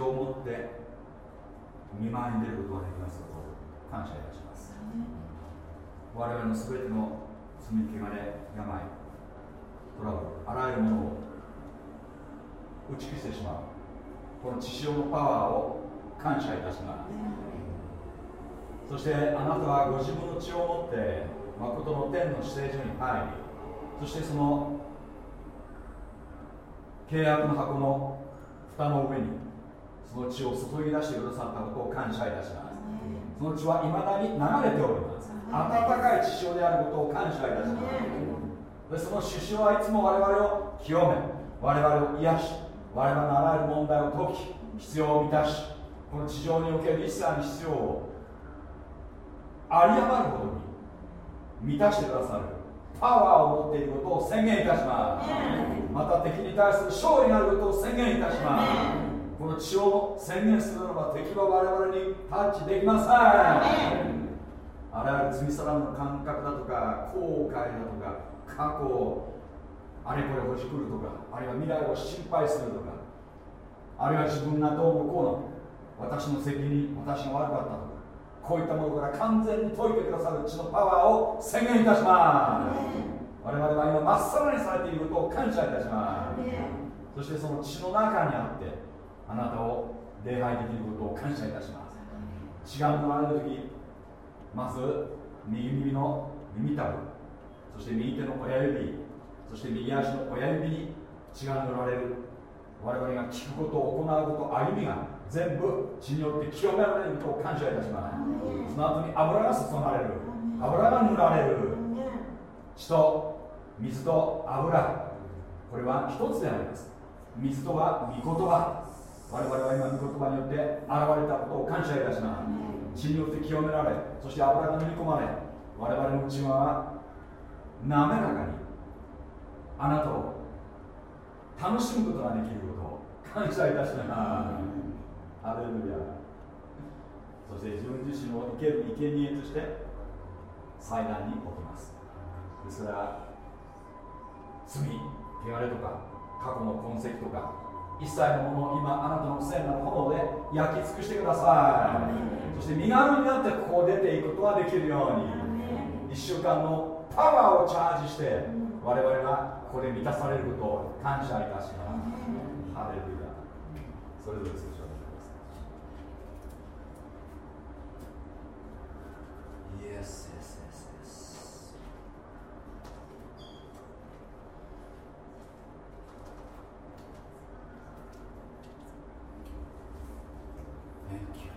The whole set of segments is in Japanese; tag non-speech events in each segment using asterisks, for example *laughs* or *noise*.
を持って見舞いに出ることができますことを感謝いたします。我々の全ての罪汚れ病トラブルあらゆるものを打ち消してしまうこの血潮のパワーを感謝いたします。そしてあなたはご自分の血を持って誠の天の姿勢所に入りそしてその契約の箱の蓋の上にその血を注ぎ出してくださったことを感謝いたします。その血はいまだに流れております。温かい血潮であることを感謝いたします。でその主潮はいつも我々を清め我々を癒し我々のあらゆる問題を解き必要を満たしこの地上における一切の必要をあり余るほどに満たしてくださるパワーを持っていることを宣言いたします。また敵に対する勝利があることを宣言いたしますこの血を宣言するならば敵は我々にタッチできませんあらゆる罪さらの感覚だとか後悔だとか過去をあれこれほじくるとかあるいは未来を心配するとかあるいは自分がどうもこうな私の責任私が悪かったとかこういったものから完全に解いてくださる血のパワーを宣言いたします。我々は今まっさらにされていることを感謝いたします。そしてその血の中にあってあなたを礼拝できることを感謝いたします。血が流れる時まず右耳の耳たぶそして右手の親指そして右足の親指に血が塗られる。我々が聞くこと行うこと歩みが全部血によって清められることを感謝いたします。その後に油が注がれる。油が塗られる。血と水と油。これは一つであります。水とは御言葉我々は今御言葉によって現れたことを感謝いたします。血によって清められそして油が塗り込まれ我々の内側は滑らかにあなたを楽しむことができることを感謝いたします。ハレルヤ。そして自分自身を生ける生贄として祭壇に置きます。ですから罪汚れとか過去の痕跡とか一切のものを今あなたの聖なる炎で焼き尽くしてください。そして身軽になってここ出ていくことができるように。1週間のパワーをチャージして我々がここで満たされることを感謝いたします。ハレルヤ。それぞれ通称イエス yes, yes, yes. Thank you.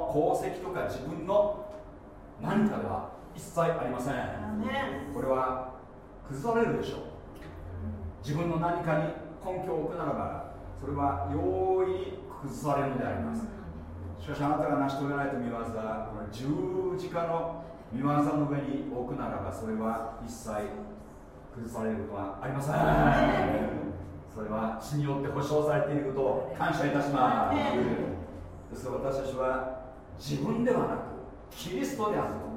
の功績とか自分の何かでは一切ありません。これは崩されるでしょう。自分の何かに根拠を置くならばそれは容易に崩されるのであります。しかしあなたが成し遂げないと見業この十字架の見業の上に置くならばそれは一切崩されることはありません。それは血によって保証されていることを感謝いたします。ですから私たちは自分ではなくキリストであると。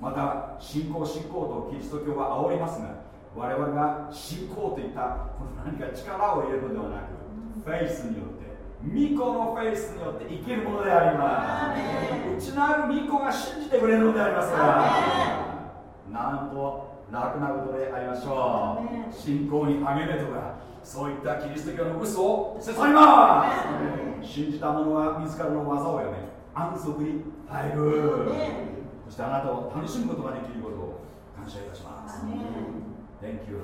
また信仰信仰とキリスト教は煽りますが我々が信仰といったこの何か力を入れるのではなくフェイスによって巫女のフェイスによって生きるものであります。内なる巫女が信じてくれるのでありますから。なんと楽なことでありましょう。信仰に励めとかそういったキリスト教の嘘をせさります。信じた者は自らの技をやめ安息に入る。そしてあなたを楽しむことができることを感謝いたします。Thank you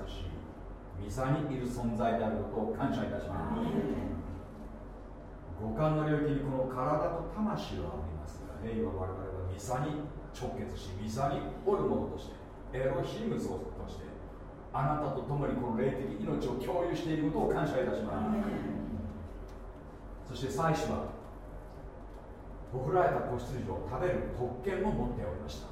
立し御座にいる存在であることを感謝いたします五感の領域にこの体と魂はありますが、今我々は御サに直結し御サにおるものとしてエロヒム像としてあなたと共にこの霊的命を共有していることを感謝いたしますそして最初はほふられた子羊を食べる特権を持っておりました。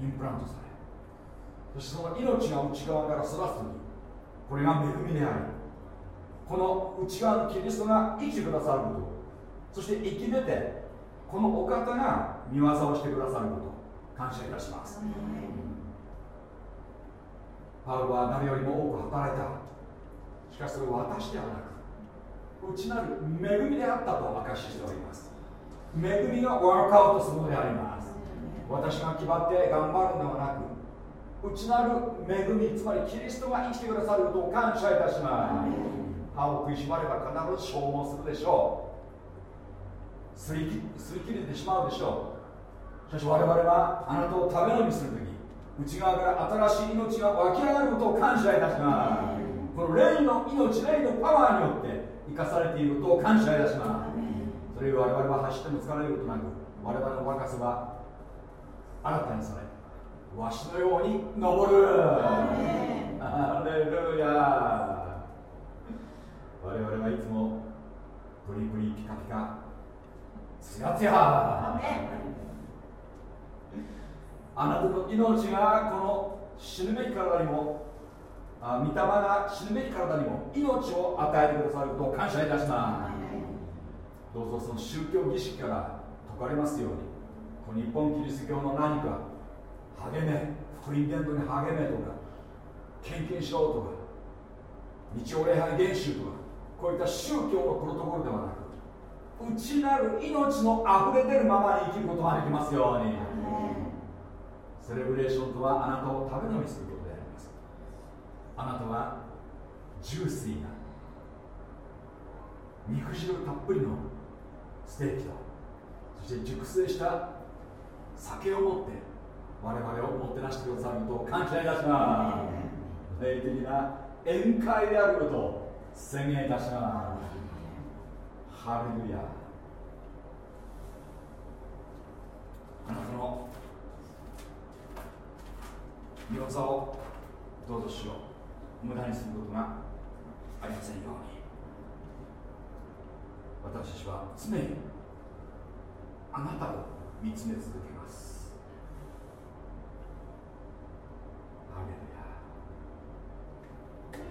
インプラントされそしてその命が内側から育つときこれが恵みでありこの内側のキリストが生きてくださることそして生き出てこのお方が見業をしてくださること感謝いたします、パウロは誰よりも多く働いた。しかしそれは私ではなく内なる恵みであったと証ししております。恵みがワークアウトするのであります。私が決まって頑張るのではなく内なる恵みつまりキリストが生きてくださることを感謝いたします。歯を食いしばれば必ず消耗するでしょう。すりすり切れてしまうでしょう。しかし我々はあなたを食べ飲みするとき内側から新しい命が湧き上がることを感謝いたします。この霊の命霊のパワーによって生かされていることを感謝いたします。それを我々は走っても疲れることなく我々の若さは新たにされわしのように登る。ハレルヤ我々はいつも取りつやつやあなたの命がこの死ぬべき体にもあ御霊が死ぬべき体にも命を与えてくださることを感謝いたします。どうぞその宗教儀式から解かれますように。この日本キリスト教の何か励め福音伝道に励めとか献金しろとか日曜礼拝厳習とかこういった宗教のプロトコルではなく内なる命の溢れ出るままに生きることができますように。セレブレーションとはあなたを食べ飲みすることであります。あなたはジューシーな肉汁たっぷりのステーキとそして熟成した酒を持って我々をもてなしてくださることを感謝いたします。霊的な宴会であることを宣言いたします。ハレルヤ。あなたの御業をどうぞしよう。無駄にすることがありませんように。私たちは常にあなたを見つめ続け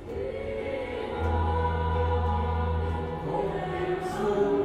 平安同耶稣。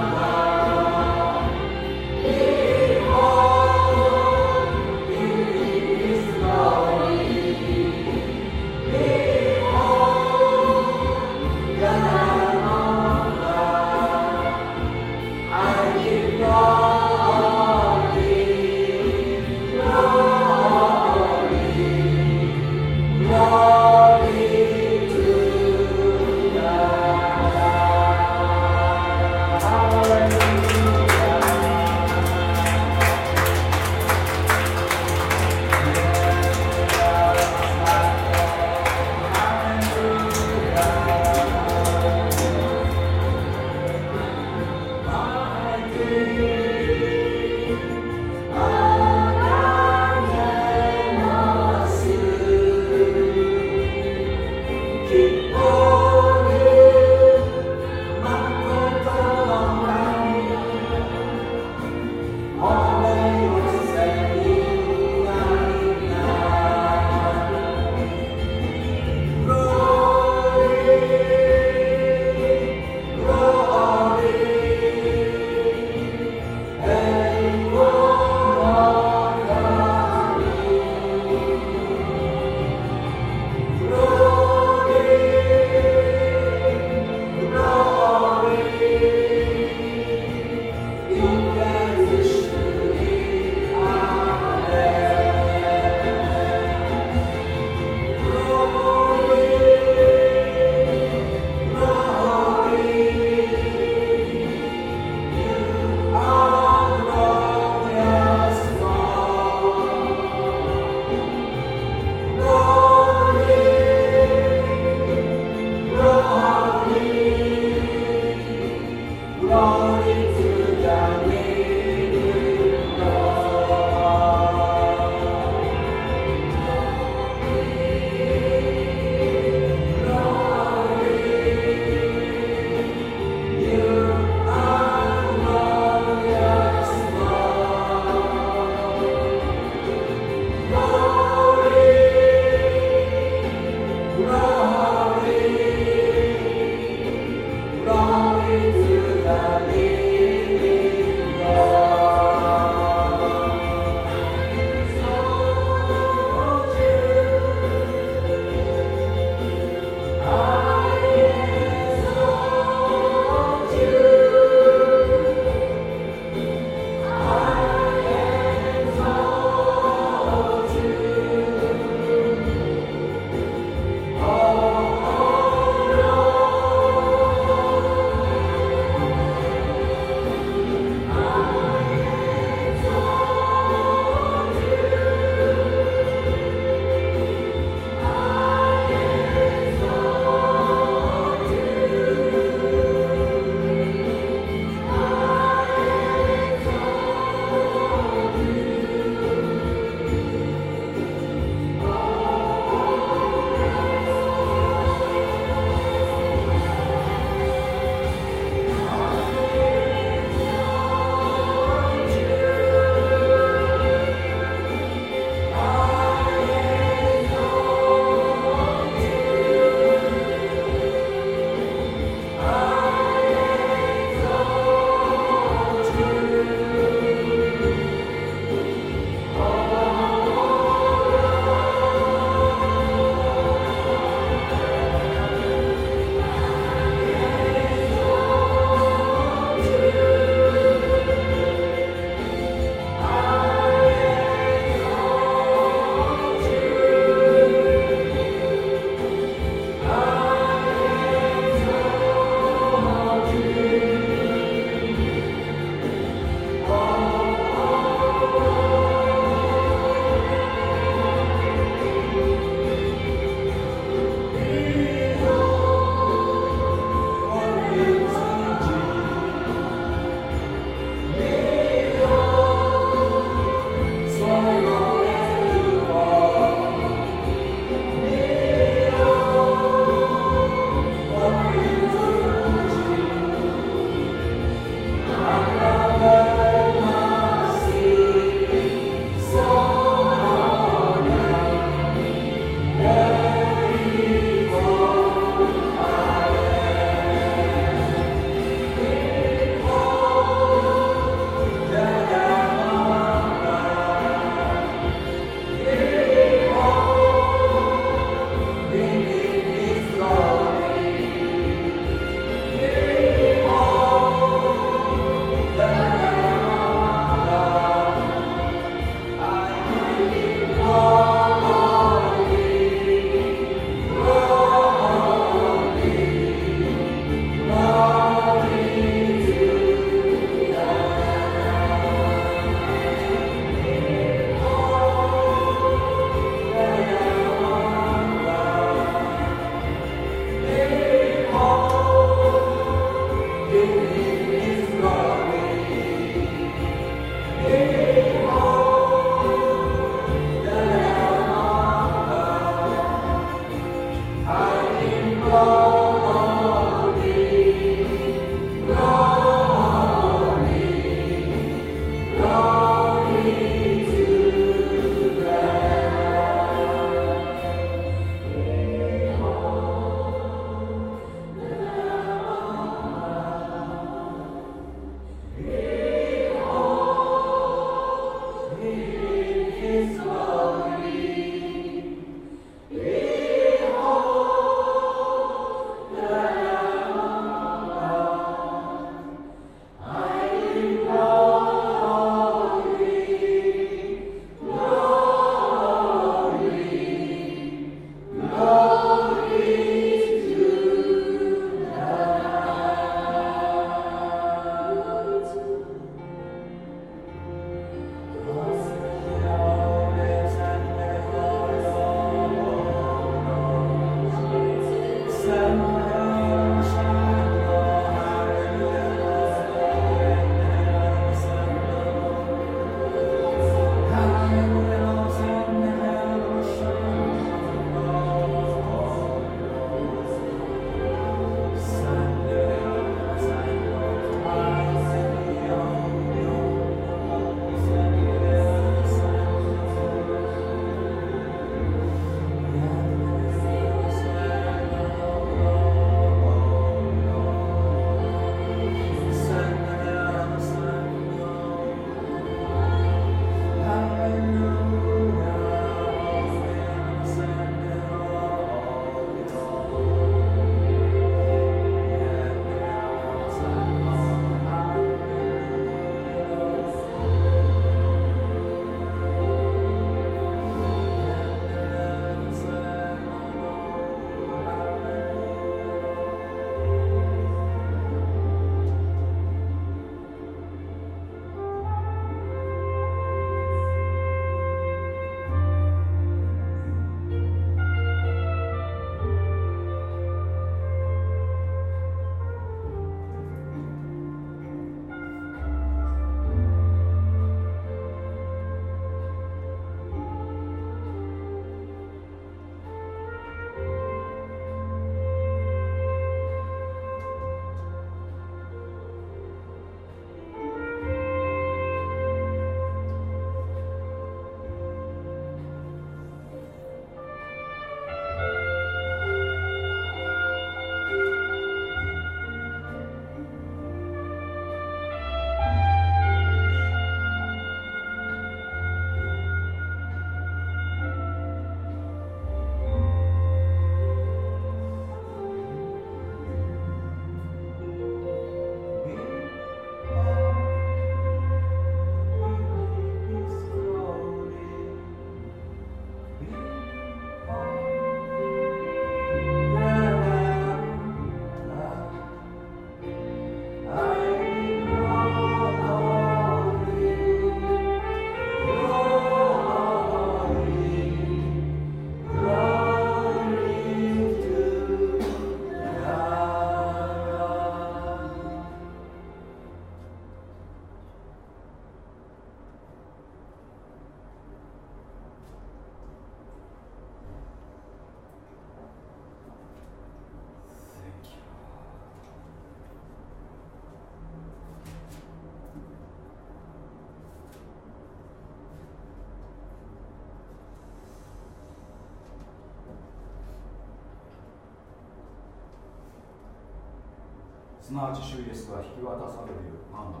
すなわち主イエスは引き渡されるパンの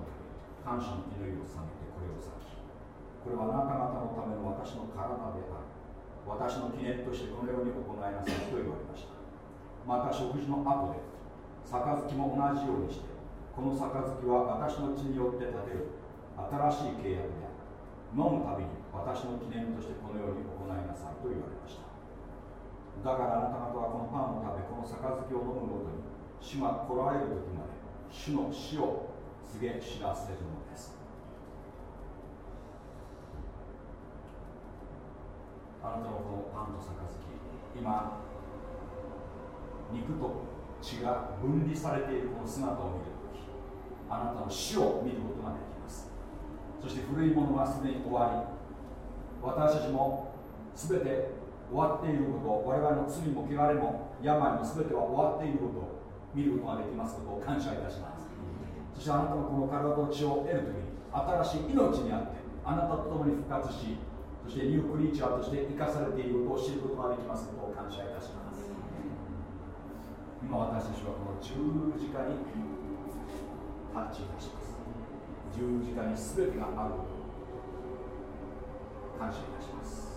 感謝の祈りを捧げてこれを裂きこれはあなた方のための私の体である私の記念としてこのように行いなさいと言われましたまた食事の後で杯も同じようにしてこの杯は私の血によって立てる新しい契約である飲むたびに私の記念としてこのように行いなさいと言われましただからあなた方はこのパンを食べこの杯を飲むごとに主が来られる時まで主の死を告げ知らせるのです。あなたのこのパンと杯今肉と血が分離されているこの姿を見るときあなたの死を見ることができます。そして古いものはすでに終わり私たちも全て終わっていること我々の罪も汚れも病も全ては終わっていることを見ることができますことを感謝いたします。そしてあなたのこの体と血を得るときに新しい命にあってあなたと共に復活しそしてニュークリーチャーとして生かされていることを知ることができますことを感謝いたします。今私たちはこの十字架にタッチいたします。十字架に全てがある感謝いたします。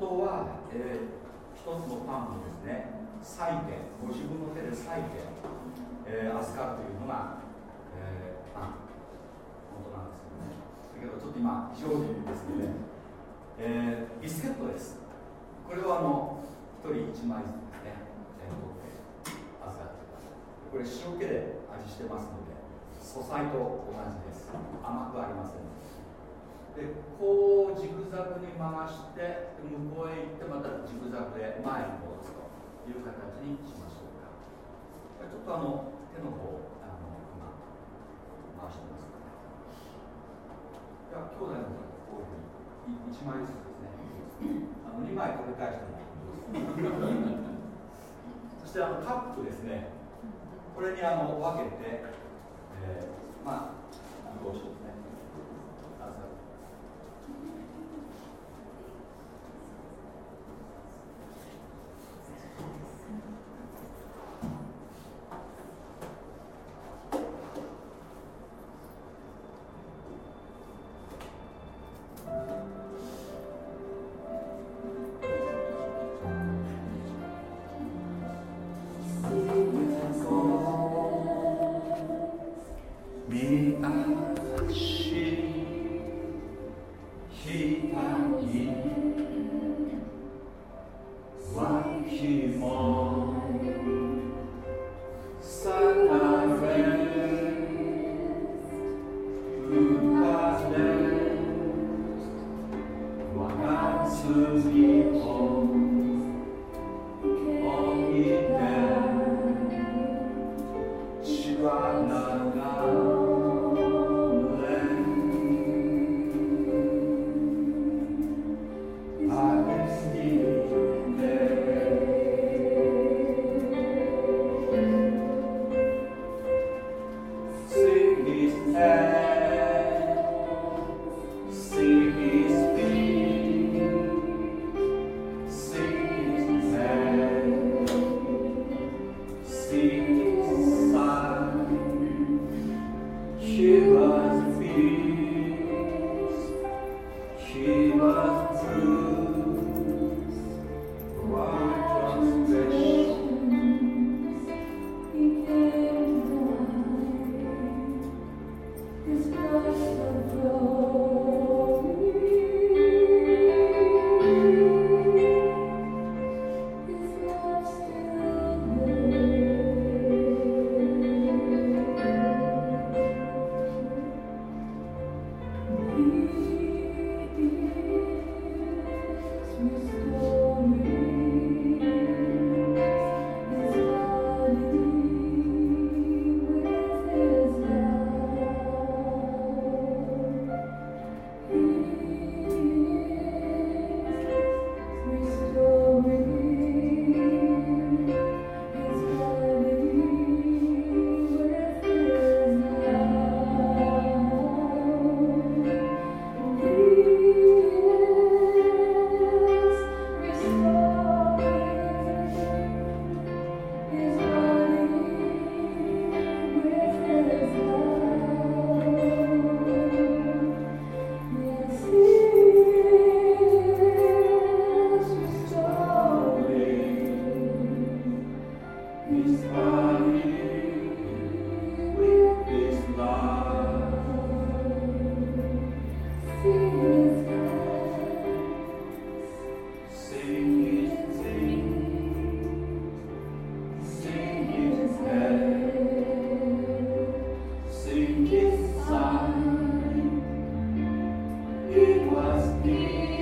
当は、えー、一つのパンをですね。裂いてご自分の手で裂いてで前に戻すという形にしましょうか。ちょっとあの手の方あの今回してますので、ね、では兄弟の方こういうふうに1枚ずつですね。*laughs* あの2枚取り返してもらいます。そしてあのカップですね。これにあの分けて、えー、まあどうしよう。You.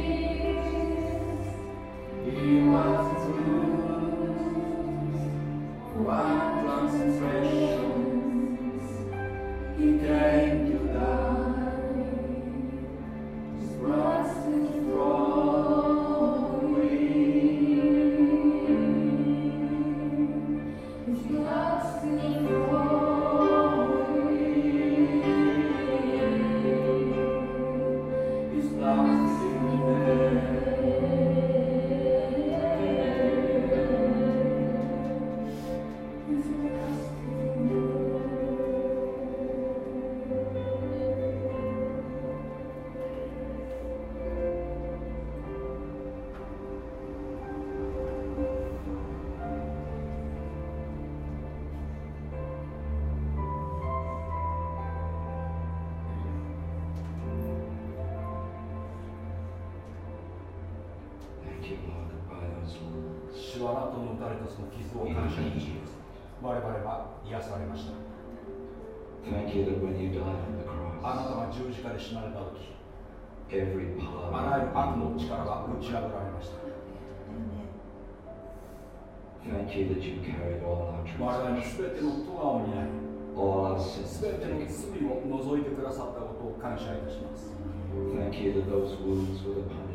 ことを感謝いたします。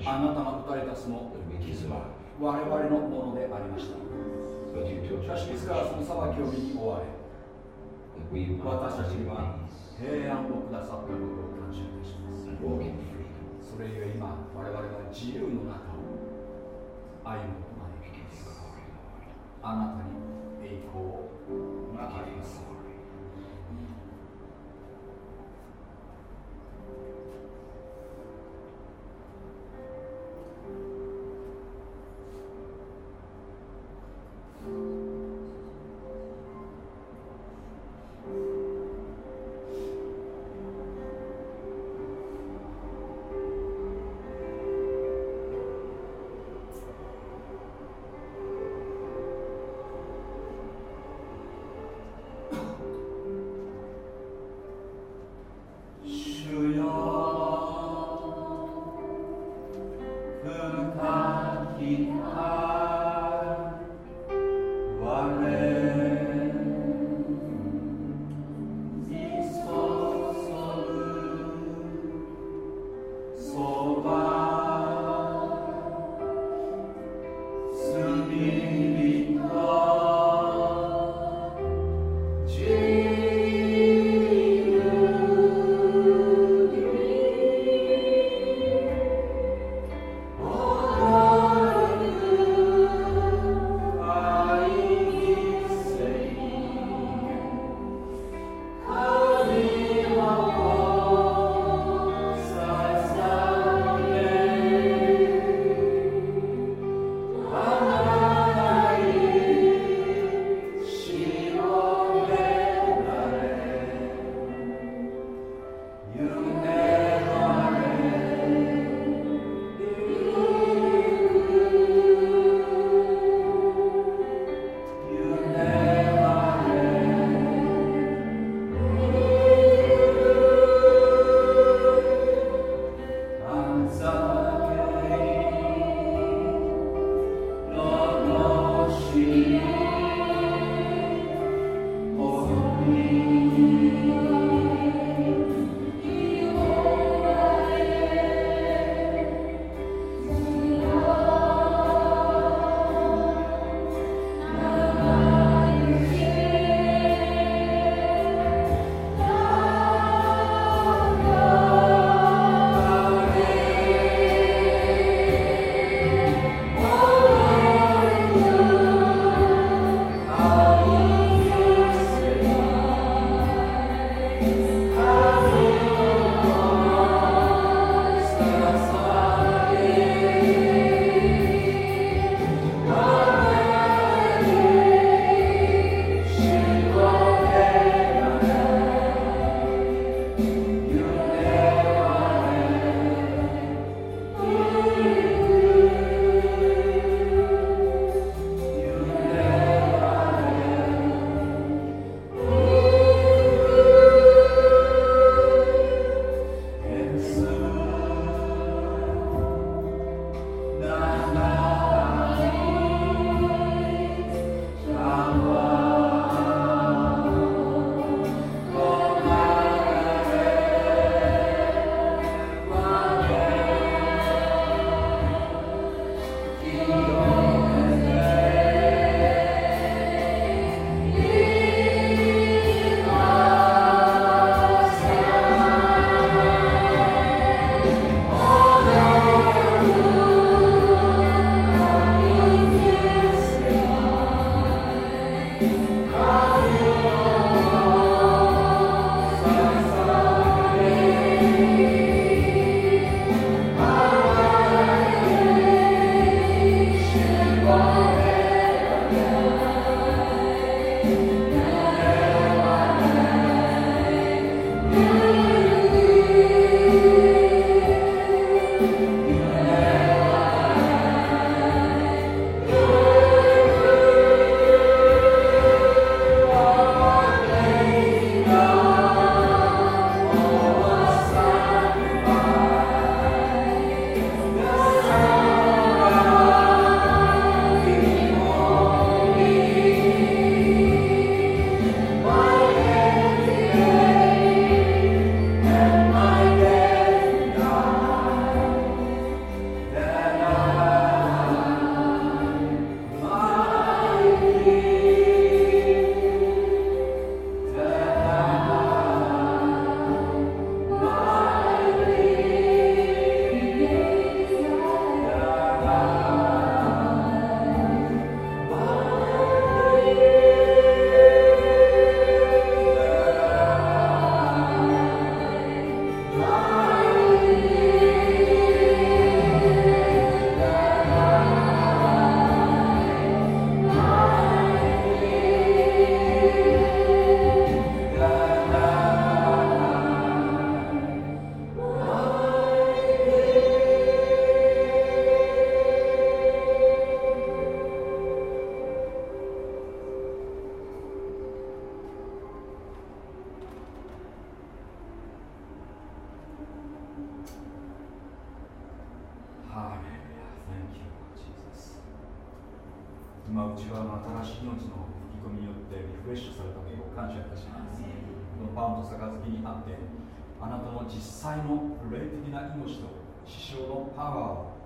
あなたが打たれたその傷は我々のものでありました。しかし自らその裁きを身に追われ私たちには平安をくださったことを感謝いたします。それゆえ今我々は自由の中を歩むこあなたに栄光がありますように。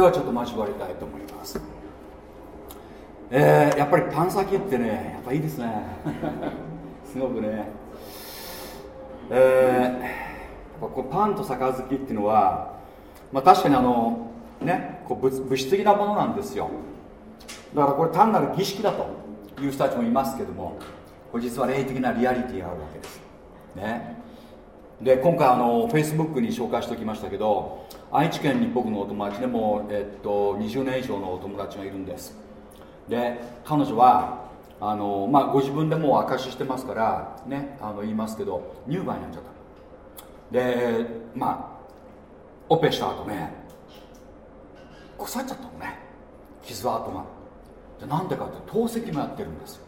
ではちょっと交わりたいと思います。えー、やっぱりパン先ってねやっぱいいですね。*laughs* すごくね。えー、こうパンと杯っていうのは、まあ、確かにあのねこう物物質的なものなんですよ。だからこれ単なる儀式だという人たちもいますけどもこれ実は霊的なリアリティがあるわけです。ね。で今回あのフェイスブックに紹介しておきましたけど愛知県に僕のお友達でも、えっと、20年以上のお友達がいるんです。で彼女はあの、まあ、ご自分でも証ししてますからねあの言いますけど乳がんになっちゃった。でまあオペした後ね腐っちゃったのね。傷は跡が。でなんでかって透析もやってるんですよ。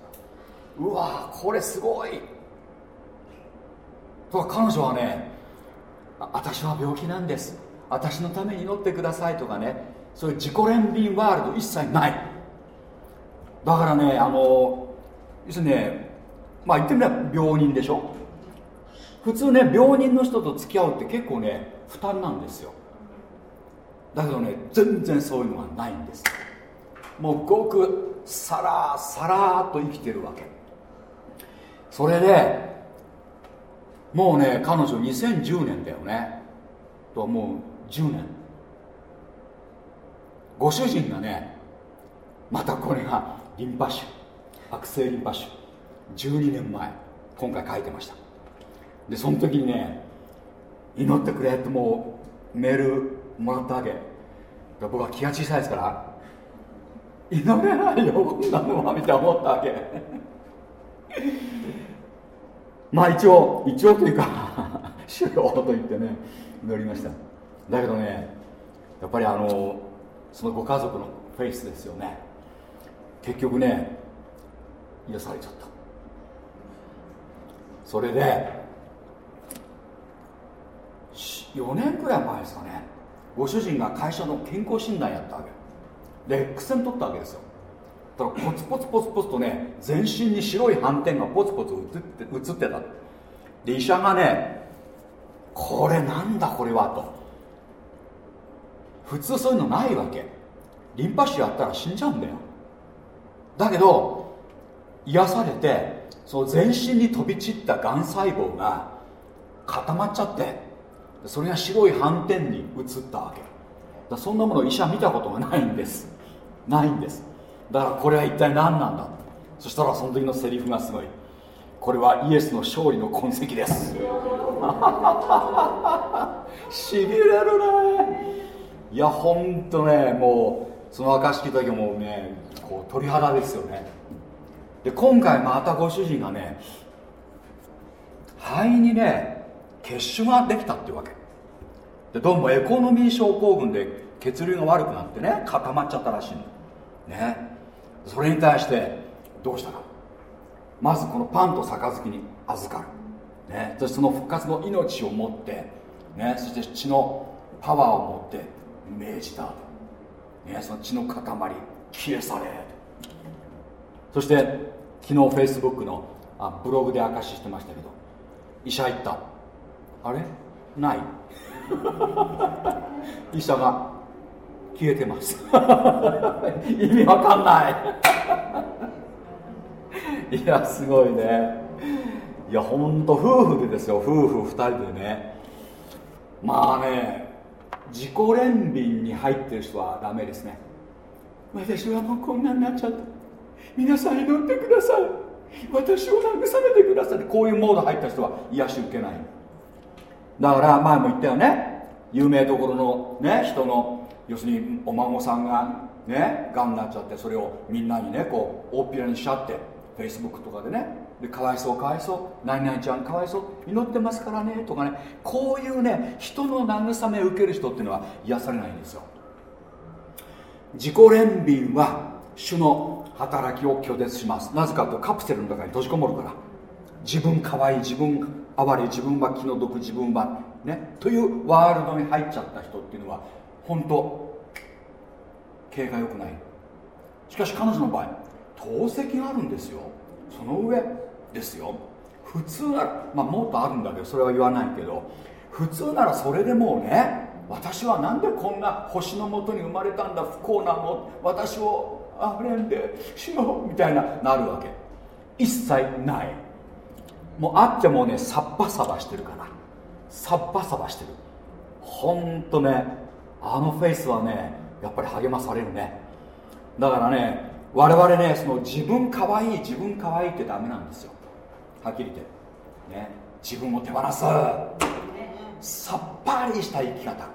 うわこれすごい。と彼女はね私は病気なんです。私のために祈ってくださいとかねそういう自己憐憫ワールド一切ない。だからねあの要するにねまあ言ってみれば病人でしょ。普通ね病人の人と付き合うって結構ね負担なんですよ。だけどね全然そういうのがないんです。もうごくさらさらっと生きてるわけ。それでもうね彼女2010年だよね。ともう。10年ご主人がねまたこれがリンパ腫悪性リンパ腫。12年前今回書いてました。でその時にね祈ってくれってもうメールもらったわけ。僕は気が小さいですから祈れないよこんなのはみたいな思ったわけ。まあ一応一応というか *laughs* 主よと言ってね祈りました。だけどねやっぱりあのそのご家族のフェイスですよね。結局ね癒されちゃった。それで4年くらい前ですかねご主人が会社の健康診断やったわけ。で X 線取ったわけですよ。だからポツポツポツポツとね全身に白い斑点がポツポツ映って映ってた。で医者がねこれなんだこれはと。普通そういうのないわけ。リンパ腫やったら死んじゃうんだよ。だけど癒されてその全身に飛び散ったがん細胞が固まっちゃってそれが白い斑点に移ったわけ。だそんなもの医者見たことがないんです。ないんです。だからこれは一体何なんだ？そしたらその時のセリフがすごい。これはイエスの勝利の痕跡です。*laughs* しびれるねいやほんとねもうその証聞いた時もねこう鳥肌ですよね。で今回またご主人がね肺にね血腫ができたっていうわけ。でどうもエコノミー症候群で血流が悪くなってね固まっちゃったらしいの。ね。それに対してどうしたか。まずこのパンと杯に預かる、ね、そしてその復活の命を持って、ね、そして血のパワーを持って命じた、ね、その血の塊消え去れそして昨日フェイスブックのあブログで明かししてましたけど医者行った。あれ？ない。*laughs* 医者が消えてます。*laughs* 意味わかんない。*laughs* いやすごいね。いやほんと夫婦でですよ。夫婦2人でね。まあね自己憐憫に入ってる人はダメですね。私はもうこんなになっちゃった。皆さん祈ってください。私を慰めてください。こういうモード入った人は癒し受けない。だから前も言ったよね。有名どころのね人の要するにお孫さんがねがんになっちゃってそれをみんなにねこう大っぴらにしちゃってフェイスブックとかでね。でかわいそうかわいそう。何々ちゃんかわいそう。祈ってますからね。とかね。こういうね人の慰めを受ける人っていうのは癒されないんですよ。自己憐憫は主の働きを拒絶します。なぜかとカプセルの中に閉じこもるから。自分かわいい自分哀れ自分は気の毒自分はね。というワールドに入っちゃった人っていうのは本当経が良くない。しかし彼女の場合透析があるんですよ。その上ですよ。普通ならまあもっとあるんだけどそれは言わないけど普通ならそれでもうね私は何でこんな星のもとに生まれたんだ不幸なの？私をあふれんでしようみたいななるわけ。一切ない。もうあってもねサッバサバしてるからサッバサバしてる。ほんとねあのフェイスはねやっぱり励まされるね。だからね我々ねその自分かわいい自分かわいいってダメなんですよ。はっきり言って。ね。自分を手放す。さっぱりした生き方。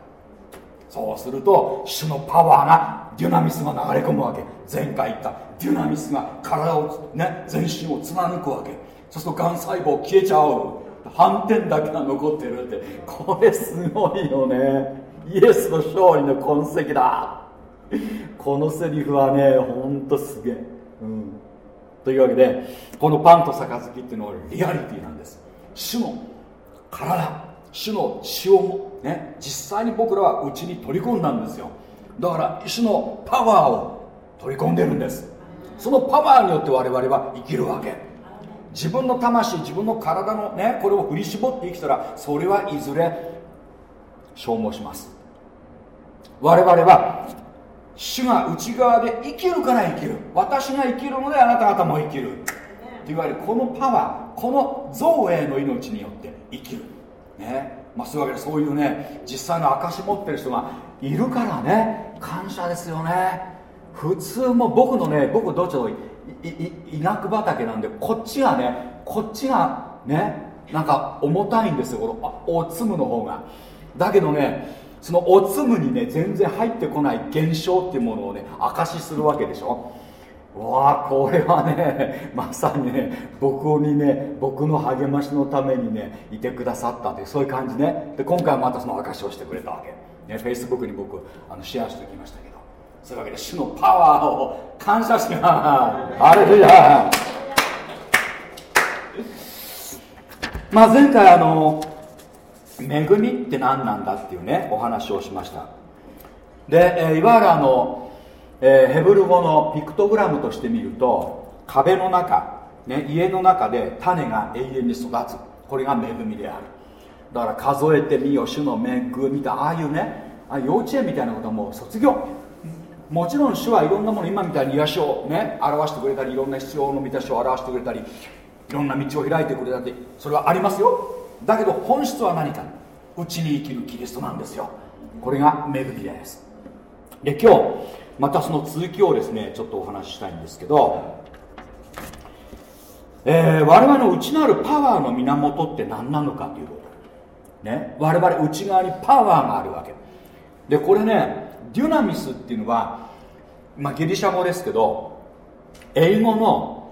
そうすると主のパワーがデュナミスが流れ込むわけ。前回言ったデュナミスが体をね全身を貫くわけ。そうするとがん細胞消えちゃう。斑点だけが残ってるって。これすごいよね。イエスの勝利の痕跡だ。このセリフはねほんとすげえ、うん、というわけでこのパンと杯っていうのはリアリティなんです。主の体。主の血をね実際に僕らはうちに取り込んだんですよ。だから主のパワーを取り込んでるんです。そのパワーによって我々は生きるわけ。自分の魂自分の体のねこれを振り絞って生きたらそれはいずれ消耗します。我々は主が内側で生きるから生きる。私が生きるのであなた方も生きる。といわゆるこのパワーこの造営の命によって生きる。ね。まあそういうわけでそういうね実際の証持ってる人がいるからね。感謝ですよね。普通も僕のね僕どっちの医学畑なんでこっちがねこっちがねなんか重たいんですよこのおつむの方が。だけどねそのおつむにね全然入ってこない現象っていうものをね証しするわけでしょ。わあこれはね *laughs* まさにね僕にね僕の励ましのためにねいてくださったというそういう感じね。で今回はまたその証しをしてくれたわけ。ね、Facebook に僕あのシェアしておきましたけど。そういうわけで主のパワーを感謝します。あれルヤ。まあ前回あの恵みって何なんだっていうねお話をしました。で、え、いわゆるあの、えー、ヘブル語のピクトグラムとして見ると壁の中、ね、家の中で種が永遠に育つ。これが恵みである。だから数えてみよ主の恵みたああいうねあ幼稚園みたいなことはもう卒業。もちろん主はいろんなもの今みたいに癒しをね表してくれたりいろんな必要の満たしを表してくれたりいろんな道を開いてくれたりそれはありますよ。だけど本質は何か。うちに生きるキリストなんですよ。これが恵みです。で今日またその続きをですねちょっとお話ししたいんですけど、えー、我々の内なるパワーの源って何なのかということ。ね我々内側にパワーがあるわけ。でこれねデュナミスっていうのは、まあ、ギリシャ語ですけど英語の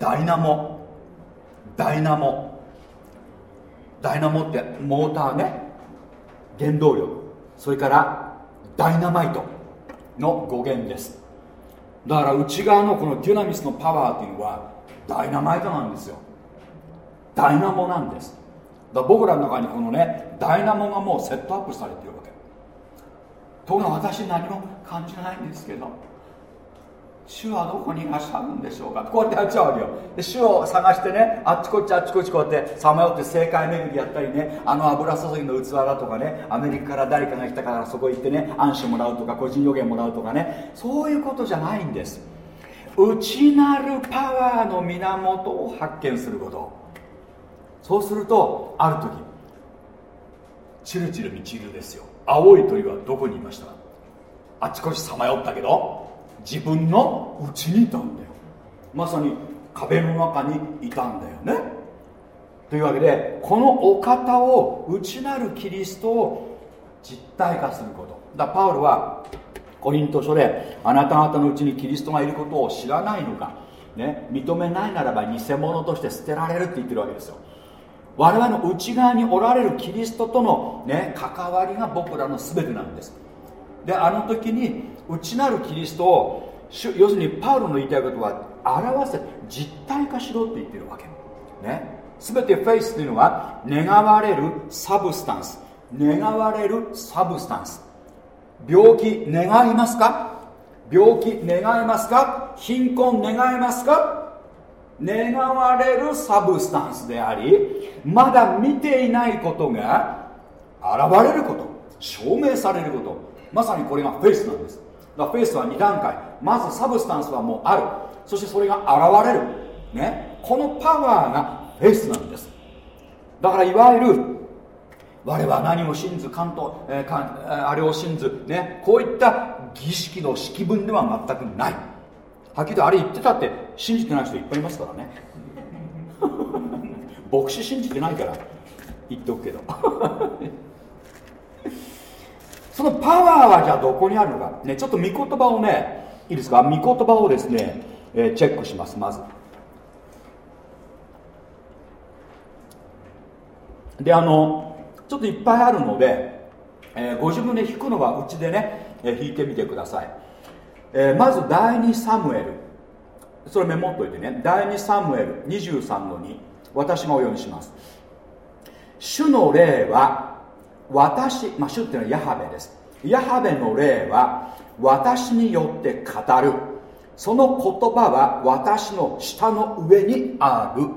ダイナモ。ダイナモ。ダイナモってモーターね。原動力。それからダイナマイトの語源です。だから内側のこのデュナミスのパワーっていうのはダイナマイトなんですよ。ダイナモなんです。だから僕らの中にこのねダイナモがもうセットアップされてるわけ。ところが私何も感じないんですけど主はどこにいらっしゃるんでしょうか？こうやってやっちゃうわけよで主を探してねあっちこっちあっちこっちこうやってさまよって正解巡りやったりねあの油注ぎの器だとかねアメリカから誰かが来たからそこ行ってね暗視もらうとか個人予言もらうとかねそういうことじゃないんです。内なるパワーの源を発見すること。そうするとある時チルチルミチルですよ。青い鳥はどこにいました？あっちこっちさまよったけど。自分の内にいたんだよ。まさに壁の中にいたんだよね。というわけでこのお方を内なるキリストを実体化すること。だパウルはコリント書であなた方のうちにキリストがいることを知らないのか、ね、認めないならば偽物として捨てられるって言ってるわけですよ。我々の内側におられるキリストとの、ね、関わりが僕らの全てなんです。であの時に内なるキリストを要するにパウロの言いたいことは表せ実体化しろって言ってるわけ。ね。全てフェイスというのは願われる substance。願われる substance。病気願いますか？病気願いますか？貧困願いますか？願われる substance でありまだ見ていないことが現れること証明されること。まさにこれがフェイスなんです。だフェイスは2段階。まず substance はもうある。そしてそれが現れる。ね。このパワーがフェイスなんです。だからいわゆる我は何を信ず関東、えー、あれを信ずね。こういった儀式の式文では全くない。はっきりとあれ言ってたって信じてない人いっぱいいますからね。*laughs* 牧師信じてないから言っておくけど。そのパワーはじゃあどこにあるのか、ね、ちょっと御言葉をねいいですか御言葉をですね、えー、チェックしますまず。であのちょっといっぱいあるのでえーご自分で弾くのはうちでね、えー弾いてみてください、えーまず第2サムエル。それメモっといてね。第2サムエル23の2私がお読みします。主の霊は私、まあ、主っていうのはヤハベです。ヤハベの霊は私によって語る。その言葉は私の舌の上にある。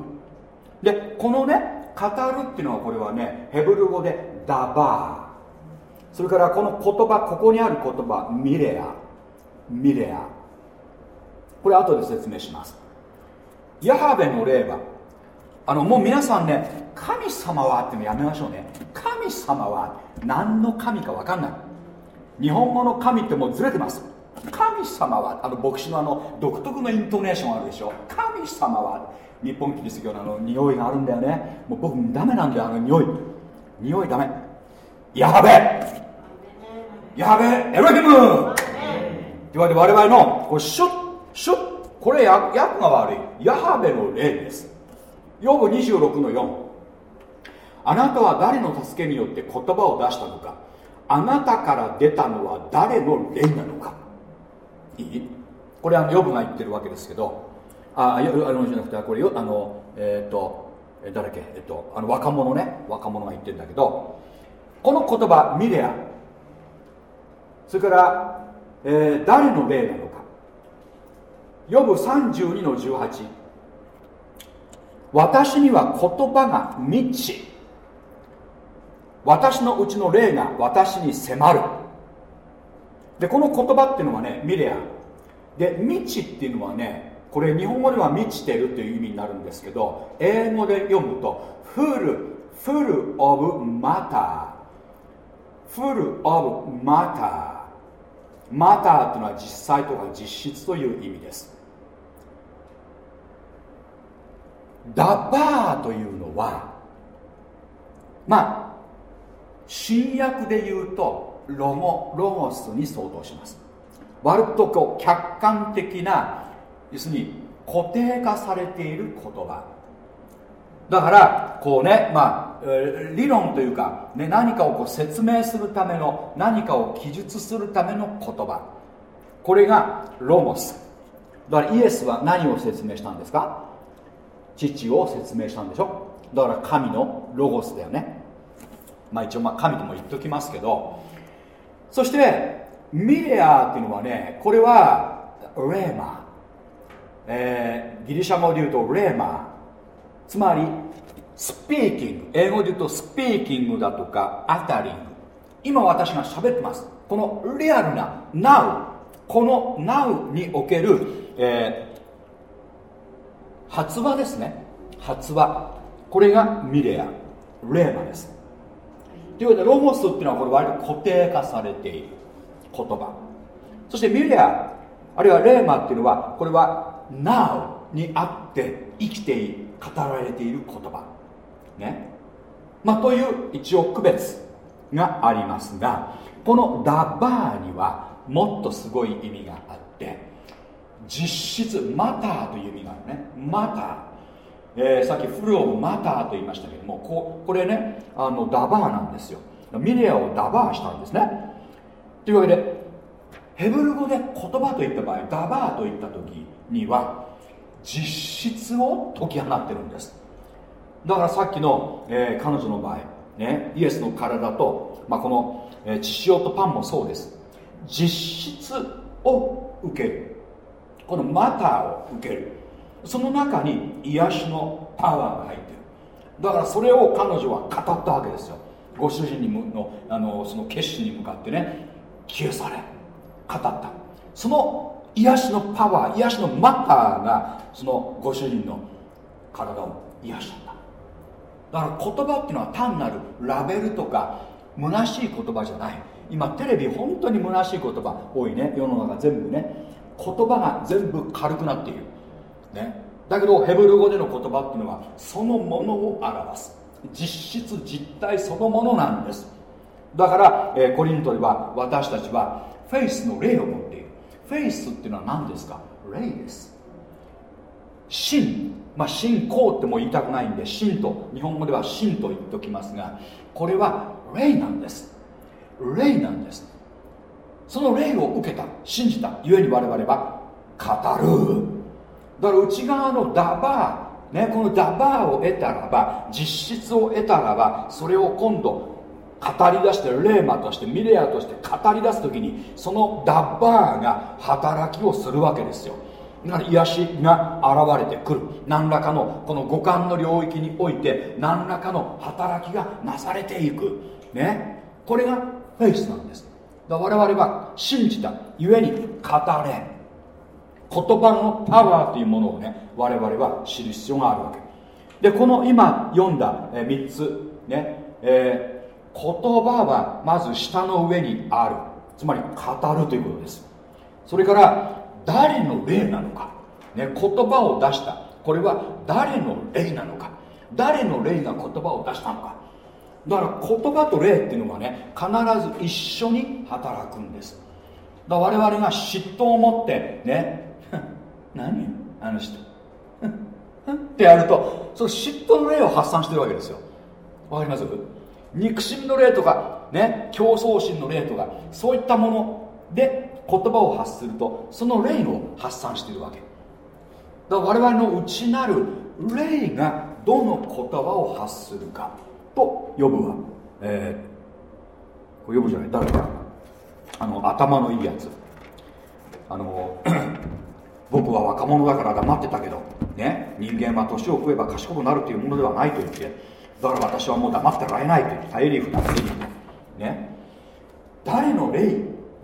でこのね語るっていうのはこれはねヘブル語でダバー。それからこの言葉ここにある言葉ミレア。ミレア。これ後で説明します。ヤハベの霊はあのもう皆さんね神様はってのやめましょうね。神様は何の神か分かんない。日本語の神ってもうずれてます。神様はあの牧師のあの独特のイントネーションあるでしょ。神様は日本キリスト教のあの匂いがあるんだよね。もう僕ダメなんだよあの匂い。匂いダメ。ヤハベ。ヤハベ。エロヒム。って言われて我々のこれシュッシュッ。これ訳訳が悪い。ヤハベの霊です。ヨブ26の4あなたは誰の助けによって言葉を出したのか？あなたから出たのは誰の霊なのか？いい？これあのヨブが言ってるわけですけど。あよあのじゃなくてこれよあのえっ、と誰だっけ？えっ、とあの若者ね。若者が言ってるんだけど。この言葉ミレア。それから、えー誰の霊なのか？ヨブ32の18私には言葉が満ち私のうちの霊が私に迫る。でこの言葉っていうのはねミレア。で満ちっていうのはねこれ日本語では満ちてるという意味になるんですけど英語で読むと full full of matter full of matter matter っていうのは実際とか実質という意味です。ダバーというのはまあ新約で言うとロゴロゴスに相当します。割とこう客観的な要するに固定化されている言葉。だからこうねまあえ理論というか、ね、何かをこう説明するための何かを記述するための言葉。これがロゴス。だからイエスは何を説明したんですか？父を説明したんでしょ？だから神のロゴスだよね。まあ一応まあ神とも言っときますけどそしてミレアっていうのはねこれはレーマ。えーギリシャ語で言うとレーマ。つまりスピーキング英語で言うとスピーキングだとかアタリング今私が喋ってます。このリアルな Now この Now における、えー発話ですね。発話。これがミレア。レーマです。というわけでロゴスっていうのはこれ割と固定化されている言葉。そしてミレアあるいはレーマっていうのはこれは Now にあって生きている語られている言葉。ね。まあという一応区別がありますがこのダバーにはもっとすごい意味があって実質マターという意味があるね。マター、えーさっきフルオブマターと言いましたけどもここれねあのダバーなんですよ。ミレアをダバーしたんですね。というわけでヘブル語で言葉といった場合ダバーといった時には実質を解き放ってるんです。だからさっきの、えー彼女の場合、ね、イエスの体と、まあ、この、えー血潮とパンもそうです。実質を受ける。このマターを受ける。その中に癒しのパワーが入ってる。だからそれを彼女は語ったわけですよ。ご主人にのあのその決心に向かってね。消え去れ語った。その癒しのパワー癒しのマターがそのご主人の体を癒したんだだから言葉っていうのは単なるラベルとか虚しい言葉じゃない。今テレビ本当に虚しい言葉多いね。世の中全部ね。言葉が全部軽くなっている、ね、だけどヘブル語での言葉っていうのはそのものを表す。実質実体そのものなんです。だから、えーコリントでは私たちはフェイスの霊を持っている。フェイスっていうのは何ですか？霊です。真まあ信仰っても言いたくないんで真と日本語では真と言っておきますがこれは霊なんです。霊なんです。その霊を受けた信じたゆえに我々は語る。だから内側のダバー、ね、このダバーを得たらば実質を得たらばそれを今度語り出してレーマとしてミレアとして語り出す時にそのダバーが働きをするわけですよ。だから癒しが現れてくる。何らかのこの五感の領域において何らかの働きがなされていく。ね。これがフェイスなんです。だ我々は信じたゆえに語れ言葉のパワーというものをね我々は知る必要があるわけ。でこの今読んだ3つね、えー言葉はまず下の上にある。つまり語るということです。それから誰の霊なのか、ね、言葉を出した。これは誰の霊なのか。誰の霊が言葉を出したのか。だから言葉と霊っていうのはね必ず一緒に働くんです。だ我々が嫉妬を持ってね何？あの人。ってやるとその嫉妬の霊を発散してるわけですよ。わかります？憎しみの霊とかね競争心の霊とかそういったもので言葉を発するとその霊を発散してるわけ。だから我々の内なる霊がどの言葉を発するかと呼ぶは、えー、これ呼ぶじゃない？誰か。あの頭のいいやつ。あの僕は若者だから黙ってたけど、ね、人間は年を食えば賢くなるというものではないと言ってだから私はもう黙ってられないという大リーフだってね。誰の霊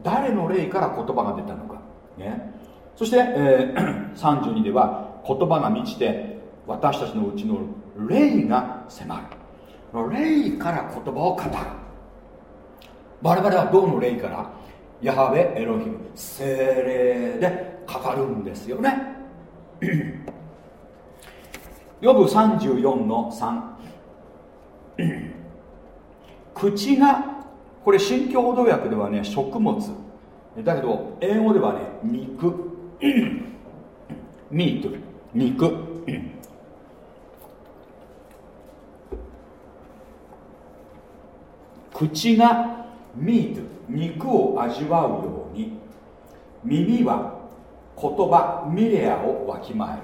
誰の霊から言葉が出たのかね。そして、えー、*clears throat* 32では言葉が満ちて私たちのうちの霊が迫る。霊から言葉を語る。我々はどの霊から？ヤハベエロヒム精霊で語るんですよね。*clears throat* ヨブ34の3 *clears throat* 口がこれ新共同訳ではね食物。だけど英語ではね肉。*clears throat* ミート。肉。口がミート。肉を味わうように。耳は言葉ミレアをわきまえる。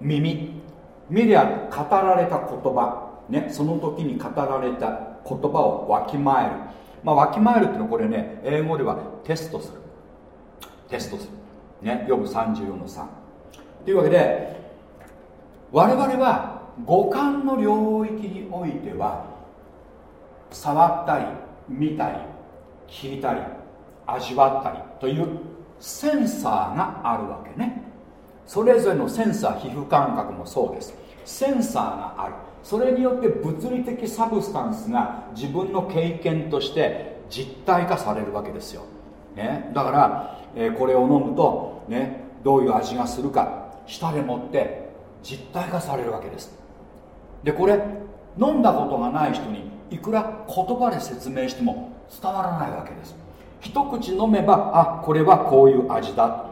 耳。ミレア語られた言葉。ね、その時に語られた言葉をわきまえる、まあ、わきまえるっていうのはこれね英語ではテストする。テストする。ね読む34の3というわけで我々は五感の領域においては触ったり見たり聞いたり味わったりというセンサーがあるわけね。それぞれのセンサー皮膚感覚もそうです。センサーがある。それによって物理的サブスタンスが自分の経験として実体化されるわけですよ、ね、だから、えー、これを飲むと、ね、どういう味がするか舌でもって実体化されるわけです。でこれ飲んだことがない人にいくら言葉で説明しても伝わらないわけです。一口飲めばあこれはこういう味だ。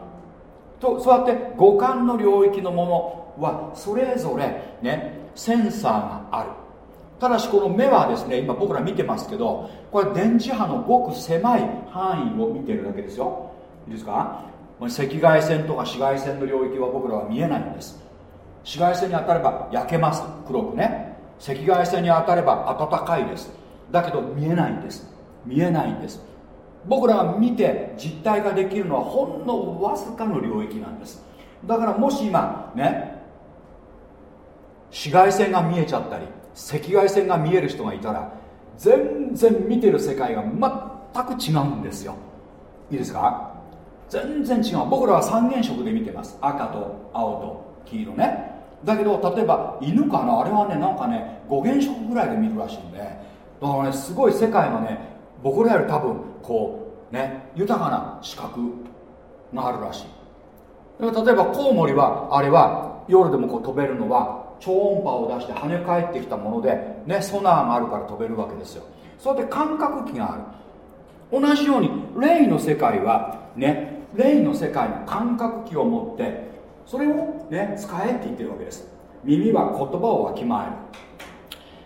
とそうやって五感の領域のものはそれぞれねセンサーがある。ただしこの目はですね今僕ら見てますけどこれ電磁波のごく狭い範囲を見てるだけですよ。いいですか？赤外線とか紫外線の領域は僕らは見えないんです。紫外線に当たれば焼けます黒くね。赤外線に当たれば暖かいです。だけど見えないんです。見えないんです。僕らが見て実体ができるのはほんのわずかの領域なんです。だからもし今ね紫外線が見えちゃったり赤外線が見える人がいたら全然見てる世界が全く違うんですよ。いいですか？全然違う。僕らは三原色で見てます。赤と青と黄色ね。だけど例えば犬かな？あれはねなんかね5原色ぐらいで見るらしいんで。だからねすごい世界がね僕らより多分こうね豊かな視覚があるらしい。例えばコウモリはあれは夜でもこう飛べるのは超音波を出して跳ね返ってきたもので、ね、ソナーがあるから飛べるわけですよ。そうやって感覚器がある。同じように霊の世界はね霊の世界の感覚器を持ってそれをね使えって言ってるわけです。耳は言葉をわきまえる、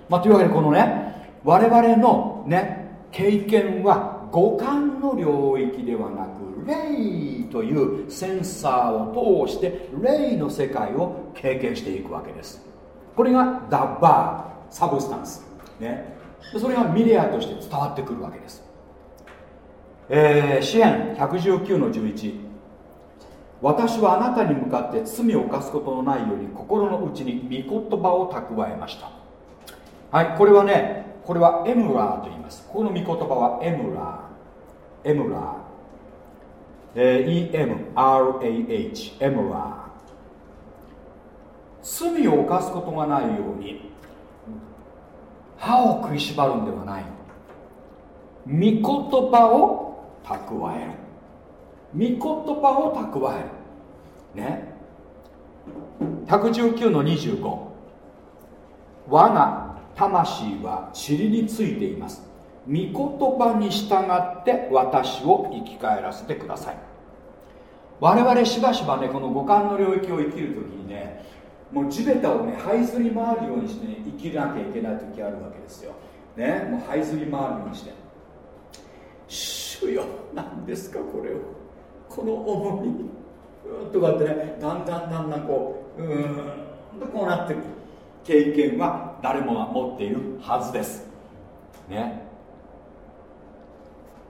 まあ、というわけでこのね我々のね経験は五感の領域ではなく霊というセンサーを通して霊の世界を経験していくわけです。これがダッバーサブスタンスね。それがミレアとして伝わってくるわけです。えー、支援119の11私はあなたに向かって罪を犯すことのないように心の内に御言葉を蓄えました。はいこれはねこれはエムラーと言います。ここの御言葉はエムラー。エムラー、えー、EMRAH エムラー。罪を犯すことがないように歯を食いしばるんではない。御言葉を蓄える。御言葉を蓄える。ね。119の25我が魂は塵についています。御言葉に従って私を生き返らせてください。我々しばしばねこの五感の領域を生きる時にねもう地べたをね這いずり回るようにして、ね、生きなきゃいけない時あるわけですよ。ねもう這いずり回るようにして。主よ何ですかこれを。この重み。にうっとかってねだんだんだんだんこううんとこうなってく。る経験は誰もが持っているはずです。ね。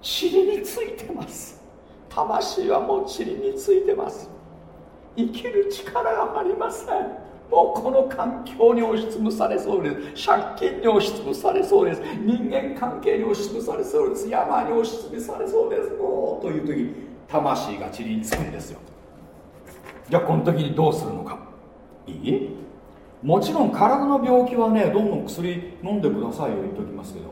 塵についてます。魂はもう塵についてます。生きる力がありません。もうこの環境に押しつぶされそうです。借金に押しつぶされそうです。人間関係に押しつぶされそうです。山に押しつぶされそうです。もうという時魂が塵につくんですよ。じゃあこの時にどうするのか。いい？もちろん体の病気はねどんどん薬飲んでくださいよ言っておきますけど。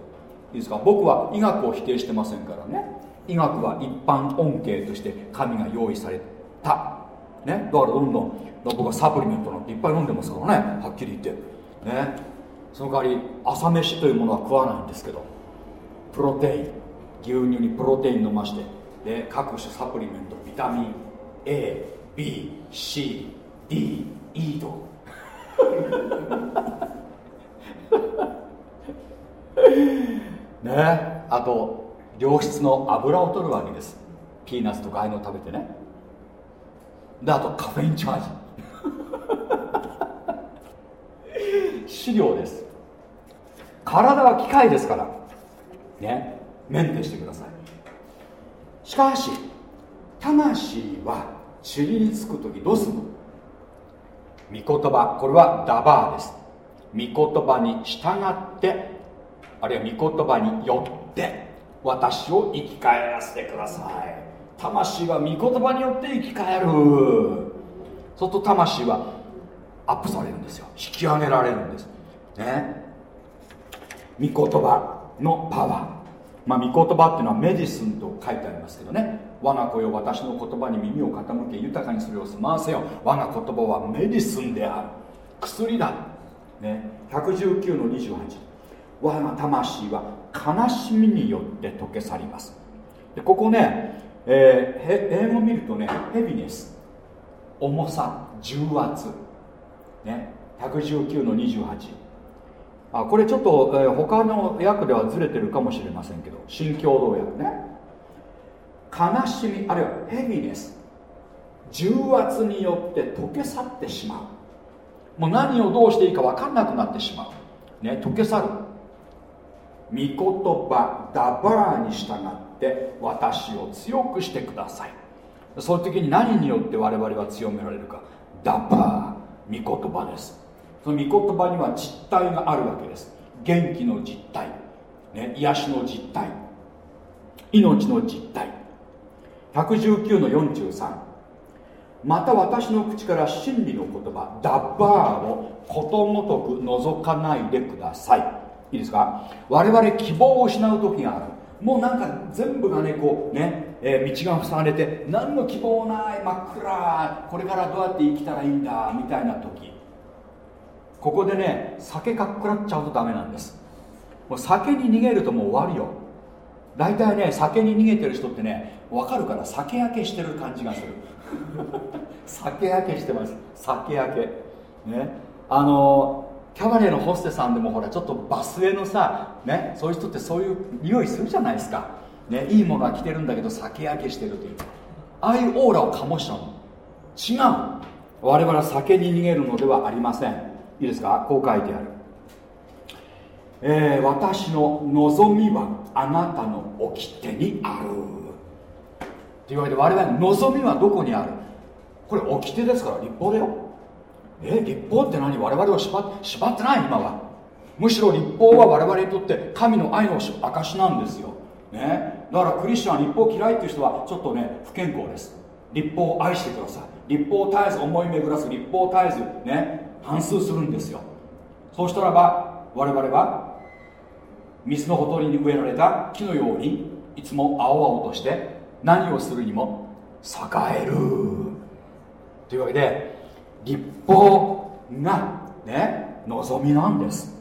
いいですか？僕は医学を否定してませんからね。医学は一般恩恵として神が用意された。ね？だからどんどん僕はサプリメントなんていっぱい飲んでますからね。はっきり言って。ね？その代わり朝飯というものは食わないんですけど。プロテイン。牛乳にプロテイン飲まして。で各種サプリメント。ビタミン ABCDE と。*laughs* ね。あと良質の油を取るわけです。ピーナッツとかああいうのを食べてね。であとカフェインチャージ。*laughs* 飼料です。体は機械ですから。ね。メンテしてください。しかし魂は塵につく時どうするの？御言葉これはダバーです。御言葉に従ってあるいは御言葉によって私を生き返らせてください。魂は御言葉によって生き返る。そうすると魂はアップされるんですよ。引き上げられるんです。ね。御言葉のパワー。まあ、御言葉っていうのはメディスンと書いてありますけどね。我が子よ私の言葉に耳を傾け豊かにそれを済ませよ我が言葉はメディスンである。薬だ、ね、119の28我が魂は悲しみによって溶け去ります。でここね、えー、英語見るとねヘビネス重さ重圧。ね。119の28あこれちょっと、えー、他の訳ではずれてるかもしれませんけど新共同訳ね。悲しみあるいはヘビネス重圧によって溶け去ってしまう。もう何をどうしていいか分かんなくなってしまう。ね溶け去る。御言葉ダバーに従って私を強くしてください。そういう時に何によって我々は強められるか。ダバー御言葉です。その御言葉には実体があるわけです。元気の実体、ね、癒しの実体。命の実体。119の43また私の口から真理の言葉ダッバーをことごとく覗かないでください。いいですか？我々希望を失う時がある。もうなんか全部がねこうね、えー、道が塞がれて何の希望ない真っ暗これからどうやって生きたらいいんだみたいな時。ここでね酒かっくらっちゃうとダメなんです。もう酒に逃げるともう終わるよ。大体ね酒に逃げてる人ってね分かるから酒焼けしてる感じがする。*laughs* 酒焼けしてます。酒焼け。ね。あのキャバレーのホステさんでもほらちょっとバスへのさねそういう人ってそういう匂いするじゃないですか。ねいいものは着てるんだけど酒焼けしてるという。ああいうオーラを醸したの。違う。我々は酒に逃げるのではありません。いいですか？こう書いてある、えー私の望みはあなたの掟にある。というわけで我々の望みはどこにある？これ掟ですから立法だよ。え立法って何？我々を縛っ縛ってない今は。むしろ立法は我々にとって神の愛の証なんですよ、ね、だからクリスチャンは立法嫌いっていう人はちょっとね不健康です。立法を愛してください。立法を絶えず思い巡らす立法を絶えずね反数するんですよ。そうしたらば我々は水のほとりに植えられた木のようにいつも青々として何をするにも栄える。というわけで立法がね望みなんです。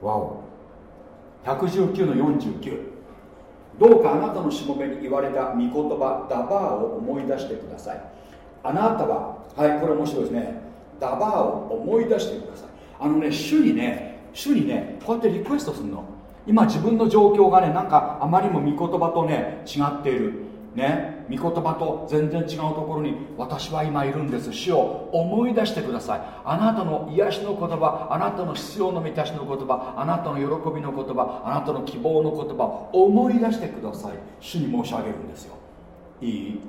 わお。119の49どうかあなたのしもべに言われた御言葉ダバーを思い出してください。あなたははいこれ面白いですね。ダバーを思い出してください。あのね主にね主にねこうやってリクエストするの。今自分の状況がねなんかあまりにも御言葉とね違っている。ね御言葉と全然違うところに私は今いるんです。主を思い出してください。あなたの癒しの言葉あなたの必要の満たしの言葉あなたの喜びの言葉あなたの希望の言葉を思い出してください。主に申し上げるんですよ。いい？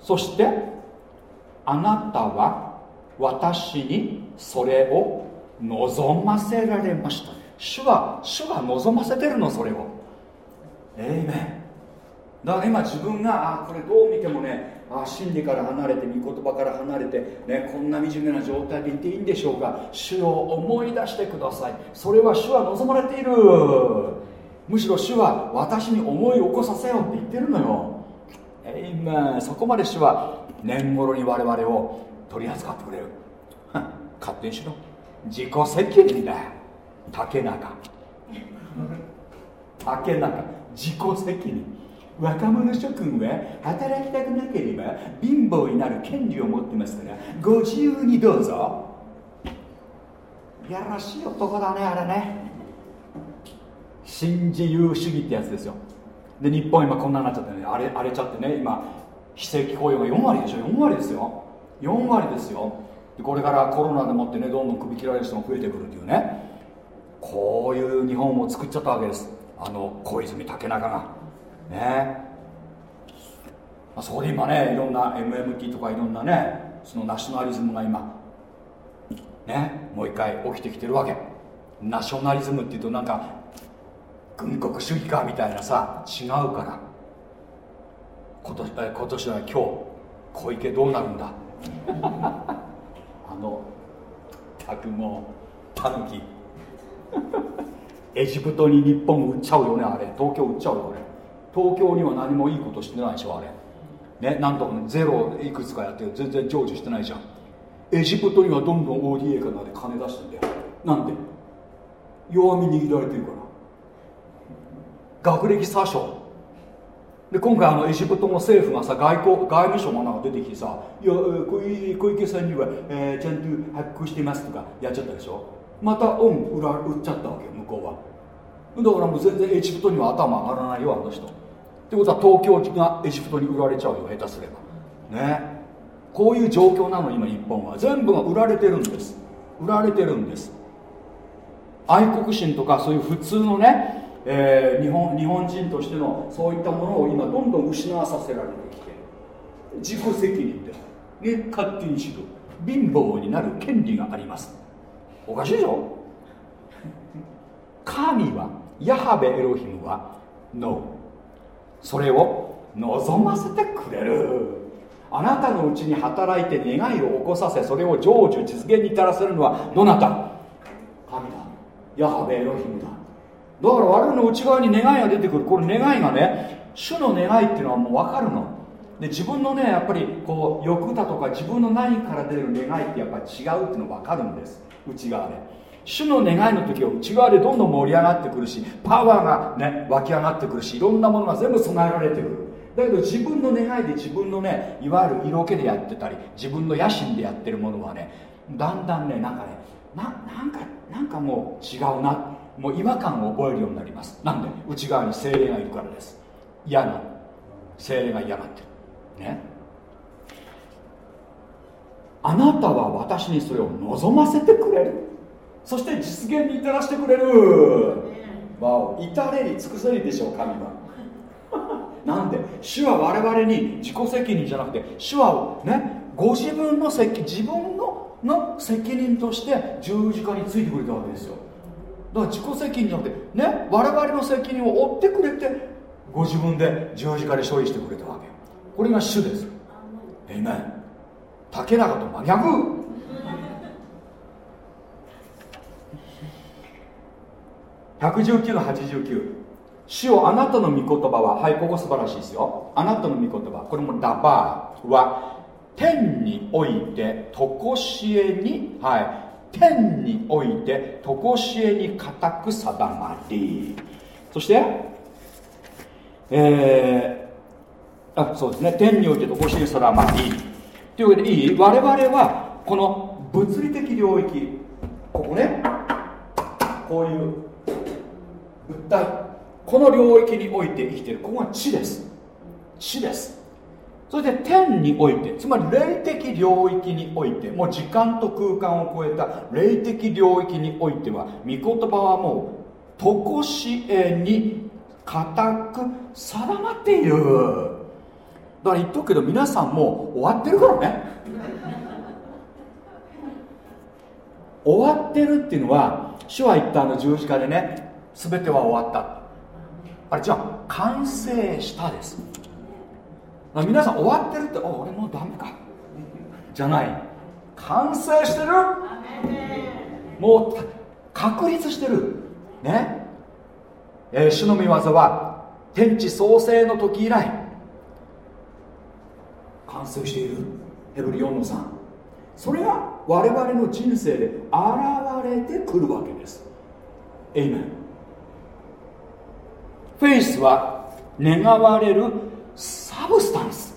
そしてあなたは私にそれを望ませられました。主は主が望ませてるのそれを。えいめんだから今自分があこれどう見てもねあ真理から離れて御言葉から離れて、ね、こんな惨めな状態でいていいんでしょうか。主を思い出してください。それは主は望まれている。むしろ主は私に思い起こさせようって言ってるのよ。えいめんそこまで主は年頃に我々を取り扱ってくれる。*laughs* 勝手にしろ。自己責任だ竹中。*laughs* 竹中。自己責任。若者諸君は働きたくなければ貧乏になる権利を持ってますからご自由にどうぞ。やらしい男だねあれね。新自由主義ってやつですよ。で日本今こんなになっちゃってね荒れ荒れちゃってね今非正規雇用が4割でしょ4割ですよ。4割ですよ。これからコロナでもってねどんどん首切られる人も増えてくるっていうね。こういう日本を作っちゃったわけです。あの小泉竹中が。ね。まあそこで今ねいろんな MMT とかいろんなねそのナショナリズムが今ねもう一回起きてきてるわけ。ナショナリズムっていうとなんか軍国主義かみたいなさ違うから。今年今年は今日。小池どうなるんだ？*laughs* あのたくもたぬきエジプトに日本売っちゃうよねあれ。東京売っちゃうよね。東京には何もいいことしてないでしょあれ。ねなんとかゼロいくつかやって全然成就してないじゃん。エジプトにはどんどん ODA かなで金出してんだよ。なんで？弱み握られてるから。学歴詐称。で今回あのエジプトの政府がさ外交外務省がなんか出てきてさ「いや小池さんには、えーちゃんと発行しています」とかやっちゃったでしょ？またオン売ら売っちゃったわけ向こうは。だからもう全然エジプトには頭上がらないよあの人。ってことは東京がエジプトに売られちゃうよ下手すれば。ね。こういう状況なの今日本は。全部が売られてるんです。売られてるんです。愛国心とかそういう普通のね、えー日本日本人としてのそういったものを今どんどん失わさせられてきて自己責任で、ね、勝手にしろ貧乏になる権利があります。おかしいでしょ？*laughs* 神はヤハベエロヒムは No それを望ませてくれる。あなたのうちに働いて願いを起こさせそれを成就実現に至らせるのはどなた？神だ。ヤハベエロヒムだ。だから我々の内側に願いが出てくる。これ願いがね主の願いっていうのはもう分かるの。で自分のねやっぱりこう欲だとか自分の何から出る願いってやっぱ違うっていうの分かるんです。内側で。主の願いの時は内側でどんどん盛り上がってくるしパワーがね湧き上がってくるしいろんなものが全部備えられてくる。だけど自分の願いで自分のねいわゆる色気でやってたり自分の野心でやってるものはねだんだんねなんかねななんかなんかもう違うな。もう違和感を覚えるようになります。なんで？内側に精霊がいるからです。嫌な。精霊が嫌がってる。ね？あなたは私にそれを望ませてくれる。そして実現に至らせてくれる。わお至れり尽くせりでしょう神は。*laughs* なんで？主は我々に自己責任じゃなくて主はねご自分の責自分のの責任として十字架についてくれたわけですよ。だから自己責任じゃなくてね我々の責任を負ってくれてご自分で十字架で処理してくれたわけ。これが主です。えいめん竹中と真逆。119の89主よあなたの御言葉ははいここ素晴らしいですよ。あなたの御言葉。これもダバーは天において常しえにはい。天において常しえに固く定まり。そしてえー、あそうですね。天において常しえに定まり。というわけでいい？我々はこの物理的領域ここねこういう物体この領域において生きている。ここが地です。地です。それで天においてつまり霊的領域においてもう時間と空間を超えた霊的領域においては御言葉はもう常しえに固く定まっている。だから言っとくけど皆さんもう終わってるからね。終わってるっていうのは主は言ったあの十字架でね全ては終わった。あれじゃあ完成したです。皆さん終わってるってあ俺もうダメか。じゃない。完成してる。もう確立してる。ね。えー、主の御業は天地創生の時以来完成している。ヘブル4の3それが我々の人生で現れてくるわけです。 Amen faith は願われる substance。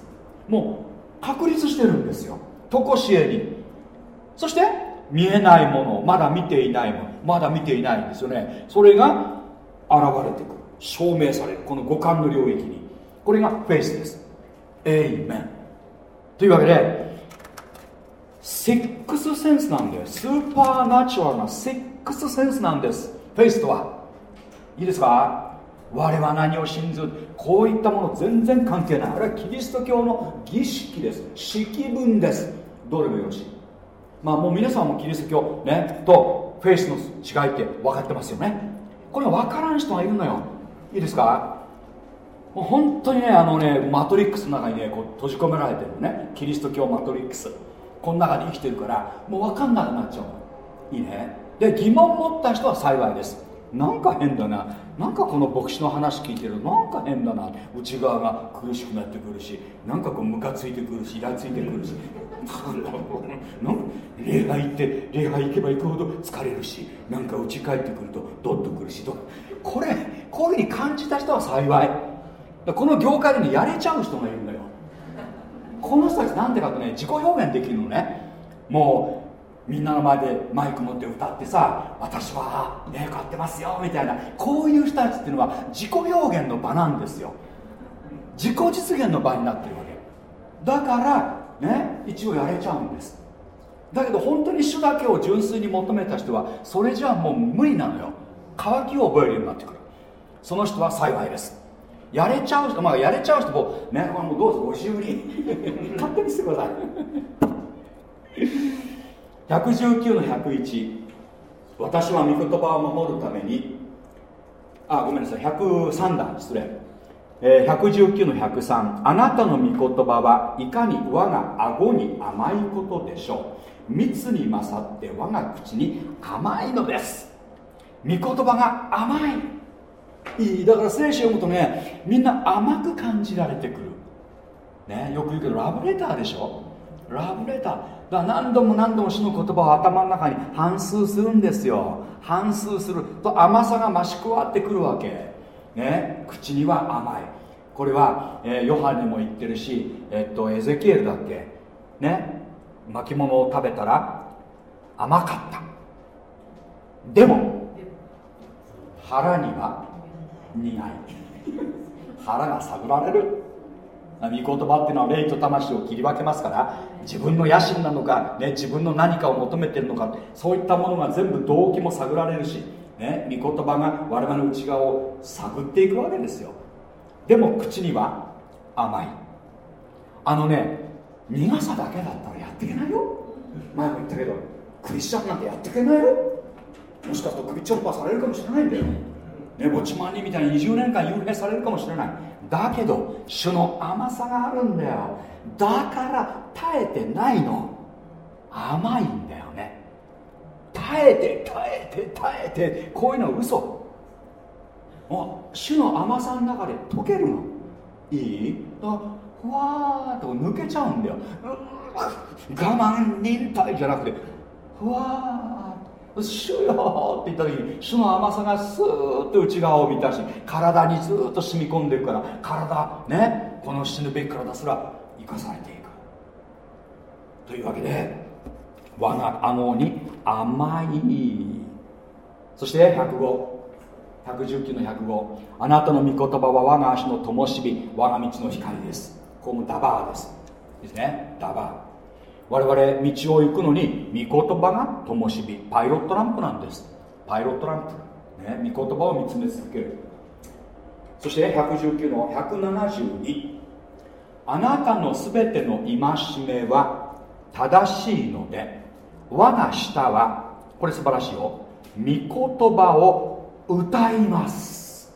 もう確立してるんですよ。常しえに。そして見えないもの。まだ見ていないもの。まだ見ていないんですよね。それが現れてくる。証明される。この五感の領域に。これがフェイスです。 Amen。というわけでセックスセンスなんでスーパーナチュラルなセックスセンスなんです。フェイスとは。いいですか？我は何を信ずこういったもの全然関係ない。あれはキリスト教の儀式です。式文です。どれもよろしい。まあもう皆さんもキリスト教ねとフェイスの違いって分かってますよね。これ分からん人がいるのよ。いいですか？もう本当にねあのねマトリックスの中にねこう閉じ込められてるね。キリスト教マトリックス。この中で生きてるからもう分かんなくなっちゃういいね。で疑問持った人は幸いです。なんか変だな。なんかこの牧師の話聞いてる。なんか変だな。内側が苦しくなってくるし。なんかこうムカついてくるしイラついてくるし。なん礼拝行って礼拝行けば行くほど疲れるし。なんか家帰ってくるとドッとくるし。これこういうふうに感じた人は幸い。この業界でねやれちゃう人がいるんだよ。この人たちなんでかとね自己表現できるのね。もうみんなの前でマイク持って歌ってさ私はねこうやってますよみたいなこういう人たちっていうのは自己表現の場なんですよ。自己実現の場になってるわけ。だからね一応やれちゃうんです。だけど本当に主だけを純粋に求めた人はそれじゃあもう無理なのよ。渇きを覚えるようになってくる。その人は幸いです。やれちゃう人まあやれちゃう人もねこれもうどうぞご自由に。*laughs* 勝手にしてください。119の101私は御言葉を守るために。あごめんなさい。103段失礼、えー、119の103あなたの御言葉はいかに我が顎に甘いことでしょう。蜜に勝って我が口に甘いのです。御言葉が甘い。いい。だから聖書読むとねみんな甘く感じられてくる。ねよく言うけどラブレターでしょ？ラブレター。だから何度も何度も主の言葉を頭の中に反芻するんですよ。反芻すると甘さが増し加わってくるわけ。ね？口には甘い。これは、えー、ヨハネも言ってるし、えっと、エゼキエルだっけね？巻物を食べたら甘かった。でも腹には苦い。腹が探られる。御言葉っていうのは霊と魂を切り分けますから自分の野心なのか、ね、自分の何かを求めてるのかそういったものが全部動機も探られるし、ね、御言葉が我々の内側を探っていくわけですよ。でも口には甘い。あのね苦さだけだったらやっていけないよ。前も言ったけどクリスチャンなんてやっていけないよ。もしかすると首ちょっぱされるかもしれないんだよ。ねぼちまにみたいに20年間幽閉されるかもしれない。だけど主の甘さがあるんだよ。だから耐えてないの。甘いんだよね。耐えて耐えて耐えて。こういうのは嘘。あ主の甘さの中で溶けるの。いい？だふわーっと抜けちゃうんだよ。我慢忍耐じゃなくてふわっ主よって言った時に主の甘さがスーッと内側を満たし体にずっと染み込んでいくから体ねこの死ぬべき体すら生かされていく。というわけで我が顎に甘い。そして105 119の105あなたの御言葉は我が足の灯火我が道の光です。ここもダバーです。ですね。ダバー。我々道を行くのに御言葉が灯火。パイロットランプなんです。パイロットランプ、ね、御言葉を見つめ続ける。そして119の172あなたのすべての戒めは正しいので我が舌はこれ素晴らしいよ。御言葉を歌います。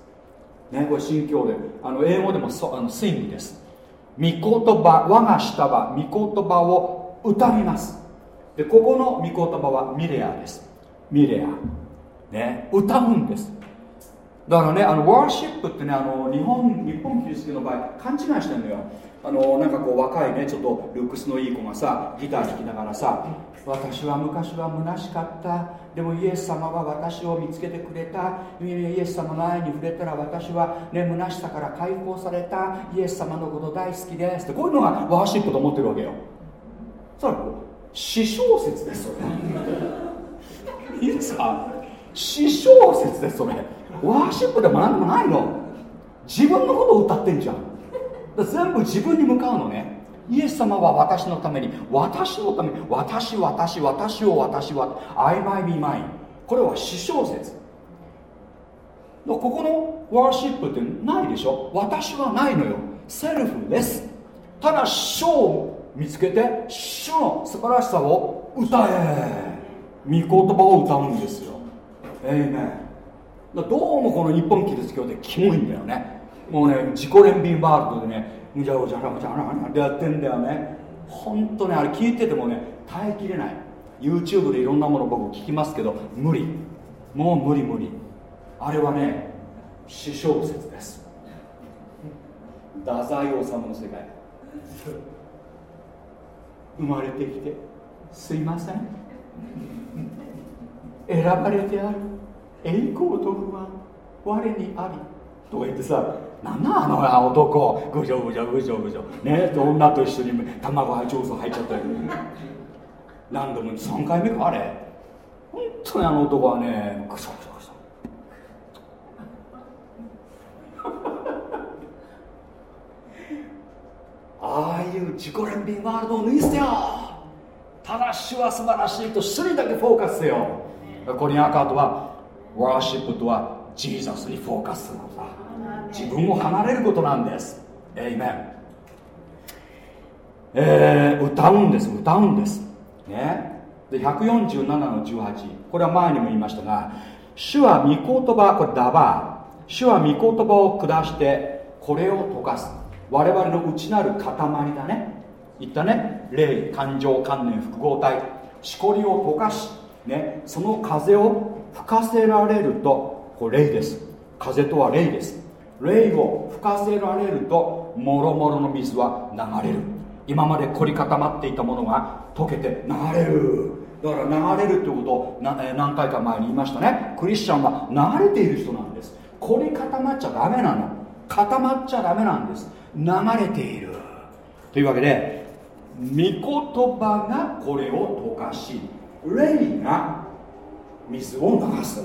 ねこれ新教であの英語でもそあのスイングです。御言葉我が舌は御言葉を歌います。でここの御言葉はミレアです。ミレア。ね。歌うんです。だからねあのワーシップってねあの日本日本キリストの場合勘違いしてるのよ。あのなんかこう若いねちょっとルックスのいい子がさギター弾きながらさ私は昔は虚しかった。でもイエス様は私を見つけてくれた。イエス様の愛に触れたら私はね虚しさから解放された。イエス様のこと大好きです。ってこういうのがワーシップと思ってるわけよ。それ詩小説ですそれいいですか詩小説ですそれワーシップでも何でもないの。自分のことを歌ってんじゃん。全部自分に向かうのね。イエス様は私のために私のために私私私を私は I might be mine これは詩小説。ここのワーシップってないでしょ？私はないのよ。セルフレスただ書を見つけて主の素晴らしさを歌え。御言葉を歌うんですよ。えいめどうもこの日本キリスト教ってキモいんだよね。もうね自己憐憫ワールドでねむちゃむちゃむちゃむちゃってやってんだよね。本当ねあれ聞いててもね耐えきれない。YouTube でいろんなもの僕聞きますけど無理。もう無理無理。あれはね詩小説です。太宰治の世界。生まれてきてすいません。*laughs* 選ばれてある。栄光と不安。我にあり。とか言ってさなんだあの男。ぐじょぐじょぐじょぐじょ。ね女と一緒に卵入上手入っちゃったり *laughs* 何度も3回目かあれ。本当にあの男はねぐしょぐしょぐしょああいう自己憐憫ワールドを脱い捨てよただしは素晴らしいと主にだけフォーカスせよ。コリン・アカートはワーシップとはジーザスにフォーカスすることだ。自分を離れることなんです。エイメンえー、歌うんです。歌うんです。ね。で147の18これは前にも言いましたが主は御言葉これダバー主は御言葉を下してこれを溶かす。我々の内なる塊だね。言ったね。霊感情観念複合体。しこりを溶かし、ね、その風を吹かせられるとこれ霊です。風とは霊です。霊を吹かせられるともろもろの水は流れる。今まで凝り固まっていたものが溶けて流れる。だから流れるってことを何回か前に言いましたね。クリスチャンは流れている人なんです。凝り固まっちゃダメなの。固まっちゃダメなんです。流れている。というわけで御言葉がこれを溶かし霊が水を流す。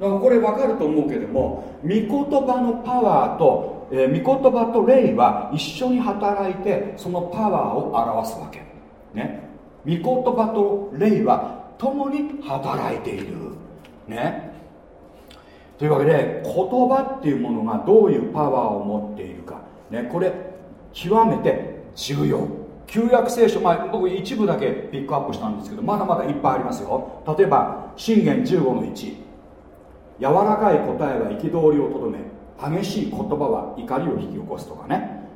だからこれ分かると思うけども御言葉のパワーと、えー、御言葉と霊は一緒に働いてそのパワーを表すわけ。ね。御言葉と霊は共に働いている。ね。というわけで言葉っていうものがどういうパワーを持っている、ね、これ極めて重要。旧約聖書、まあ、僕一部だけピックアップしたんですけどまだまだいっぱいありますよ。例えば信玄15の1柔らかい答えは憤りをとどめ激しい言葉は怒りを引き起こすとかね、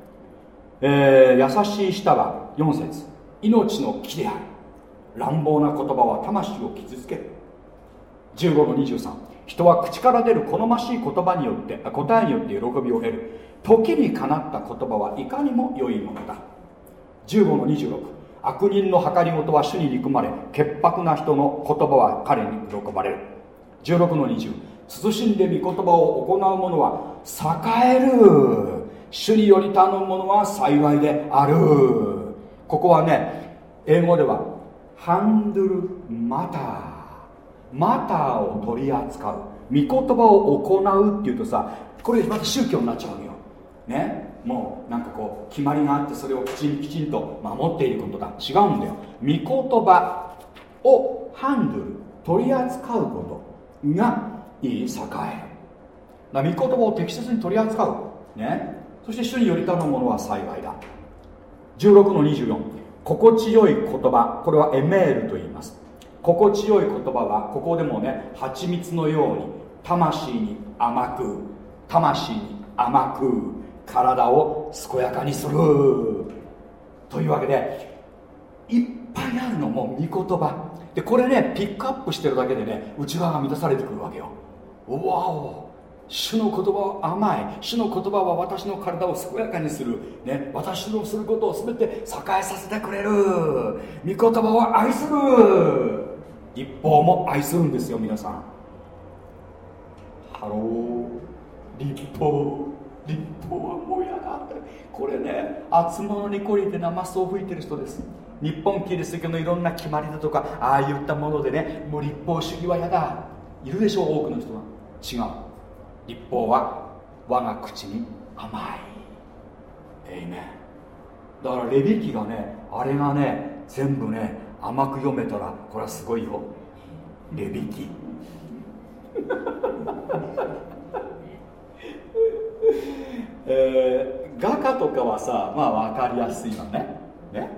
えー、優しい舌は4節。命の木である。乱暴な言葉は魂を傷つける。15の23人は口から出る好ましい言葉によって答えによって喜びを得る。時にかなった言葉はいかにも良いものだ。15の26悪人の計りごとは主に憎まれ潔白な人の言葉は彼に喜ばれる。16の20慎んで御言葉を行う者は栄える。主により頼む者は幸いである。ここはね英語ではハンドルマター。マターを取り扱う。御言葉を行うっていうとさこれまた宗教になっちゃうよ。ねもうなんかこう決まりがあってそれをきちんきちんと守っていることだ違うんだよ。御言葉をハンドル取り扱うことがいい栄。えるだ御言葉を適切に取り扱う。ね。そして主により頼む者は幸いだ。16の24心地よい言葉これはエメールと言います。心地よい言葉はここでもね蜂蜜のように魂に甘く魂に甘く。体を健やかにする。というわけでいっぱいあるのも御言葉。でこれねピックアップしてるだけでね内側が満たされてくるわけよ。 Wow。主の言葉は甘い。主の言葉は私の体を健やかにする、ね、私のすることを全て栄えさせてくれる。御言葉を愛する。律法も愛するんですよ皆さん。 Hello。律法。律法はもうやだって。これね厚物に懲りてナマスを吹いてる人です。日本キリスト教のいろんな決まりだとかああいったものでねもう立法主義はやだ。いるでしょう多くの人は。違う。立法は我が口に甘い。エイメンだからレビキがねあれがね全部ね甘く読めたらこれはすごいよ。レビキ。*laughs* えー、画家とかはさまあ分かりやすいのね。ね？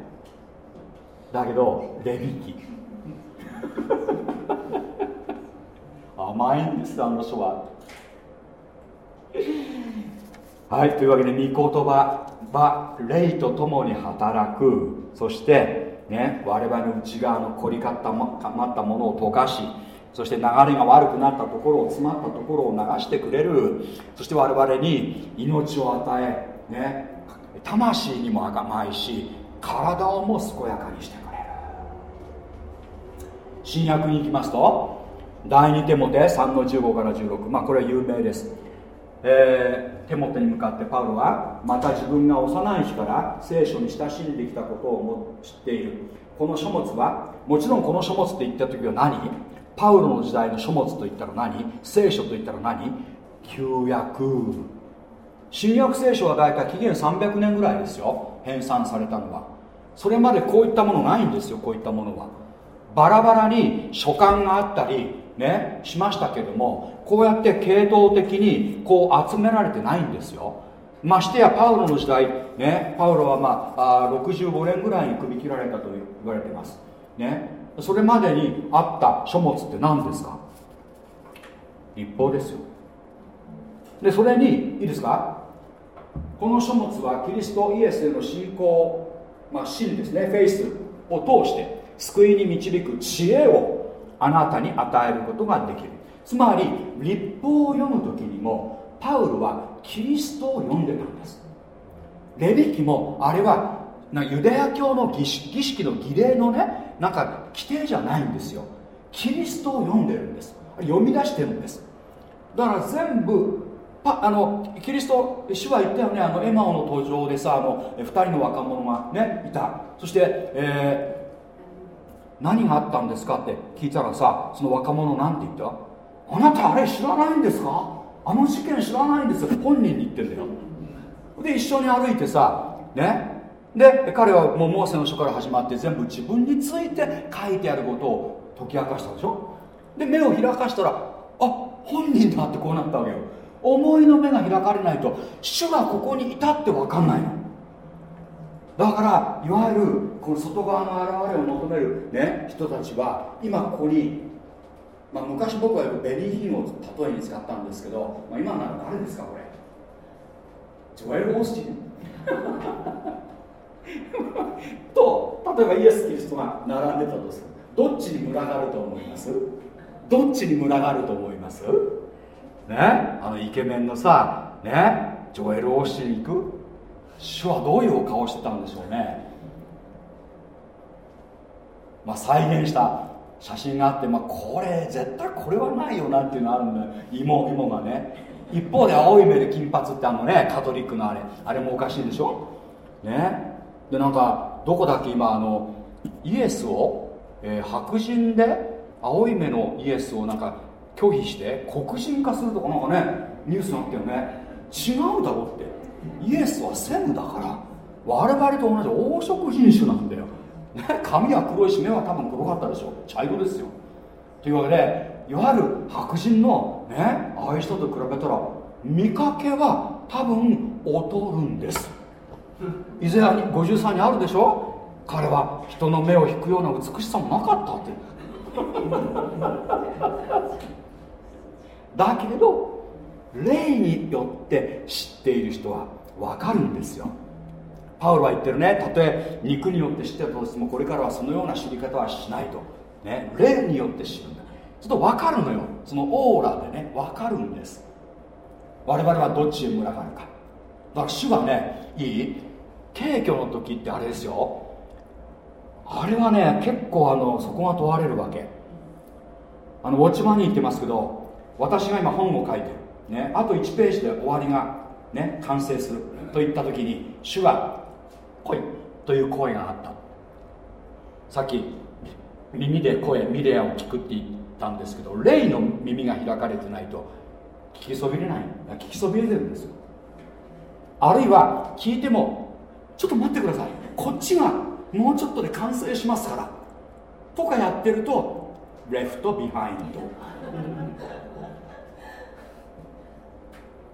だけどレビキ。甘いんですあの人は。はいというわけで御言葉は霊とともに働く。そしてね我々の内側の凝り固まったものを溶かしそして流れが悪くなったところを詰まったところを流してくれる。そして我々に命を与え、ね、魂にも甘いし体をも健やかにしてくれる。新約に行きますと第2手モテ3の15から16まあこれは有名です、えー、手モテに向かってパウロはまた自分が幼い日から聖書に親しんできたことを知っている。この書物はもちろんこの書物って言った時は何？パウロの時代の書物といったら何？聖書といったら何？旧約。新約聖書は大体紀元300年ぐらいですよ。編纂されたのは。それまでこういったものないんですよこういったものは。バラバラに書簡があったりねしましたけどもこうやって系統的にこう集められてないんですよ。ましてやパウロの時代ねパウロはまああ65年ぐらいに首切られたと言われてます。ね。それまでにあった書物って何ですか？立法ですよ。でそれにいいですか？この書物はキリストイエスへの信仰、まあ、真ですね。フェイスを通して救いに導く知恵をあなたに与えることができる。つまり立法を読む時にもパウロはキリストを読んでたんです。レビキもあれはユダヤ教の儀式の儀礼のねなんか規定じゃないんですよ。キリストを読んでるんです。読み出してるんです。だから全部パあのキリスト主は言ったよねあのエマオの登場でさあの2人の若者がねいた。そして、えー、何があったんですかって聞いたらさその若者なんて言った？あなたあれ知らないんですか？あの事件知らないんです。よ本人に言ってんだよ。で一緒に歩いてさねで彼はもうモーセの書から始まって全部自分について書いてあることを解き明かしたでしょ？で目を開かしたらあ本人だってこうなったわけよ。思いの目が開かれないと主がここにいたって分かんないの。だからいわゆるこの外側の現れを求める、ね、人たちは今ここに、まあ、昔僕はベリーヒンを例えに使ったんですけど、まあ、今なら誰ですかこれ？ジョエル・オースティン。*laughs* と例えばイエス・キリストが並んでたとする。どっちに群がると思います？どっちに群がると思います？ね？あのイケメンのさね？ジョエル・オースティン行く？主はどういうお顔してたんでしょうね？まあ再現した。写真があって、まあ、これ絶対これはないよなっていうのあるんだよ。芋芋がね。一方で青い目で金髪ってあのねカトリックのあれ。あれもおかしいでしょ？ね？でなんかどこだっけ今あのイエスを、えー白人で青い目のイエスをなんか拒否して黒人化するとかなんかねニュースになったよね。違うだろって。イエスはセムだから我々と同じ黄色人種なんだよ、ね、髪は黒いし目は多分黒かったでしょ。茶色ですよ。というわけでいわゆる白人のねああいう人と比べたら見かけは多分劣るんです。イザヤに53にあるでしょ？彼は人の目を引くような美しさもなかったって。だけど霊によって知っている人は分かるんですよ。パウロは言ってるね。たとえ肉によって知ってたとしてもこれからはそのような知り方はしないと、ね、霊によって知るんだ。ちょっと分かるのよ。そのオーラでね。分かるんです。我々はどっちへ群がるか。だから主はねいい？軽挙の時ってあれですよ。あれはね結構あのそこが問われるわけ。あのウォッチマンに言ってますけど私が今本を書いてる、ね、あと1ページで終わりが、ね、完成するといった時に主は来い。という声があった。さっき耳で声ミレアを聞くって言ったんですけど霊の耳が開かれてないと聞きそびれない。聞きそびれてるんですよ。あるいは聞いてもちょっと待ってください。こっちがもうちょっとで完成しますから。とかやってると left behind。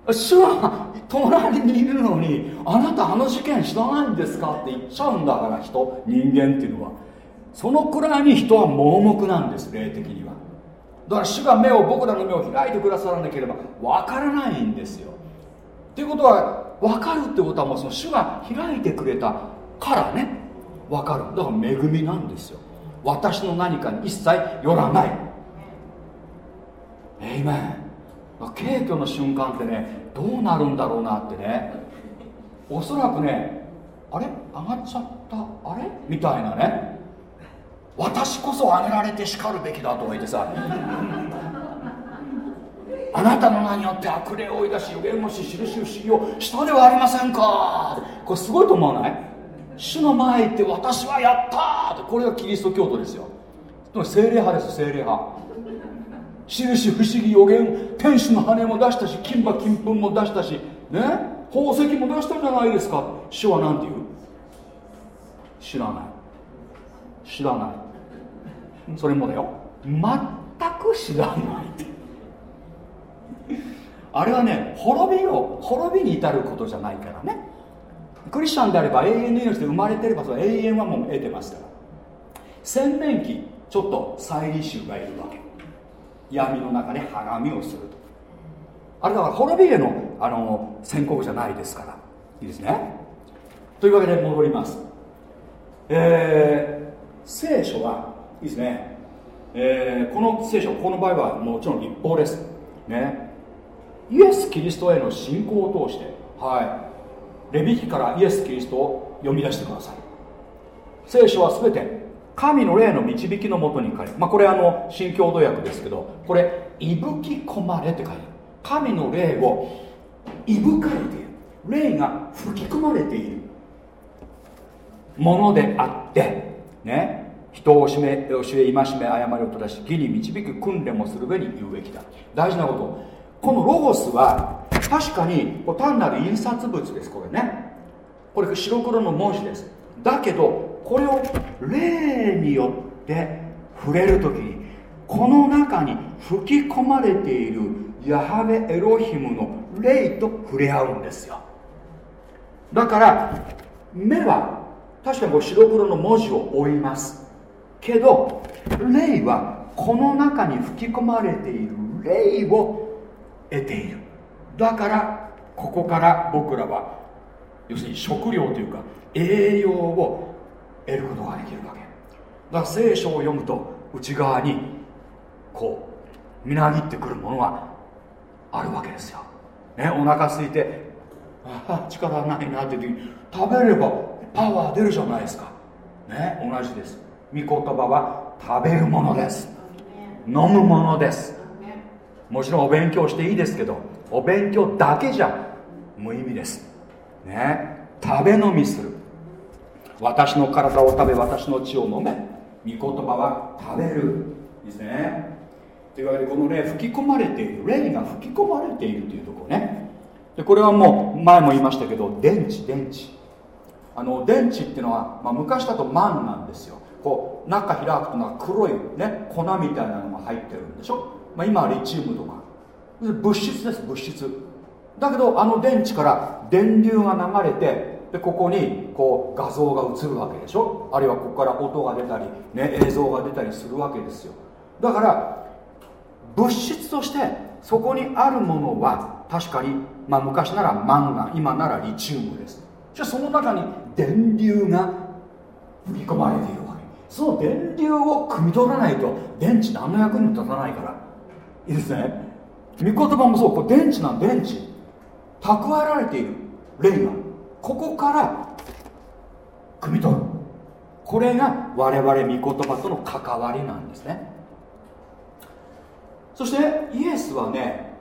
*laughs* 主は隣にいるのにあなたあの事件知らないんですかって言っちゃうんだから人。人間っていうのは。そのくらいに人は盲目なんです霊的には。だから主が目を僕らの目を開いてくださらなければ分からないんですよ。っていうことは分かるってことはもうその主が開いてくれたからね。分かる。だから恵みなんですよ。私の何かに一切よらない。えいめん軽挙の瞬間ってねどうなるんだろうなってね。おそらくねあれ？上がっちゃった？あれ？みたいなね。私こそ上げられて叱るべきだとか言ってさ。あなたの名によって悪霊を追い出し予言もし印不思議をしたではありませんか。これすごいと思わない？主の前行って私はやったってこれがキリスト教徒ですよ。でも精霊派です精霊派。印不思議予言天使の羽も出したし金馬金粉も出したしね？宝石も出したんじゃないですか。主は何て言う？知らない。知らない。それもだよ。全く知らないあれはね滅びを滅びに至ることじゃないからね。クリスチャンであれば永遠の命で生まれてればその永遠はもう得てますから。洗面器ちょっと再利衆がいるわけ。闇の中で鏡をすると。あれだから滅びへのあの宣告じゃないですから。いいですね。というわけで戻ります。えー、聖書はいいですね、えー、この聖書この場合はもちろん立法です。ね。イエス・キリストへの信仰を通してはい。レビキからイエス・キリストを読み出してください。聖書は全て神の霊の導きのもとに書かれまあこれあの新共同訳ですけどこれいぶき込まれって書いてある。神の霊をいぶかれている。霊が吹き込まれている。ものであってね。人を教え教え戒め誤りを正し義に導く訓練もする上に言うべきだ。大事なことこのロゴスは確かに単なる印刷物ですこれね。これ白黒の文字です。だけどこれを霊によって触れる時にこの中に吹き込まれているヤハベエロヒムの霊と触れ合うんですよ。だから目は確かにこう白黒の文字を追います。けど霊はこの中に吹き込まれている霊を得ている。だからここから僕らは要するに食料というか栄養を得ることができるわけ。だから聖書を読むと内側にこうみなぎってくるものがあるわけですよ、ね、お腹空いてああ力ないなって時に食べればパワー出るじゃないですか。ね同じです。御言葉は食べるものです。飲むものです。もちろんお勉強していいですけどお勉強だけじゃ無意味です。ね。食べ飲みする。私の体を食べ私の血を飲め。御言葉は食べる。ですね。というわけでこの霊吹き込まれている。霊が吹き込まれているというところね。でこれはもう前も言いましたけど電池電池。あの電池っていうのは、まあ、昔だとマンなんですよ。こう中開くとなんか黒い、ね、粉みたいなのが入ってるんでしょ、まあ、今はリチウムとか。物質です物質。だけどあの電池から電流が流れてでここにこう画像が映るわけでしょ？あるいはここから音が出たり、ね、映像が出たりするわけですよ。だから物質としてそこにあるものは確かに、まあ、昔ならマンガン今ならリチウムです。じゃあその中に電流が吹き込まれているわけ。その電流を汲み取らないと電池何の役にも立たないから。いいですね。御言葉もそうこれ電池なん電池。蓄えられている。霊が。ここから汲み取る。これが我々御言葉との関わりなんですね。そしてイエスはね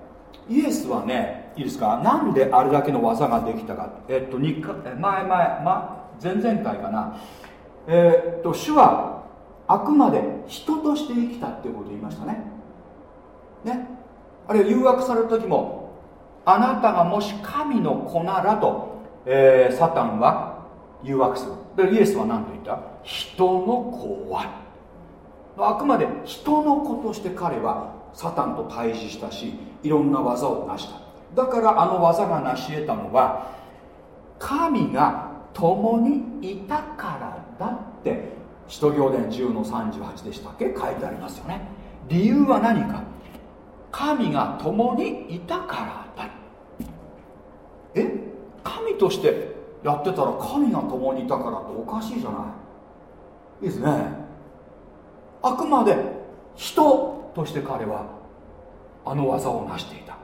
イエスはねいいですか？なんであれだけの技ができたか。えっと前前、ま、前々回かな。えっと主はあくまで人として生きたっていうことを言いましたね。ね。あるいは誘惑される時もあなたがもし神の子ならとえー、サタンは誘惑する。でイエスは何と言った？人の子は。あくまで人の子として彼はサタンと対峙したしいろんな技を成した。だからあの技が成し得たのは神が共にいたからだって使徒行伝10の38でしたっけ？書いてありますよね。理由は何か？神が共にいたからだ。え？神としてやってたら神が共にいたからっておかしいじゃない。いいですね。あくまで人として彼はあの技を成していた。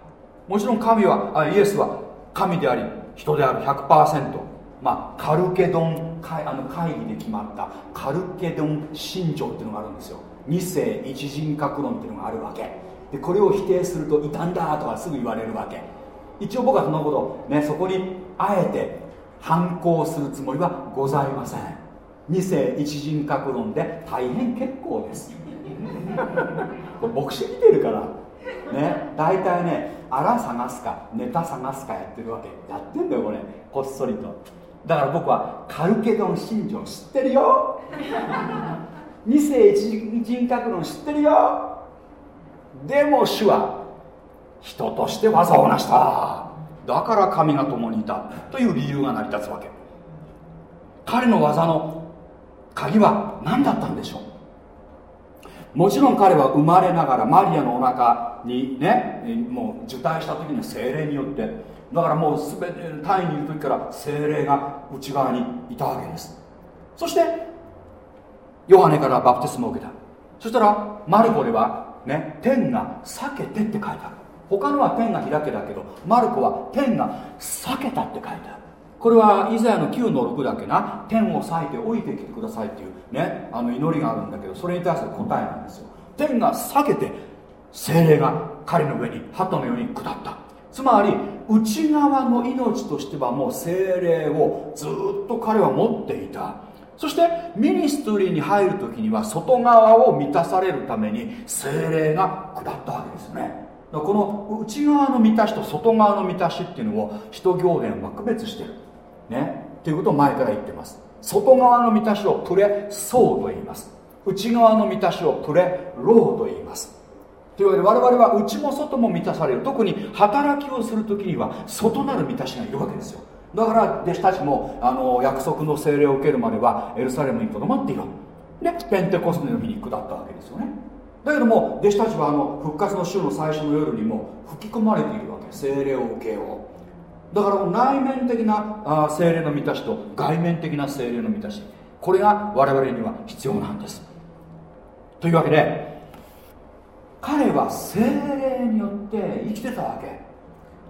もちろん神はあイエスは神であり人である100%まあカルケドンあの会議で決まったカルケドン信条っていうのがあるんですよ。二世一人格論っていうのがあるわけ。でこれを否定すると異端だとかすぐ言われるわけ。一応僕はそのことねそこにあえて反抗するつもりはございません。二世一人格論で大変結構です。これ牧師見てるから。ね大体ねあら探すかネタ探すかやってるわけ。やってんだよこれ。こっそりと。だから僕はカルケドン信条知ってるよ。二世一人格論知ってるよ。でも主は人として技を成した。だから神が共にいたという理由が成り立つわけ。彼の技の鍵は何だったんでしょう？もちろん彼は生まれながらマリアのお腹にねもう受胎した時の精霊によって。だからもう全て単位にいる時から精霊が内側にいたわけです。そしてヨハネからバプテスマを受けた。そしたらマルコではね天が避けてって書いてある。他のは天が開けだけどマルコは天が避けたって書いてある。これはイザヤの9の6だけな？天を裂いて降りてきてくださいっていうねあの祈りがあるんだけどそれに対する答えなんですよ。天が避けて精霊が彼の上に鳩のように下った。つまり内側の命としてはもう精霊をずっと彼は持っていた。そしてミニストリーに入る時には外側を満たされるために精霊が下ったわけですね。この内側の満たしと外側の満たしっていうのを使徒行伝は区別してる。ね。っていうことを前から言ってます。外側の満たしをプレソーと言います。内側の満たしをプレローと言います。というわけで我々は内も外も満たされる。特に働きをする時には外なる満たしがいるわけですよ。だから弟子たちもあの約束の聖霊を受けるまではエルサレムにとどまっていろ。でペンテコステの日に下ったわけですよね。だけども弟子たちはあの復活の週の最初の夜にも吹き込まれているわけ。聖霊を受けよう。だから内面的なあ精霊の満たしと外面的な精霊の満たし。これが我々には必要なんです。というわけで彼は精霊によって生きてたわけ。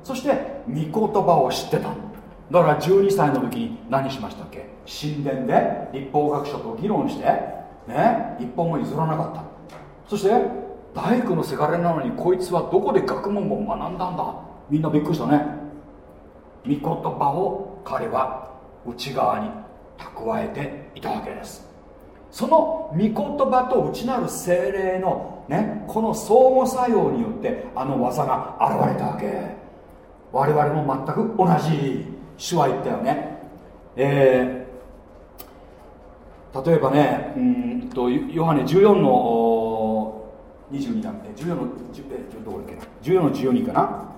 そして御言葉を知ってた。だから12歳の時に何しましたっけ？神殿で立法学者と議論してね一本も譲らなかった。そして大工のせがれなのにこいつはどこで学問を学んだんだ？みんなびっくりしたね。御言葉を彼は内側に蓄えていたわけです。その御言葉と内なる精霊のねこの相互作用によってあの技が現れたわけ。我々も全く同じ。主は言ったよね。えー、例えばねうんとヨハネ14の22だ14のえどこだっけ14の12かな、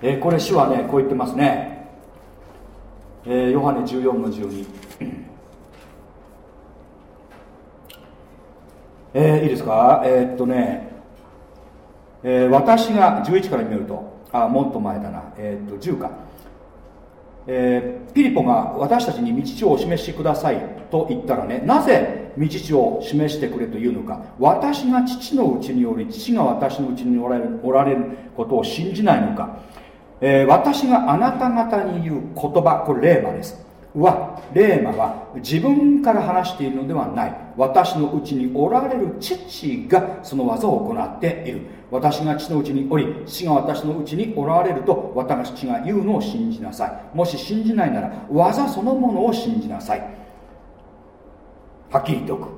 えー、これ主はねこう言ってますね、えー、ヨハネ14の12 *coughs* えー、いいですか。えー、っとね、えー、私が11から見ると。あもっと前だな。えー、っと10か。えー、ピリポが私たちに道地をお示しくださいと言ったらねなぜ道地を示してくれというのか。私が父のうちにおり父が私のうちにおられるおられることを信じないのか、えー、私があなた方に言う言葉これ霊馬です。はレーマは自分から話しているのではない。私のうちにおられる父がその技を行っている。私が父のうちにおり父が私のうちにおられると私が言うのを信じなさい。もし信じないなら技そのものを信じなさい。はっきり言っておく。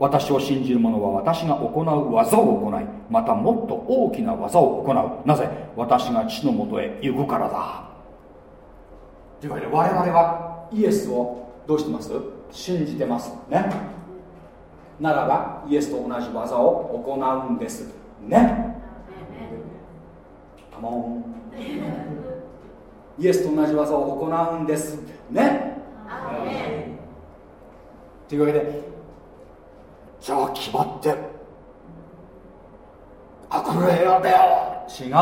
私を信じる者は私が行う技を行いまたもっと大きな技を行う。なぜ？私が父のもとへ行くからだ。というわけで我々はイエスをどうしてます？信じてます。ね。ならばイエスと同じ技を行うんです。ね。カモンイエスと同じ技を行うんです。ね。というわけでじゃあ決まって悪霊よだよ違うか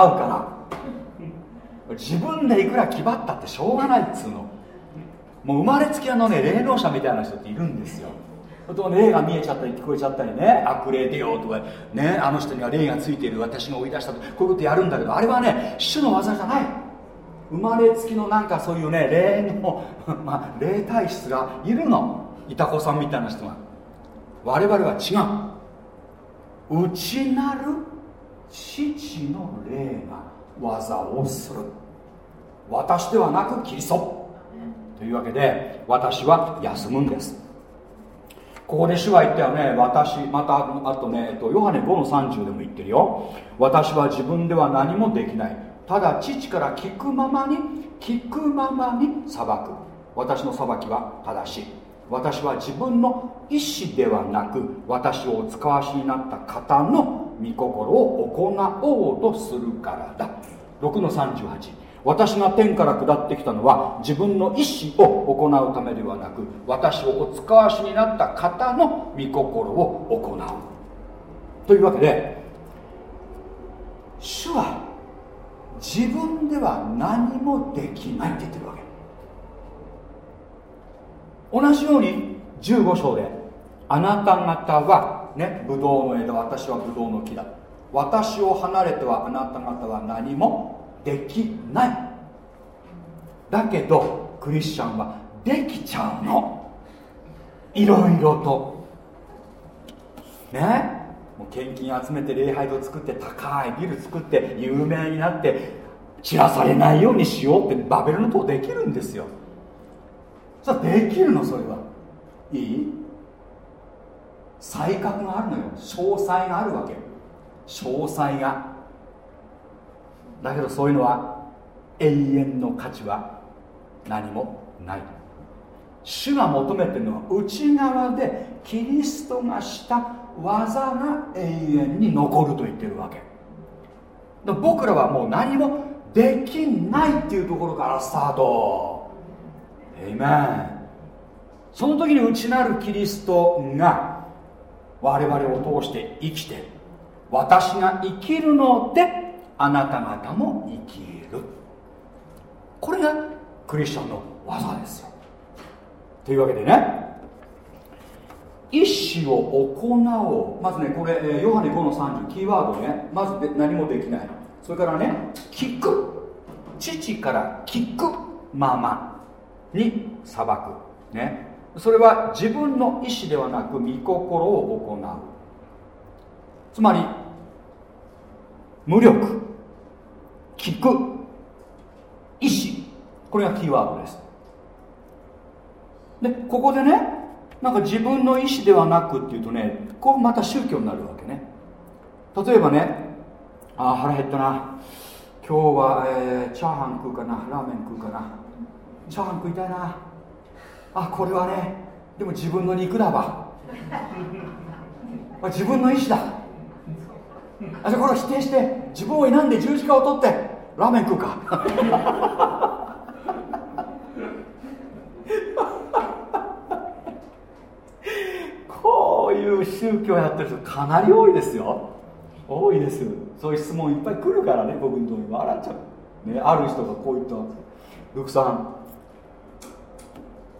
な。自分でいくら気張ったってしょうがないっつうの。もう生まれつきあのね霊能者みたいな人っているんですよと霊が見えちゃったり聞こえちゃったりね。悪霊出ようとかね。あの人には霊がついている私が追い出したと。こういうことやるんだけどあれはね主の技じゃない。生まれつきのなんかそういうね霊の、*laughs* まあ、霊体質がいるの。いた子さんみたいな人が。我々は違う。内なる父の霊が技をする。私ではなくキリスト。というわけで私は休むんです。ここで主は言ったよね私またあとね、えっと、ヨハネ5の30でも言ってるよ。私は自分では何もできない。ただ父から聞くままに聞くままに裁く。私の裁きは正しい。私は自分の意思ではなく私をお使わしになった方の御心を行おうとするからだ。6の38私が天から下ってきたのは自分の意思を行うためではなく私をお使わしになった方の御心を行う。というわけで主は自分では何もできないって言ってるわけ。同じように15章であなた方はねブドウの枝私はブドウの木だ。私を離れてはあなた方は何もできない。だけどクリスチャンはできちゃうの。いろいろと。ね？もう献金集めて礼拝堂作って高いビル作って有名になって散らされないようにしようってバベルの塔できるんですよ。さあできるの？それは。いい？才覚があるのよ。詳細があるわけ。詳細が。だけどそういうのは永遠の価値は何もない。主が求めてるのは内側でキリストがした技が永遠に残ると言ってるわけ。僕らはもう何もできないっていうところからスタート。エイメンその時に内なるキリストが我々を通して生きて私が生きるのであなた方も生きる。これがクリスチャンの技ですよ。というわけでね意思を行おう。まずねこれヨハネ5の30キーワードね。まず何もできない。それからね聞く。父から聞くままに裁く。ね。それは自分の意思ではなく御心を行う。つまり無力。聞く。意思。これがキーワードです。でここでねなんか自分の意思ではなくっていうとねこれまた宗教になるわけね。例えばねああ腹減ったな。今日は、えー、チャーハン食うかな。ラーメン食うかな。チャーハン食いたいな。あこれはねでも自分の肉だわ。自分の意思だ。あじゃあこれを否定して自分を選んで十字架を取ってラーメン食うか。こういう宗教やってる人かなり多いですよ。多いです。そういう質問いっぱい来るからね僕のとこに笑っちゃう、ね、ある人がこう言ったルクさん。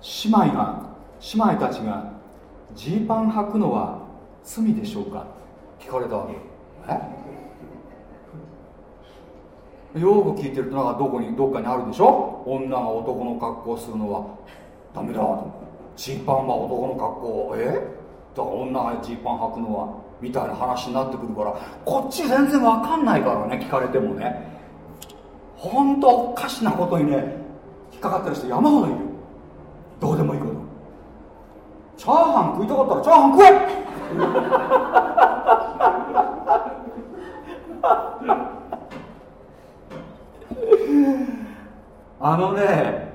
姉妹が姉妹たちがジーパン履くのは罪でしょうか？聞かれたわけ。え？よく聞いてるとなんかどこにどっかにあるでしょ？女が男の格好するのは。ダメだ。ジーパンは男の格好。え？だから女がジーパン履くのはみたいな話になってくるから。こっち全然わかんないからね聞かれてもね。ほんとおかしなことにね引っかかってる人山ほどいる。どうでもいいこと。チャーハン食いたかったらチャーハン食え！あのね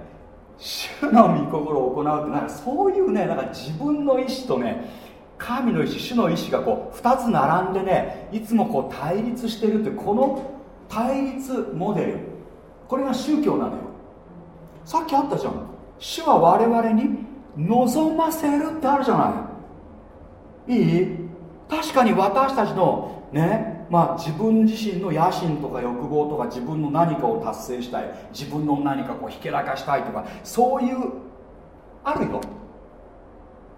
主の御心を行うってなんかそういうねなんか自分の意思とね神の意志主の意志がこう2つ並んでねいつもこう対立してるってこの対立モデル。これが宗教なのよ。さっきあったじゃん。主は我々に望ませるってあるじゃない。いい？確かに私たちのねまあ自分自身の野心とか欲望とか自分の何かを達成したい自分の何かこうひけらかしたいとかそういうあるよ。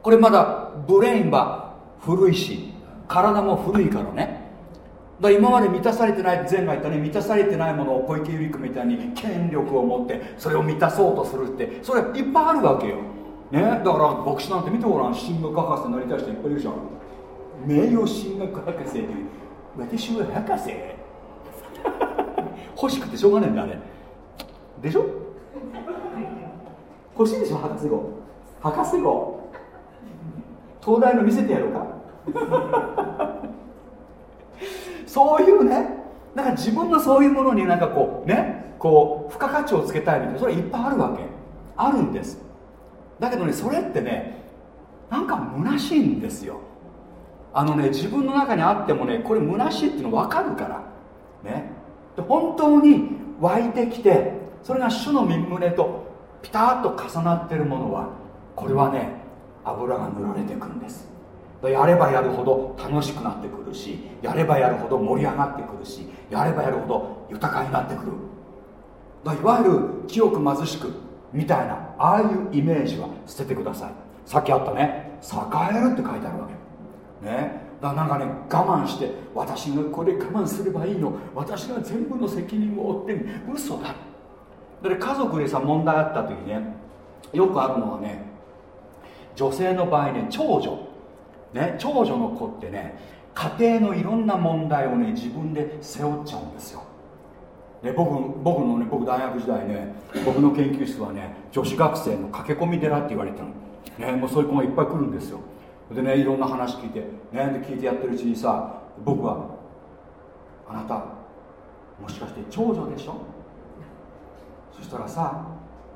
これまだブレインは古いし体も古いからね。だ今まで満たされてない前が言ったね満たされてないものを小池百合子みたいに権力を持ってそれを満たそうとするってそれいっぱいあるわけよ。ね？だから牧師なんて見てごらん。進学博士になりたい人いっぱいいるじゃん。名誉進学博士っていう。私は博士。*laughs* 欲しくてしょうがないんだあれ。でしょ？欲しいでしょ博士号。博士号。東大の見せてやろうか。*laughs* そういうねなんか自分のそういうものになんかこうねこう付加価値をつけたいみたいなそれいっぱいあるわけ。あるんです。だけどねそれってねなんか虚しいんですよ。あのね自分の中にあってもねこれ虚しいっていうの分かるから。ね。で本当に湧いてきてそれが主の身胸とピタッと重なってるものはこれはね油が塗られていくんです。やればやるほど楽しくなってくるしやればやるほど盛り上がってくるしやればやるほど豊かになってくる。だいわゆる清く貧しくみたいなああいうイメージは捨ててください。さっきあったね栄えるって書いてあるわけ。ね。だからなんかね我慢して私がこれ我慢すればいいの。私が全部の責任を負って嘘だで家族でさ問題あった時ねよくあるのはね女性の場合ね長女。ね長女の子ってね家庭のいろんな問題をね自分で背負っちゃうんですよ。で僕僕のね僕大学時代ね僕の研究室はね女子学生の駆け込み寺って言われてたの。ね、もうそういう子がいっぱい来るんですよ。でねいろんな話聞いて、ね、で聞いてやってるうちにさ僕はあなたもしかして長女でしょ？そしたらさ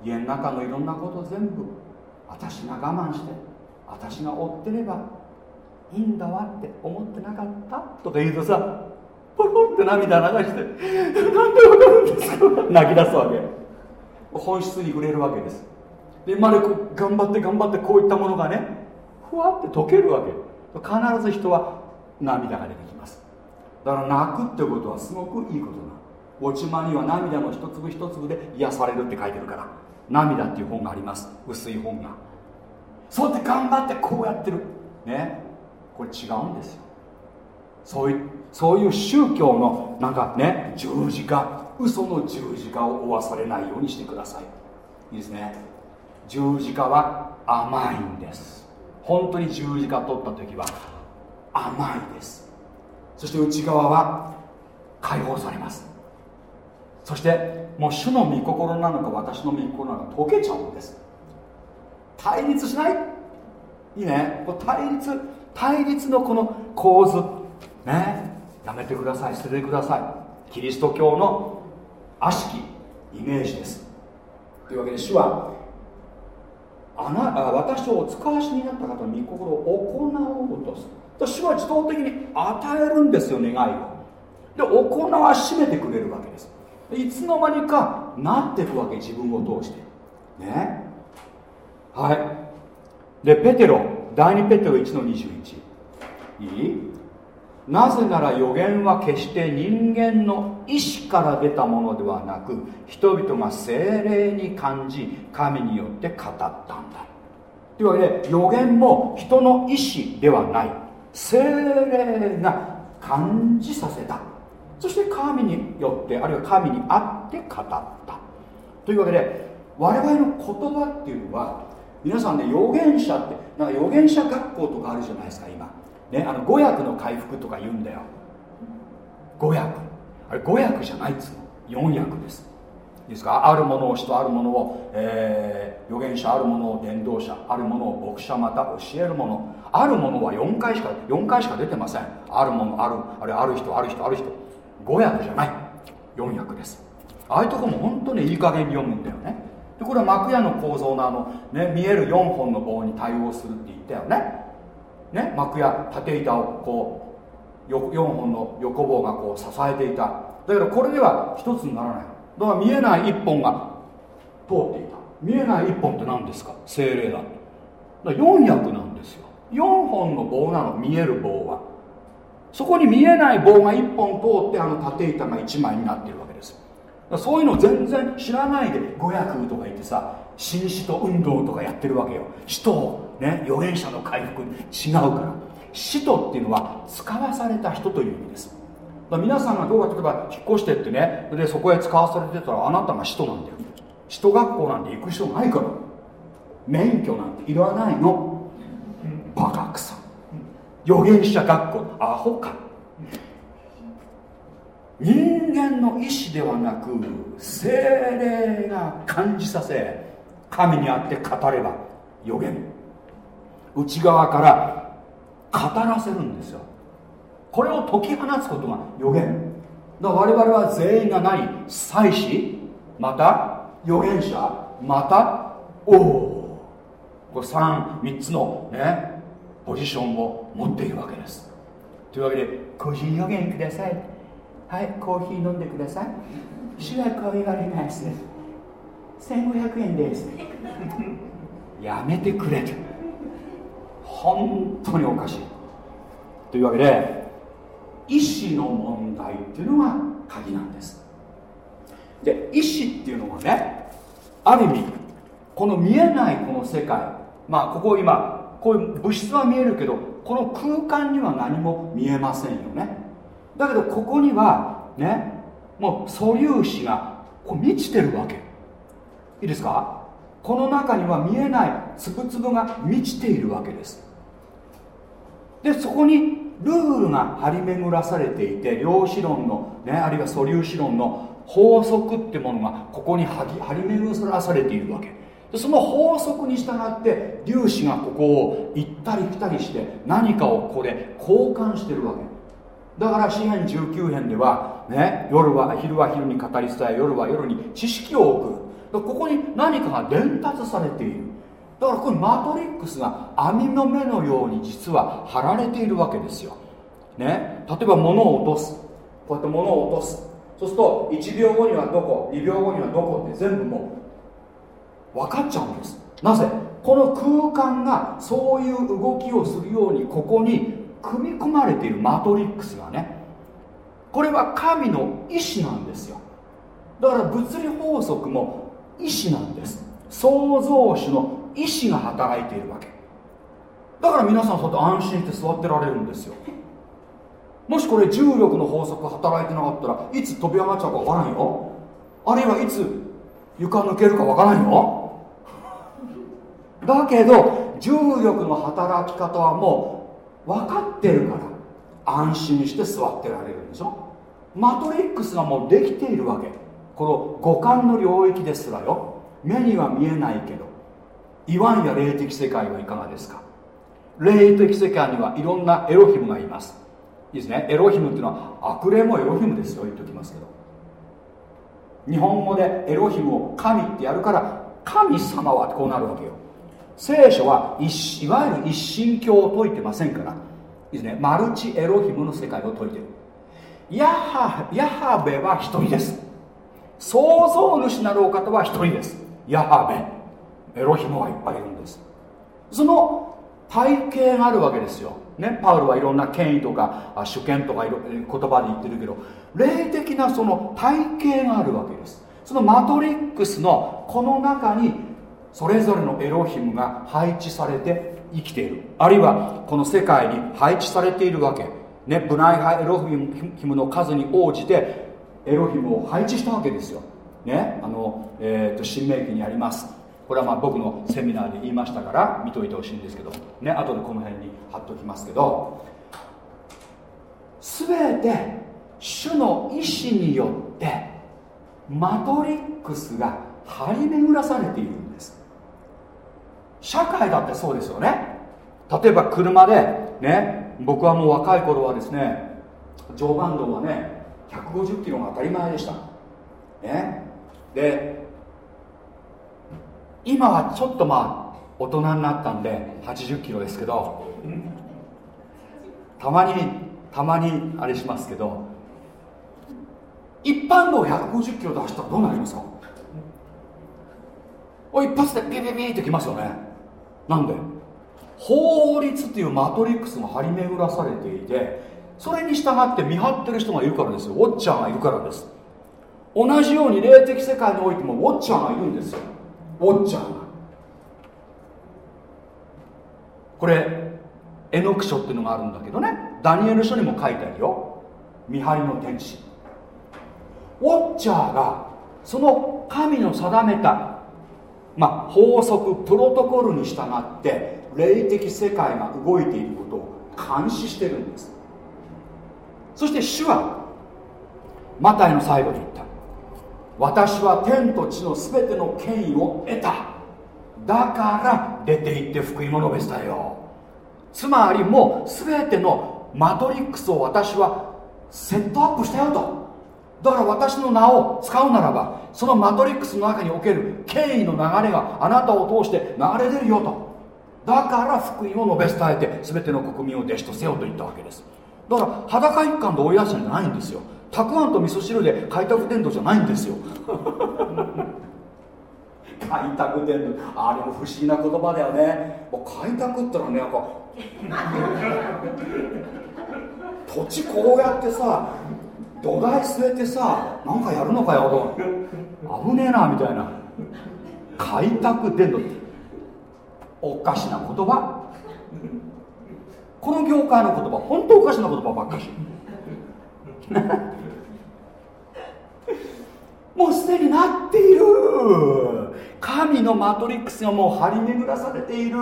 家の中のいろんなこと全部私が我慢して私が追ってればいいんだわって思ってなかった？とか言うとさポロンって涙流してなんでわかるんですか？泣き出すわけ。本質に触れるわけです。でまで頑張って頑張ってこういったものがねふわって溶けるわけ。必ず人は涙が出てきます。だから泣くってことはすごくいいことな落ち間には涙の一粒一粒で癒されるって書いてるから。涙っていう本があります。薄い本が。そうやって頑張ってこうやってる。ね。これ違うんですよ。そういうそういう宗教のなんかね十字架。嘘の十字架を負わされないようにしてください。いいですね。十字架は甘いんです。本当に十字架取った時は甘いです。そして内側は解放されます。そしてもう主の御心なのか私の御心なのか溶けちゃうんです。対立しない？いいね。こ対立対立のこの構図。ね。やめてください。捨ててください。キリスト教の悪しきイメージです。というわけで主はあな私をお使わしになった方の御心を行おうとする主は自動的に与えるんですよ願いを。で行わしめてくれるわけです。いつの間にかなっていくわけ自分を通して。ね。はい。でペテロ第2ペテロ1の21いい？なぜなら予言は決して人間の意志から出たものではなく人々が精霊に感じ神によって語ったんだ。というわけで予言も人の意志ではない。精霊が感じさせた。そして神によってあるいは神に会って語った。というわけで我々の言葉っていうのは皆さんね預言者ってなんか預言者学校とかあるじゃないですか今。ね、あの語訳の回復とか言うんだよ。語訳あれ語訳じゃないっつうの。四訳です。いいですか？あるものを人あるものを、えー、預言者あるものを伝道者あるものを牧者また教えるもの。あるものは4回しか4回しか出てません。あるものあるあれある人ある人ある人。語訳じゃない。4訳です。ああいうとこも本当にいい加減に読むんだよね。でこれは幕屋の構造のあの、ね、見える4本の棒に対応するって言ったよね。ね、幕や縦板をこう4本の横棒がこう支えていた。だけどこれでは一つにならない。だから見えない一本が通っていた。見えない一本って何ですか？精霊だだ4役なんですよ。4本の棒なの見える棒は。そこに見えない棒が1本通ってあの縦板が1枚になってるわけです。そういうの全然知らないで5役とか言ってさ新使徒運動とかやってるわけよ。使徒ね預言者の回復。違うから。使徒っていうのは使わされた人という意味です。皆さんがどうか例えば引っ越してってねでそこへ使わされてたらあなたが使徒なんだよ。使徒学校なんて行く必要ないから。免許なんていらないの。バカくさ預言者学校。アホか。人間の意志ではなく精霊が感じさせ神にあって語れば予言内側から語らせるんですよ。これを解き放つことが予言だ我々は全員が何？祭司また？預言者？また？おおこれ 3, 3つのねポジションを持っているわけです。というわけで個人予言ください。はいコーヒー飲んでください。主はこう言われます。1500円です。やめてくれと。本当におかしい。というわけで意思の問題っていうのが鍵なんです。で意思っていうのはねある意味この見えないこの世界まあここ今こういう物質は見えるけどこの空間には何も見えませんよね。だけどここにはねもう素粒子がこう満ちてるわけ。いいですか？この中には見えない粒々が満ちているわけです。でそこにルールが張り巡らされていて量子論の、ね、あるいは素粒子論の法則ってものがここに張り巡らされているわけ。でその法則に従って粒子がここを行ったり来たりして何かをここで交換してるわけ。だから詩篇19編では、ね、夜は昼は昼に語り伝え夜は夜に知識を送る。ここに何かが伝達されている。だからこのマトリックスが網の目のように実は張られているわけですよ、ね、例えば物を落とす。こうやって物を落とす。そうすると1秒後にはどこ？2秒後にはどこ？って全部もう分かっちゃうんです。なぜ？この空間がそういう動きをするようにここに組み込まれているマトリックスがね。これは神の意志なんですよ。だから物理法則も意志なんです。創造主の意志が働いているわけ。だから皆さんそうやって安心して座ってられるんですよ。もしこれ重力の法則働いてなかったらいつ飛び上がっちゃうかわからんよ。あるいはいつ床抜けるかわからんよ。だけど重力の働き方はもう分かってるから安心して座ってられるんでしょ。マトリックスがもうできているわけ。この五感の領域ですらよ。目には見えないけどいわんや霊的世界はいかがですか？霊的世界にはいろんなエロヒムがいます。いいですね。エロヒムっていうのは悪霊もエロヒムですよ。言っておきますけど。日本語でエロヒムを神ってやるから神様はこうなるわけよ。聖書はいわゆる一神教を説いてませんから。いいですね。マルチエロヒムの世界を説いてる。ヤハヤハベは一人です。創造主なるお方は一人です。ヤハベ。エロヒムはいっぱいいるんです。その体系があるわけですよ、ね、パウルはいろんな権威とか主権とかいろ言葉で言ってるけど霊的なその体系があるわけです。そのマトリックスのこの中にそれぞれのエロヒムが配置されて生きている。あるいはこの世界に配置されているわけ。ねブナイハエロヒムの数に応じてエロヒムを配置したわけですよ。ね？あの、えーと、新明記にあります。これはまあ僕のセミナーで言いましたから見といてほしいんですけどね？後でこの辺に貼っときますけど。全て主の意志によってマトリックスが張り巡らされているんです。社会だってそうですよね。例えば車でね？僕はもう若い頃はですね常磐道はね150キロが当たり前でした。ね。で今はちょっとまあ大人になったんで80キロですけどたまにたまにあれしますけど一般道150キロで走ったらどうなりますか？一発でピピピってきますよね。なんで法律っていうマトリックスが張り巡らされていてそれに従って見張ってる人がいるからですよ。ウォッチャーがいるからです。同じように霊的世界においてもウォッチャーがいるんですよ。ウォッチャーが。これエノク書っていうのがあるんだけどね。ダニエル書にも書いてあるよ。見張りの天使。ウォッチャーがその神の定めた、まあ、法則プロトコルに従って霊的世界が動いていることを監視してるんです。そして主はマタイの最後に言った。私は天と地の全ての権威を得た。だから出て行って福音を述べ伝えよ。つまりもう全てのマトリックスを私はセットアップしたよと。だから私の名を使うならばそのマトリックスの中における権威の流れがあなたを通して流れ出るよと。だから福音を述べ伝えて全ての国民を弟子とせよと言ったわけです。だから裸一貫で追い出したんじゃないんですよ。たくあんと味噌汁で開拓伝道じゃないんですよ。*laughs* 開拓伝道あれも不思議な言葉だよね。もう開拓ってのはねなんか土地こうやってさ土台据えてさなんかやるのかよと危ねえなみたいな。開拓伝道おかしな言葉。この業界の言葉本当おかしな言葉ばっかし。*laughs* もうすでになっている。神のマトリックスがもう張り巡らされている。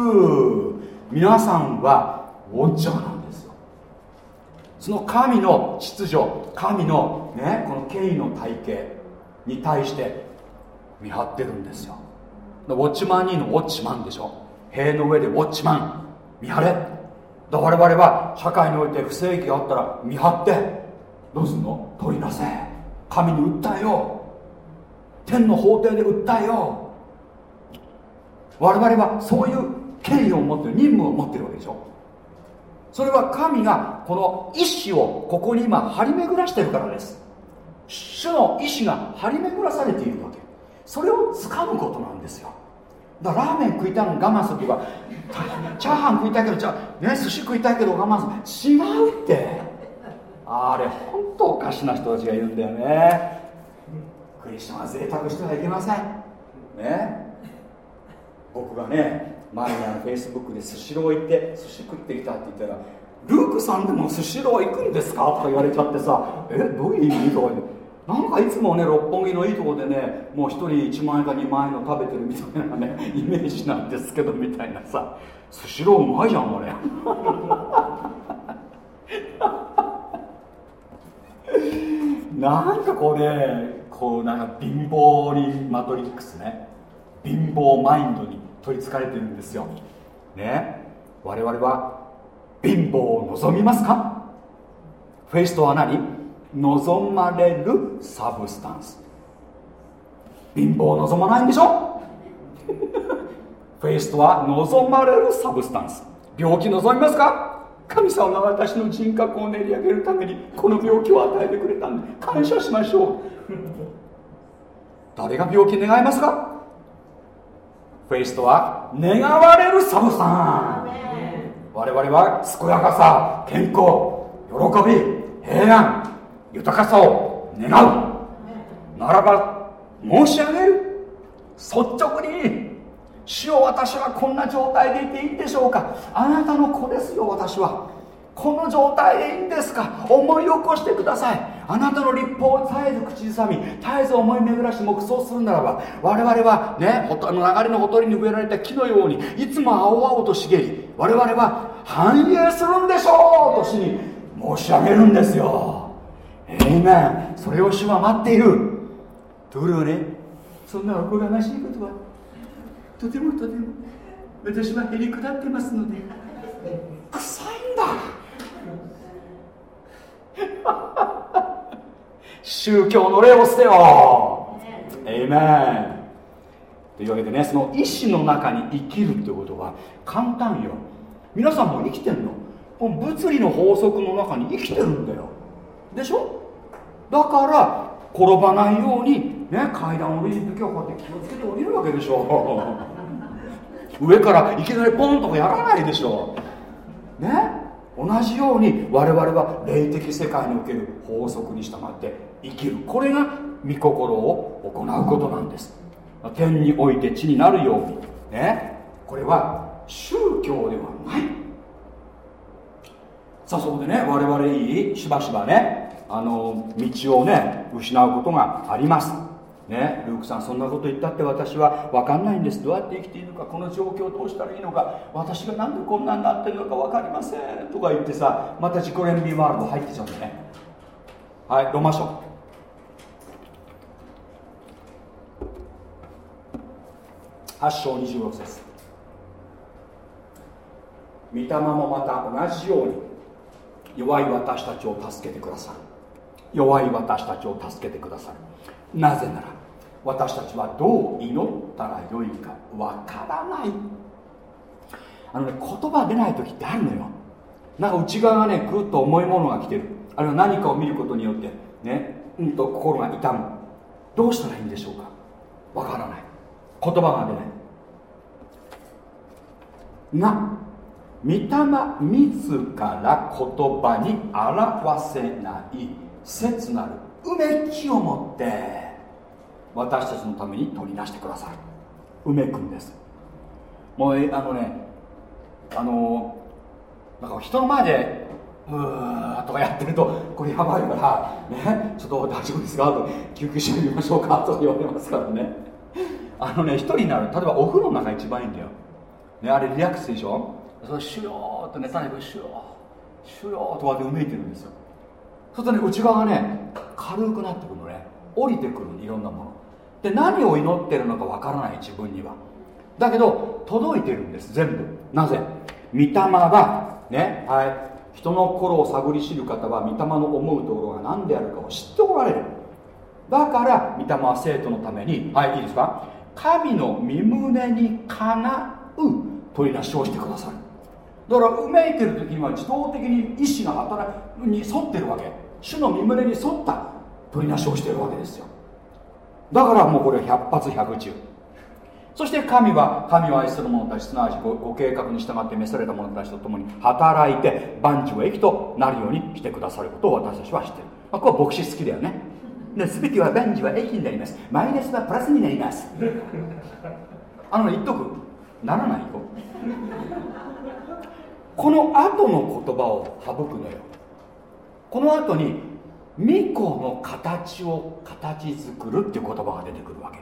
皆さんはウォッチャーなんですよ。その神の秩序神のねこの権威の体系に対して見張ってるんですよ。ウォッチマン2のウォッチマンでしょ。塀の上でウォッチマン見張れ。だ我々は社会において不正義があったら見張ってどうすんの？取りなせ。神に訴えよう。天の法廷で訴えよう。我々はそういう権威を持ってる任務を持ってるわけでしょ。それは神がこの意志をここに今張り巡らしてるからです。主の意志が張り巡らされているわけ。それを掴むことなんですよ。だラーメン食いたいの我慢するとかチャーハン食いたいけどじゃね寿司食いたいけど我慢する違うってあれ本当おかしな人たちがいるんだよねクリスチャンは贅沢してはいけませんね僕がね前にあのフェイスブックでスシロー行って寿司食ってきたって言ったらルークさんでもスシロー行くんですかとか言われちゃってさえどういう意味とか言ってなんかいつもね六本木のいいとこでねもう1人1万円か2万円の食べてるみたいなね *laughs* イメージなんですけどみたいなさ。スシローうまいじゃんあれ。*laughs* なんかこうねこうなんか貧乏にマトリックスね。貧乏マインドに取りつかれてるんですよ。ね。我々は貧乏を望みますか？ faith とは何？望まれる substance。貧乏を望まないんでしょ？*laughs* faith とは望まれる substance。病気望みますか？神様が私の人格を練り上げるためにこの病気を与えてくれたんで感謝しましょう。*laughs* 誰が病気願いますか？ faith とは願われる substance。我々は健やかさ健康喜び平安豊かさを願う。ならば申し上げる。率直に主よ私はこんな状態でいていいんでしょうか。あなたの子ですよ私は。この状態でいいんですか。思い起こしてください。あなたの立法を絶えず口ずさみ絶えず思い巡らし黙想するならば我々はね流れのほとりに植えられた木のようにいつも青々と茂り我々は繁栄するんでしょう。と主に申し上げるんですよ。えいめんそれを主は待っている。ところがねそんなおこがましいことはとてもとても私はへりくだってますので。臭いんだ。*laughs* 宗教の霊を捨てよ。えいめんというわけでねその意志の中に生きるってことは簡単よ。皆さんも生きてんの。この物理の法則の中に生きてるんだよ。でしょ？だから転ばないようにね階段を降りる時はこうやって気をつけて降りるわけでしょ。*laughs* 上からいきなりポンとかやらないでしょ。ね同じように我々は霊的世界における法則に従って生きる。これが御心を行うことなんです。天において地になるように。ねこれは宗教ではない。さあそこでね我々いいしばしばねあの道をね失うことがあります。ねルークさんそんなこと言ったって私は分かんないんです。どうやって生きているのかこの状況どうしたらいいのか。私がなんでこんなになってるのか分かりませんとか言ってさまた自己憐憫ワールド入ってちゃうんだね。はいロマ書。8章26節。御霊もまた同じように弱い私たちを助けてくださる。弱い私たちを助けてくださる。なぜなら私たちはどう祈ったらよいかわからない。あのね言葉出ない時ってあるのよ。なんか内側がねぐっと重いものが来てる。あるいは何かを見ることによってねうんと心が痛む。どうしたらいいんでしょうか？わからない。言葉が出ない。が御霊自ら言葉に表せない。切なるうめきを持って私たちのために取り出してくださいうめくんです。もうあのねあのなんか人の前でうーとかやってるとこれやばいからねちょっと大丈夫ですか？と救急車呼びましょうか？と言われますからね。あのね一人になる例えばお風呂の中一番いいんだよ、ね、あれリラックスでしょ？それシュヨーっとね最後シュヨーシュヨーとかってうめいてるんですよ。するとね内側がね軽くなってくるのね。降りてくるいろんなもの。で何を祈ってるのかわからない自分には。だけど届いてるんです全部。なぜ？御霊はねはい。人の心を探り知る方は御霊の思うところが何であるかを知っておられる。だから御霊は生徒のためにはいいいですか？神の身胸にかなう取りなしをしてくださる。だからうめいてる時には自動的に意志が働くに沿ってるわけ。主の身胸に沿った取りなしをしているわけですよ。だからもうこれ百発百中。そして神は神を愛する者たちすなわちご計画に従って召された者たちと共に働いて万事を益となるようにしてくださることを私たちは知ってる、まあ、これは牧師好きだよね。で全ては万事は益になります。マイナスはプラスになります。あの言っとく。ならないよこの後の言葉を省くのよ。この後に巫女の形を形作るっていう言葉が出てくるわけ。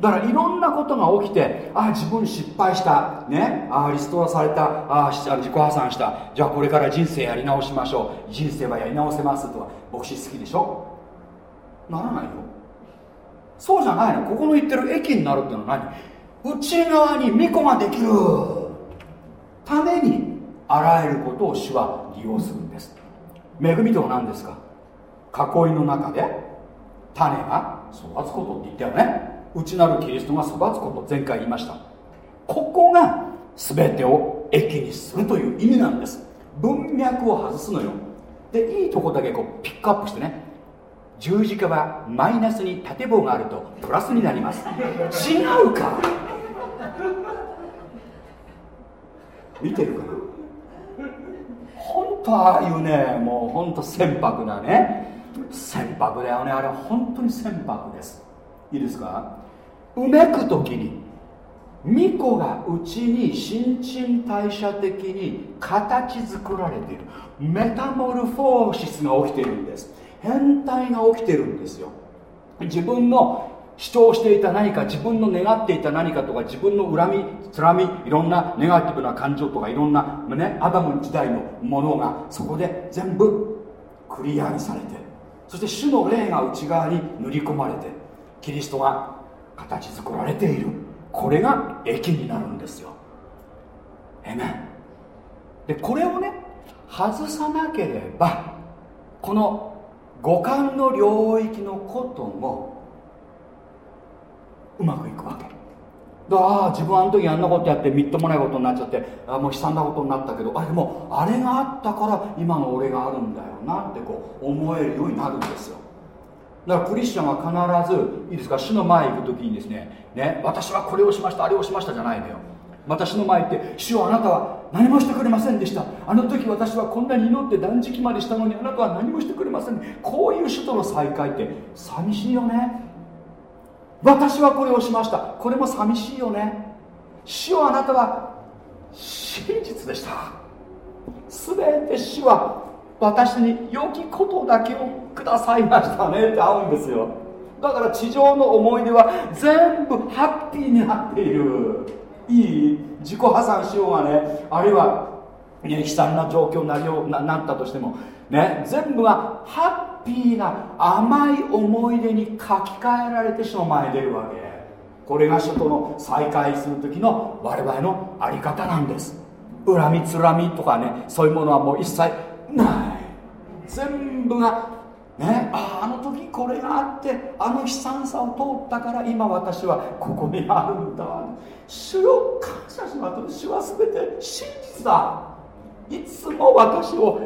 だからいろんなことが起きてああ自分失敗した。ね？ああリストラされた。ああ自己破産した。じゃあこれから人生やり直しましょう。人生はやり直せますとか牧師好きでしょ？ならないよ。そうじゃないの。ここの言ってる駅になるっていうのは何？内側に巫女ができる。ためにあらゆることを主は利用するんです。恵みとは何ですか？囲いの中で種が育つことって言ったよね。内なるキリストが育つこと前回言いました。ここが全てを益にするという意味なんです。文脈を外すのよ。でいいとこだけこうピックアップしてね。十字架はマイナスに縦棒があるとプラスになります。違うか。見てるかな？本当ああいうねもう本当船舶なね船舶だよね。あれは本当に船舶です。いいですか？うめく時に巫女がうちに新陳代謝的に形作られている。メタモルフォーシスが起きているんです。変態が起きてるんですよ。自分の主張していた何か自分の願っていた何かとか自分の恨みつらみいろんなネガティブな感情とかいろんな、ね、アダム時代のものがそこで全部クリアにされてそして主の霊が内側に塗り込まれてキリストが形作られている。これが益になるんですよ。えめでこれをね外さなければこの五感の領域のこともうまくいくわけ。だああ自分はあの時あんなことやってみっともないことになっちゃってあもう悲惨なことになったけどあれもあれがあったから今の俺があるんだよなってこう思えるようになるんですよ。だからクリスチャンは必ずいいですか主の前行く時にですねね私はこれをしましたあれをしましたじゃないのよ。私の前行って主よあなたは何もしてくれませんでした。あの時私はこんなに祈って断食までしたのにあなたは何もしてくれません。こういう主との再会って寂しいよね。私はこれをしました。これも寂しいよね。主よあなたは真実でした。全て主は私に良きことだけをくださいましたねって合うんですよ。だから地上の思い出は全部ハッピーになっている。いい自己破産しようがねあるいは、ね、悲惨な状況になりようななったとしてもね全部がハッピーな甘い思い出に書き換えられてしまう前に出るわけ。これが主との再会する時の我々の在り方なんです。恨みつらみとかねそういうものはもう一切ない。全部がねああの時これがあってあの悲惨さを通ったから今私はここにあるんだ。主を感謝します。主は全て真実だいつも私を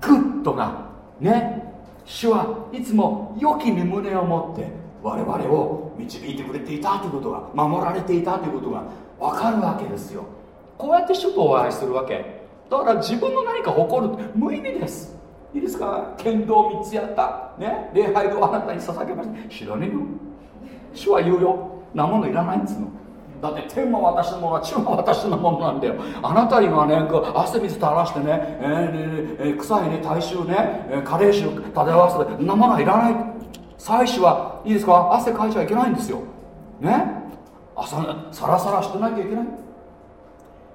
good なね。主はいつも良き御旨を持って我々を導いてくれていたということが守られていたということが分かるわけですよ。こうやって主とお会いするわけ。だから自分の何か誇る無意味です。いいですか？剣道3つやった。ね？礼拝をあなたに捧げました。知らねえよ。主は言うよ。なものいらないんですの。だって天は私のもの地は私のものなんだよ。あなたにはね汗水垂らしてね、えーえー、臭いね体臭ね、えー、加齢臭漂わせてそんなものはいらない。妻子はいいですか？汗かいちゃいけないんですよ。ね？朝サラサラしてなきゃいけない。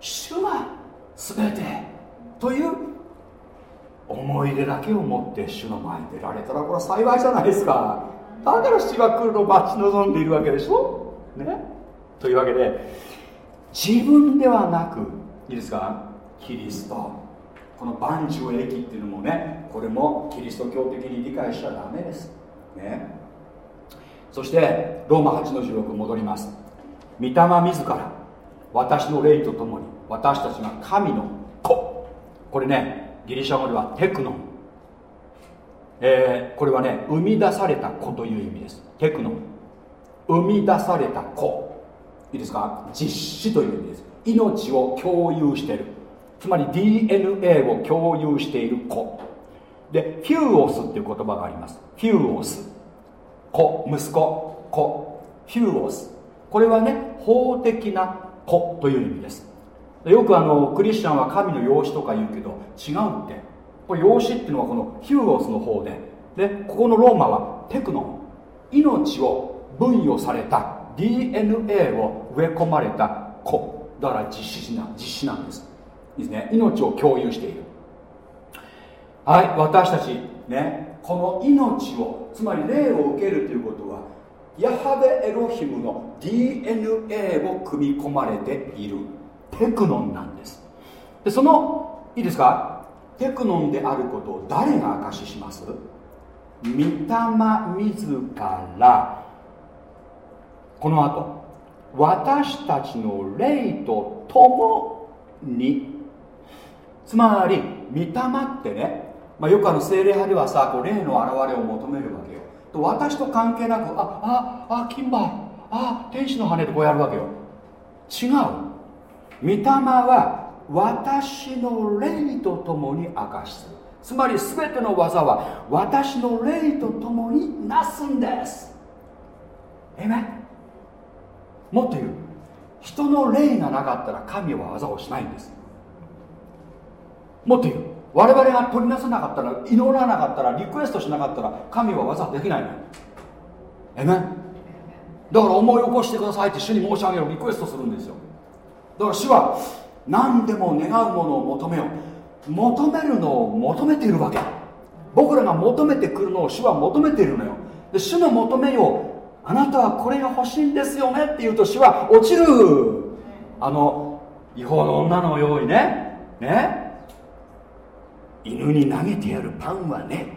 主は全てという思い出だけを持って主の前に出られたらこれは幸いじゃないですか。だから主が来るのを待ち望んでいるわけでしょ？ね？というわけで自分ではなくいいですか？キリスト。この万事を益っていうのもねこれもキリスト教的に理解しちゃダメです。ね。そしてローマ8の16戻ります。御霊自ら私の霊とともに私たちが神の子。これねギリシャ語ではテクノン、えー、これはね生み出された子という意味です。テクノン。生み出された子。いいですか？実子という意味です。命を共有している。つまり DNA を共有している子。でフューオスっていう言葉があります。フューオス。子。息子。子。フューオス。これはね法的な子という意味です。よくあのクリスチャンは神の養子とか言うけど違うって。これ養子っていうのはこのヒューゴスの方で。でここのローマはテクノ命を分与された。DNA を植え込まれた子。だから実施な実施なんです。いいですね。命を共有している。はい私たちねこの命をつまり霊を受けるということはヤハベエロヒムの DNA を組み込まれているテクノンなんです。でそのいいですか？テクノンであることを誰が証しします？御霊自ら。この後。私たちの霊と共に。つまり御霊ってね、まあ、よくあの精霊派ではさこう霊の現れを求めるわけよ。と私と関係なくあああ金馬あ天使の羽でこうやるわけよ。違う。御霊は私の霊とともに明かしする。つまり全ての技は私の霊とともになすんです。えめもっと言う。人の霊がなかったら神は技をしないんです。もっと言う。我々が取りなさなかったら祈らなかったらリクエストしなかったら神は技できないの。えめだから思い起こしてくださいって主に申し上げるリクエストするんですよ。だから主は何でも願うものを求めよう。求めるのを求めているわけ。僕らが求めてくるのを主は求めているのよ。で主の求めよあなたはこれが欲しいんですよねって言うと主は落ちる。あの違法の女のようにね。ね。犬に投げてやるパンはね。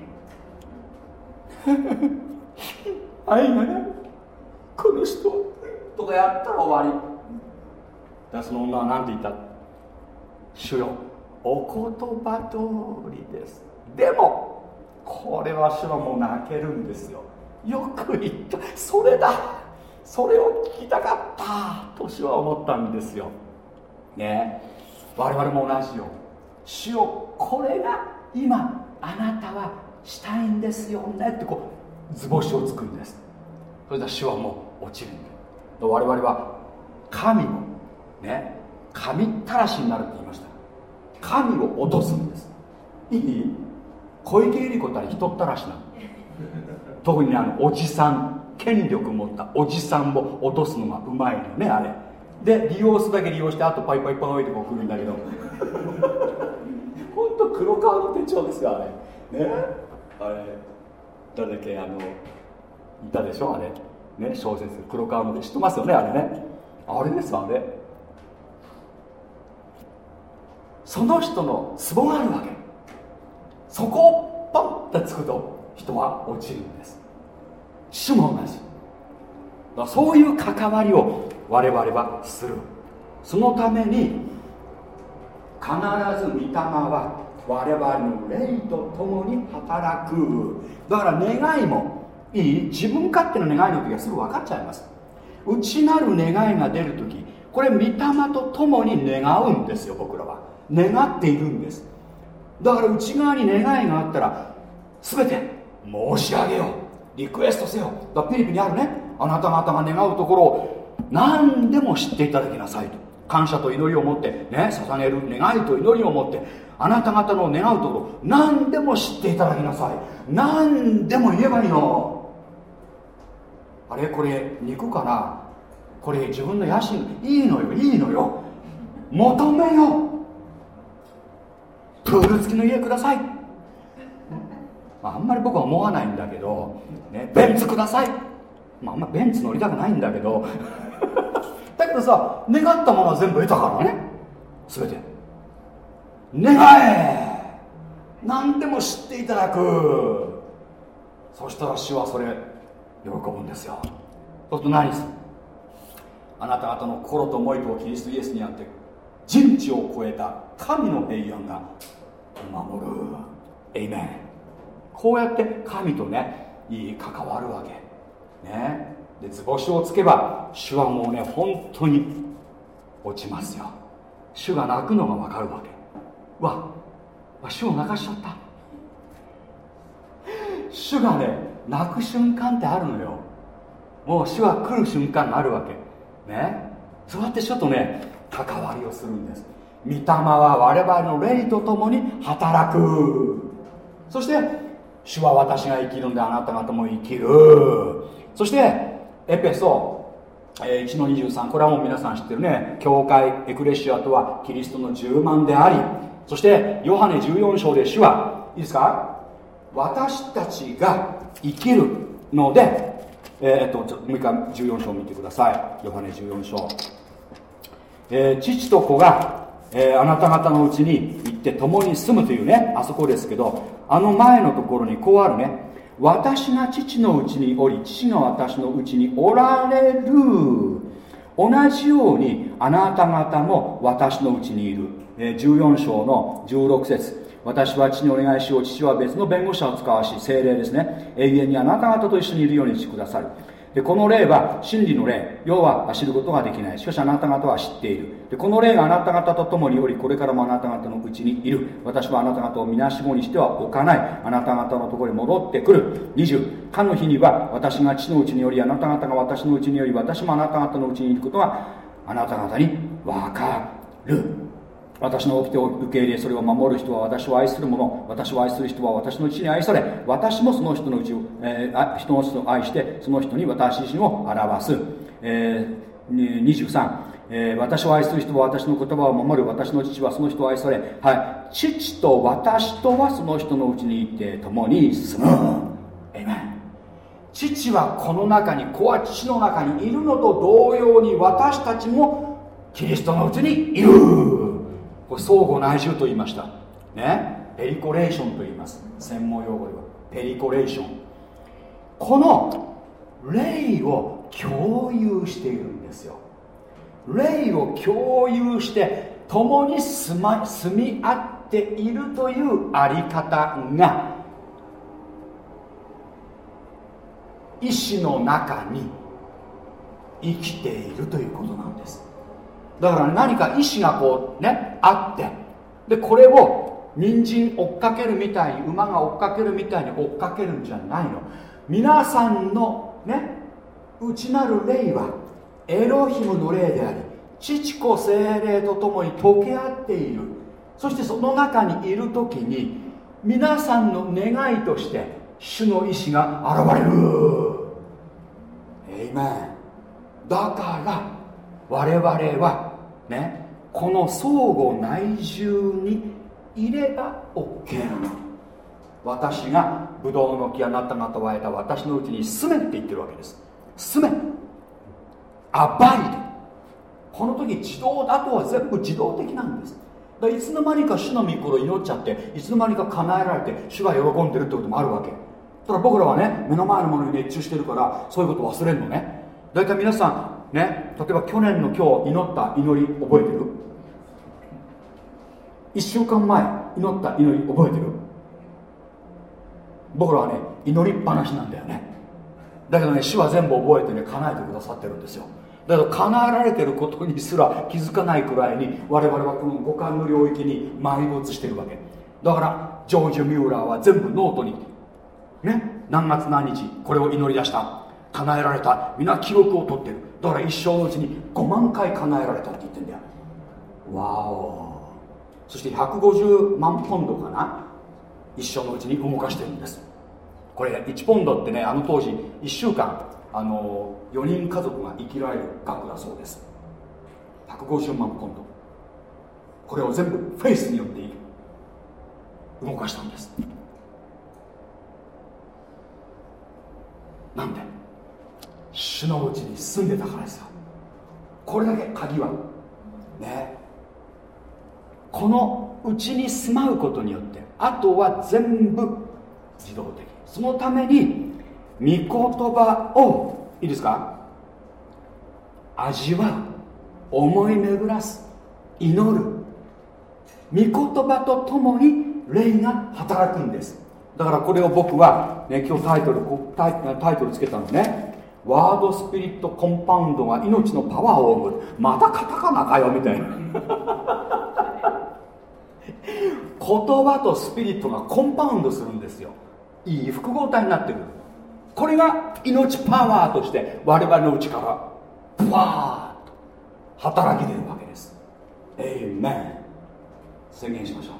*laughs* 愛がね。この人とかやったら終わり。だその女は何て言った？主よ。お言葉通りです。でもこれは主はもう泣けるんですよ。よく言った。それだ。それを聞きたかったと主は思ったんですよ。ね。我々も同じよ主よこれが今あなたはしたいんですよね。ってこう図星をつくんです。それでは主はもう落ちるんだ我々は神もね。神たらしになるって言いました。神を落とすんです。いい？小池百合子たら人ったらしなの。特にあのおじさん権力持ったおじさんを落とすのがうまいのねあれ。で利用するだけ利用してあとパイパイパイってこう来るんだけど。本当黒川の手帳ですよあれ。ね。あれ誰だっけあのいたでしょあれ。ね小説。黒川の手知ってますよねあれね。あれですあれ。その人のツボがあるわけ。そこをポンってつくと人は落ちるんです。主も同じ。だそういう関わりを我々はする。そのために必ず御霊は我々の霊と共に働く。だから願いもいい。自分勝手な願いの時はすぐ分かっちゃいます。内なる願いが出る時これ御霊と共に願うんですよ僕らは。願っているんです。だから内側に願いがあったら全て申し上げよ。リクエストせよ。だピリピにあるね。あなた方が願うところを何でも知っていただきなさいと。感謝と祈りを持ってね捧げる願いと祈りを持ってあなた方の願うところ何でも知っていただきなさい。何でも言えばいいの。あれ？これ肉かな？これ自分の野心。いいのよ。いいのよ。求めよプール付きの家ください、まあ、あんまり僕は思わないんだけど、ね、ベンツください、まあ、あんまベンツ乗りたくないんだけど。*laughs* だけどさ願ったものは全部得たからね。全て。願え。何でも知っていただく。そしたら主はそれ喜ぶんですよ。そうすると何する？あなた方の心と思いとキリストイエスにあって人知を超えた神の平安が守る。エイメンこうやって神とねいい関わるわけ。ね。で図星をつけば主はもうね本当に落ちますよ。主が泣くのが分かるわけ。わわ主を泣かしちゃった。主がね泣く瞬間ってあるのよ。もう主は来る瞬間があるわけ。ね。そうやって主とね関わりをするんです。御霊は我々の霊とともに働く。そして主は私が生きるんであなた方も生きる。そしてエペソ1の23これはもう皆さん知ってるね。教会エクレシアとはキリストの10万であり。そしてヨハネ14章で主はいいですか？私たちが生きるのでえっともう一回14章見てください。ヨハネ14章。えー父と子が、えーあなた方のうちに行って共に住むというねあそこですけどあの前のところにこうあるね。私が父のうちにおり父が私のうちにおられる。同じようにあなた方も私のうちにいる、え14章の16節。私は父にお願いしよう。父は別の弁護士を使わし精霊ですね。永遠にあなた方と一緒にいるようにしてくださる。でこの霊は真理の霊。要は知ることができない。しかしあなた方は知っている。でこの霊があなた方と共におりこれからもあなた方のうちにいる。私はあなた方をみなしごにしては置かない。あなた方のところに戻ってくる。20かの日には私が父のうちによりあなた方が私のうちにより私もあなた方のうちにいることがあなた方に分かる。私の掟を受け入れそれを守る人は私を愛する者私を愛する人は私のうちに愛され私もその人のうちを、えー人の人を愛してその人に私自身を表す、えー23、えー私を愛する人は私の言葉を守る私の父はその人を愛され、はい、父と私とはその人のうちにいて共に住む。エイメン父はこの中に子は父の中にいるのと同様に私たちもキリストのうちにいる。これ相互内住と言いました。ね？ペリコレーションと言います。専門用語では。ペリコレーション。この霊を共有しているんですよ。霊を共有して共に住,、ま、住み合っているというあり方が意志の中に生きているということなんです。だから何か意志がこうねあってでこれを人参追っかけるみたいに馬が追っかけるみたいに追っかけるんじゃないの。皆さんのね内なる霊はエロヒムの霊であり父子精霊とともに溶け合っている。そしてその中にいる時に皆さんの願いとして主の意志が現れる。エイメンだから我々はねこの相互内住にいれば OK なの。私がブドウの木あなた方は得た私のうちに住めって言ってるわけです。住め。アバイドこの時自動だとは全部自動的なんです。だいつの間にか主の御心を祈っちゃっていつの間にか叶えられて主が喜んでるってこともあるわけ。ただ僕らはね目の前のものに熱中してるからそういうこと忘れるのね。大体皆さんね例えば去年の今日祈った祈り覚えてる？1週間前祈った祈り覚えてる？僕らはね祈りっぱなしなんだよね。だけどね主は全部覚えてね叶えてくださってるんですよ。だけど叶えられてることにすら気づかないくらいに我々はこの五感の領域に埋没してるわけ。だからジョージ・ミューラーは全部ノートにね何月何日これを祈り出した。叶えられた。皆記録を取ってる。だから一生のうちに5万回叶えられたって言ってんだよ。わお。そして150万ポンドかな。一生のうちに動かしてるんです。これ1ポンドってねあの当時1週間あの4人家族が生きられる額だそうです。150万ポンド。これを全部フェイスによって動かしたんです。なんで？主のうちに住んでたからですよこれだけ鍵は。ね。このうちに住まうことによってあとは全部自動的。そのために御言葉をいいですか？味わう思い巡らす。祈る。御言葉とともに霊が働くんです。だからこれを僕は、ね、今日タイトルタイタイトルつけたのね。ワードスピリットコンパウンドが命のパワーを生む。またカタカナかよみたいな。*laughs* 言葉とスピリットがコンパウンドするんですよ。いい複合体になってる。これが命パワーとして我々の内からブワーッと働き出るわけです。エイメン宣言しましょう。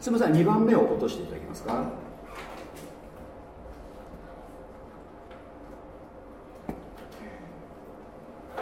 すみません2番目を落としていただけますか？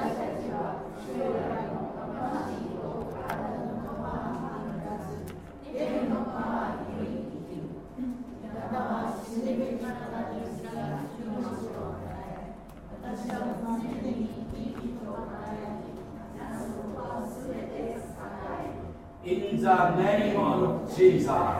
私たちは主よ desire.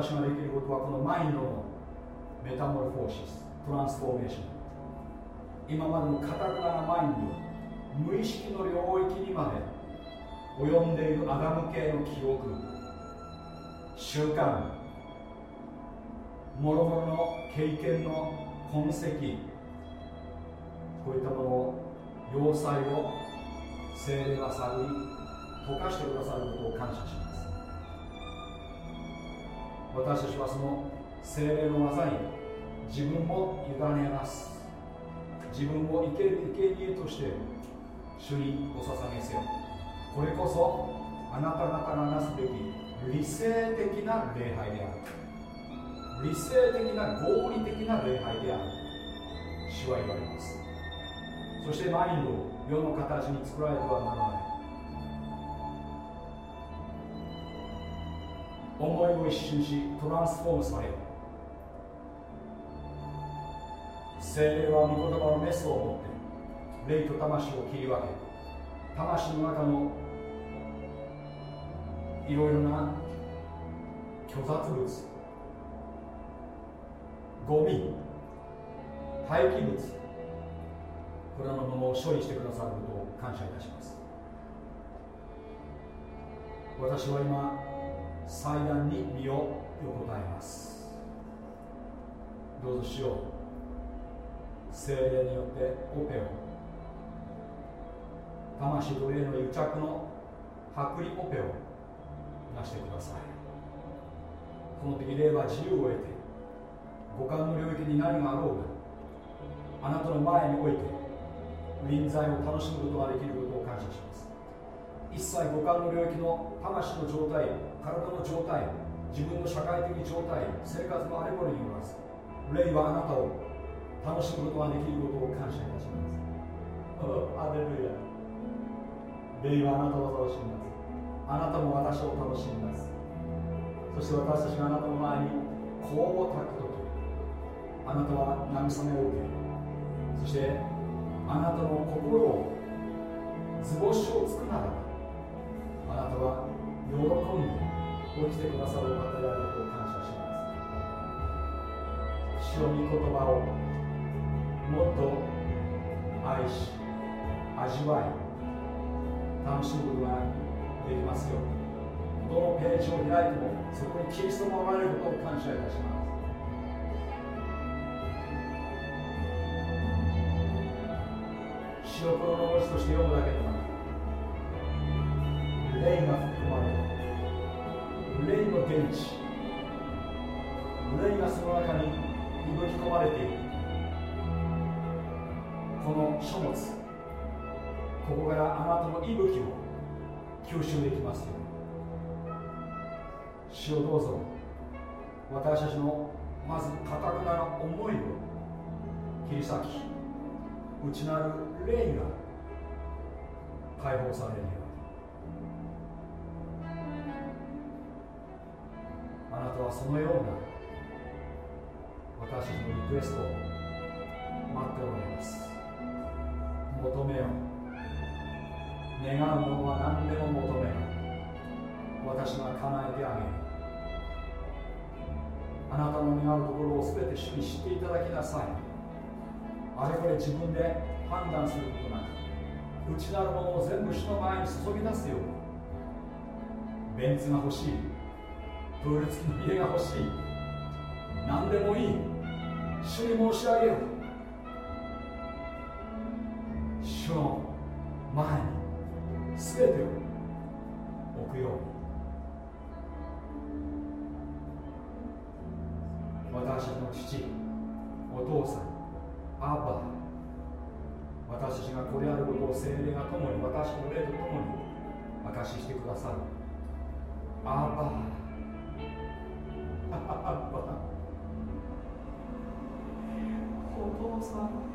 私ができることはこのマインドのメタモルフォーシストランスフォーメーション。今までのかたくななマインド無意識の領域にまで及んでいるアダム系の記憶習慣もろもろの経験の痕跡こういったものを要塞を精霊が探り溶かしてくださることを感謝します。私たちはその精霊の技に自分を委ねます。自分を生ける生贄として主にお捧げせよ。これこそあなた方がなすべき理性的な礼拝である。理性的な合理的な礼拝である。主は言われます。そしてマインドを世の形に作られてはならない。思いを一瞬しトランスフォームされよ。精霊は御言葉のメスを持って霊と魂を切り分け魂の中のいろいろな虚雑物ゴミ廃棄物これらのものを処理してくださることを感謝いたします。私は今祭壇に身を横たえます。どうぞしよう。精霊によってオペを。魂と霊の癒着の剥離オペをなしてください。この時霊は自由を得て五感の領域に何があろうがあなたの前において臨在を楽しむことができることを感謝します。一切五感の領域の魂の状態体の状態自分の社会的状態生活のあれこれによらず霊はあなたを楽しむことができることを感謝いたします。アレルヤ霊はあなたを楽しみます。あなたも私を楽しみます。そして私たちがあなたの前に香を焚くとあなたは慰めを受けそしてあなたの心を図星をつくならばあなたは喜んで落ちてくださるお方であることを感謝します。主の御言葉をもっと愛し味わい楽しむことができますように。どのページを開いてもそこにキリストがおられることを感謝いたします。白黒の文字として読むだけでなく霊が含まれる霊の電池霊がその中に息吹き込まれている。この書物。ここからあなたの息吹を吸収できますよ主をどうぞ。私たちのまずかたくなな思いを切り裂き内なる霊が解放されるよたはそのような私たちのリクエストを待っておられます。求めよ願うものは何でも求めよ私が叶えてあげる。あなたの願うところを全て主に知っていただきなさい。あれこれ自分で判断することなく内なるものを全部主の前に注ぎ出すよう。にベンツが欲しい。プール付きの家が欲しい。何でもいい。主に申し上げよう。主の前に全てを置くよう。に私の父お父さんアバ私たちがこれあることを精霊が共に私の霊と共に証ししてくださる。アバお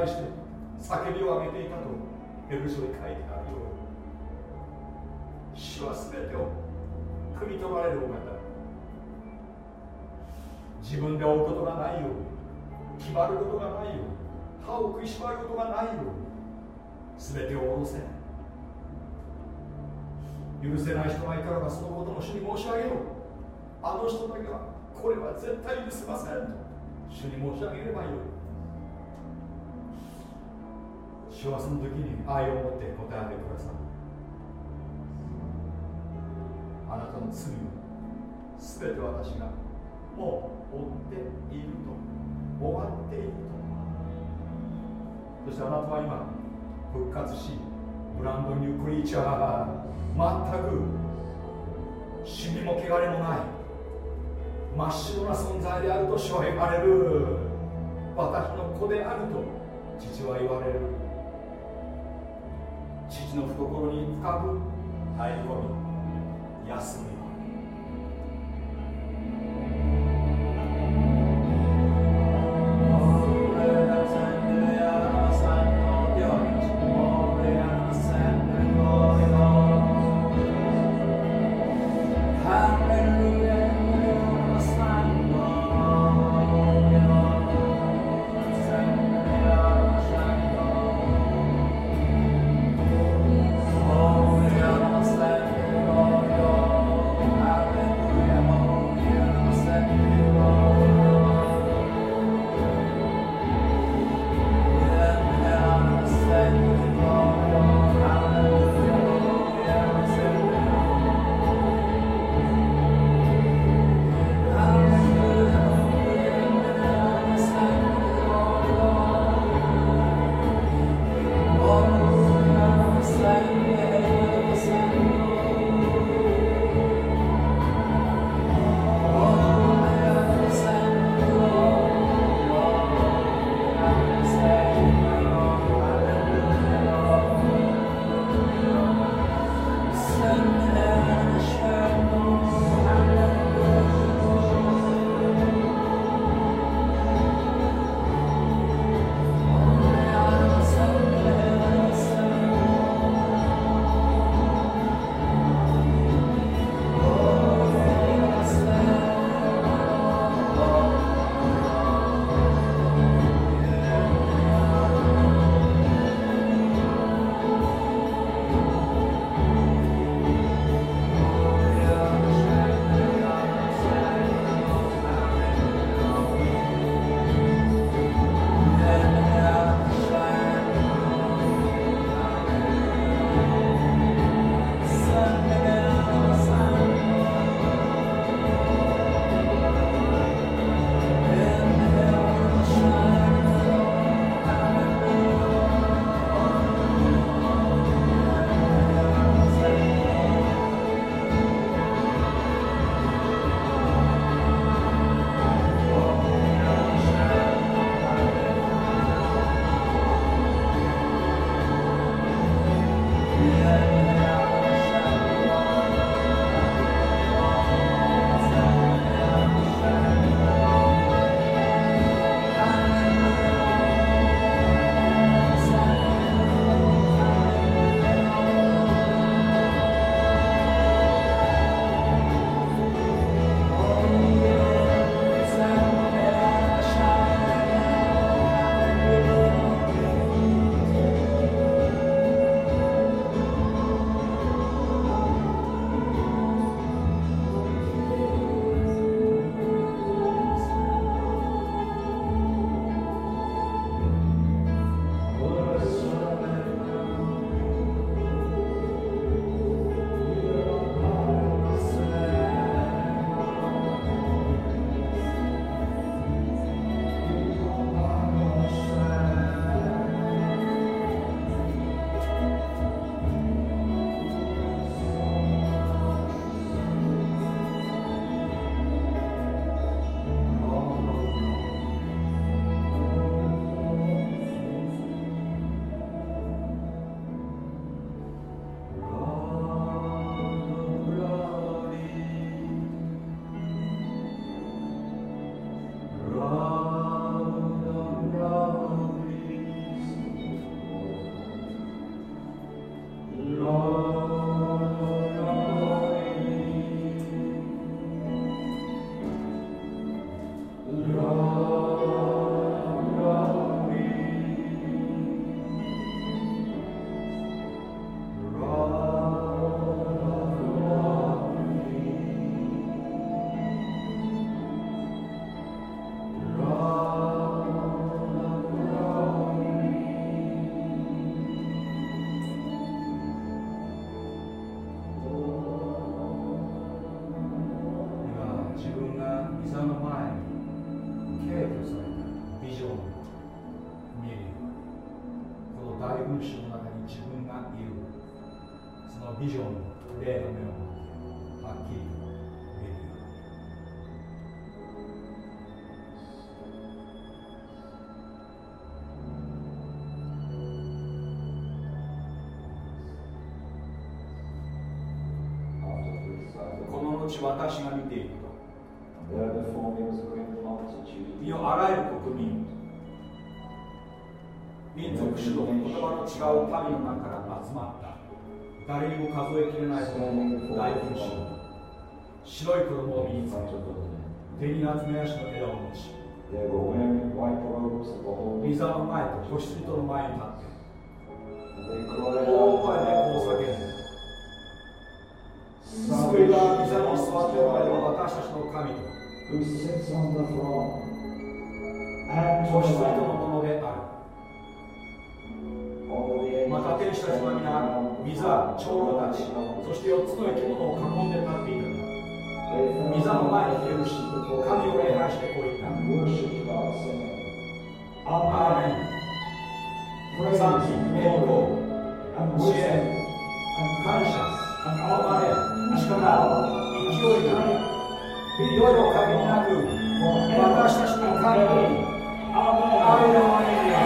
対して叫びを上げていたとエル書に書いてあるように。主は全てを汲み取られるお方。自分で追うことがないように決まることがないように歯を食いしばることがないように全てを下ろせ。許せない人がいたらばそのことも主に申し上げようあの人だけはこれは絶対許せませんと主に申し上げればよい主はその時に愛を持って答えてくださる。あなたの罪を全て私がもう追っていると終わっていると。そしてあなたは今復活しブランドニュークリーチャー全く死にも汚れもない真っ白な存在であると主は言われる。私の子であると父は言われる。父の懐に深く入り込み休む。私が見ていると.身のあらゆる国民民族種族言葉の違う民の中から集まった。誰にも数えきれないほどの大群衆白い衣を身につけ手に夏目足の枝を持ち膝の前と子羊との前に立って大声でこう叫んで救いが膝に座っておられる私たちの神と子 the との.ものであるまた天使たちは皆、御座、長老たち、そして四つの生き物を囲んで立って膝の前にひれ伏し神を礼拝してこう言った。アーメン,ーメンプレザンティング栄光支援感謝アーメン力勢いがいろいろ限りなく私たちの神にアーメンアーメン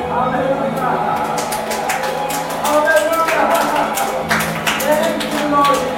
アーメンアーメンアーメンアーメン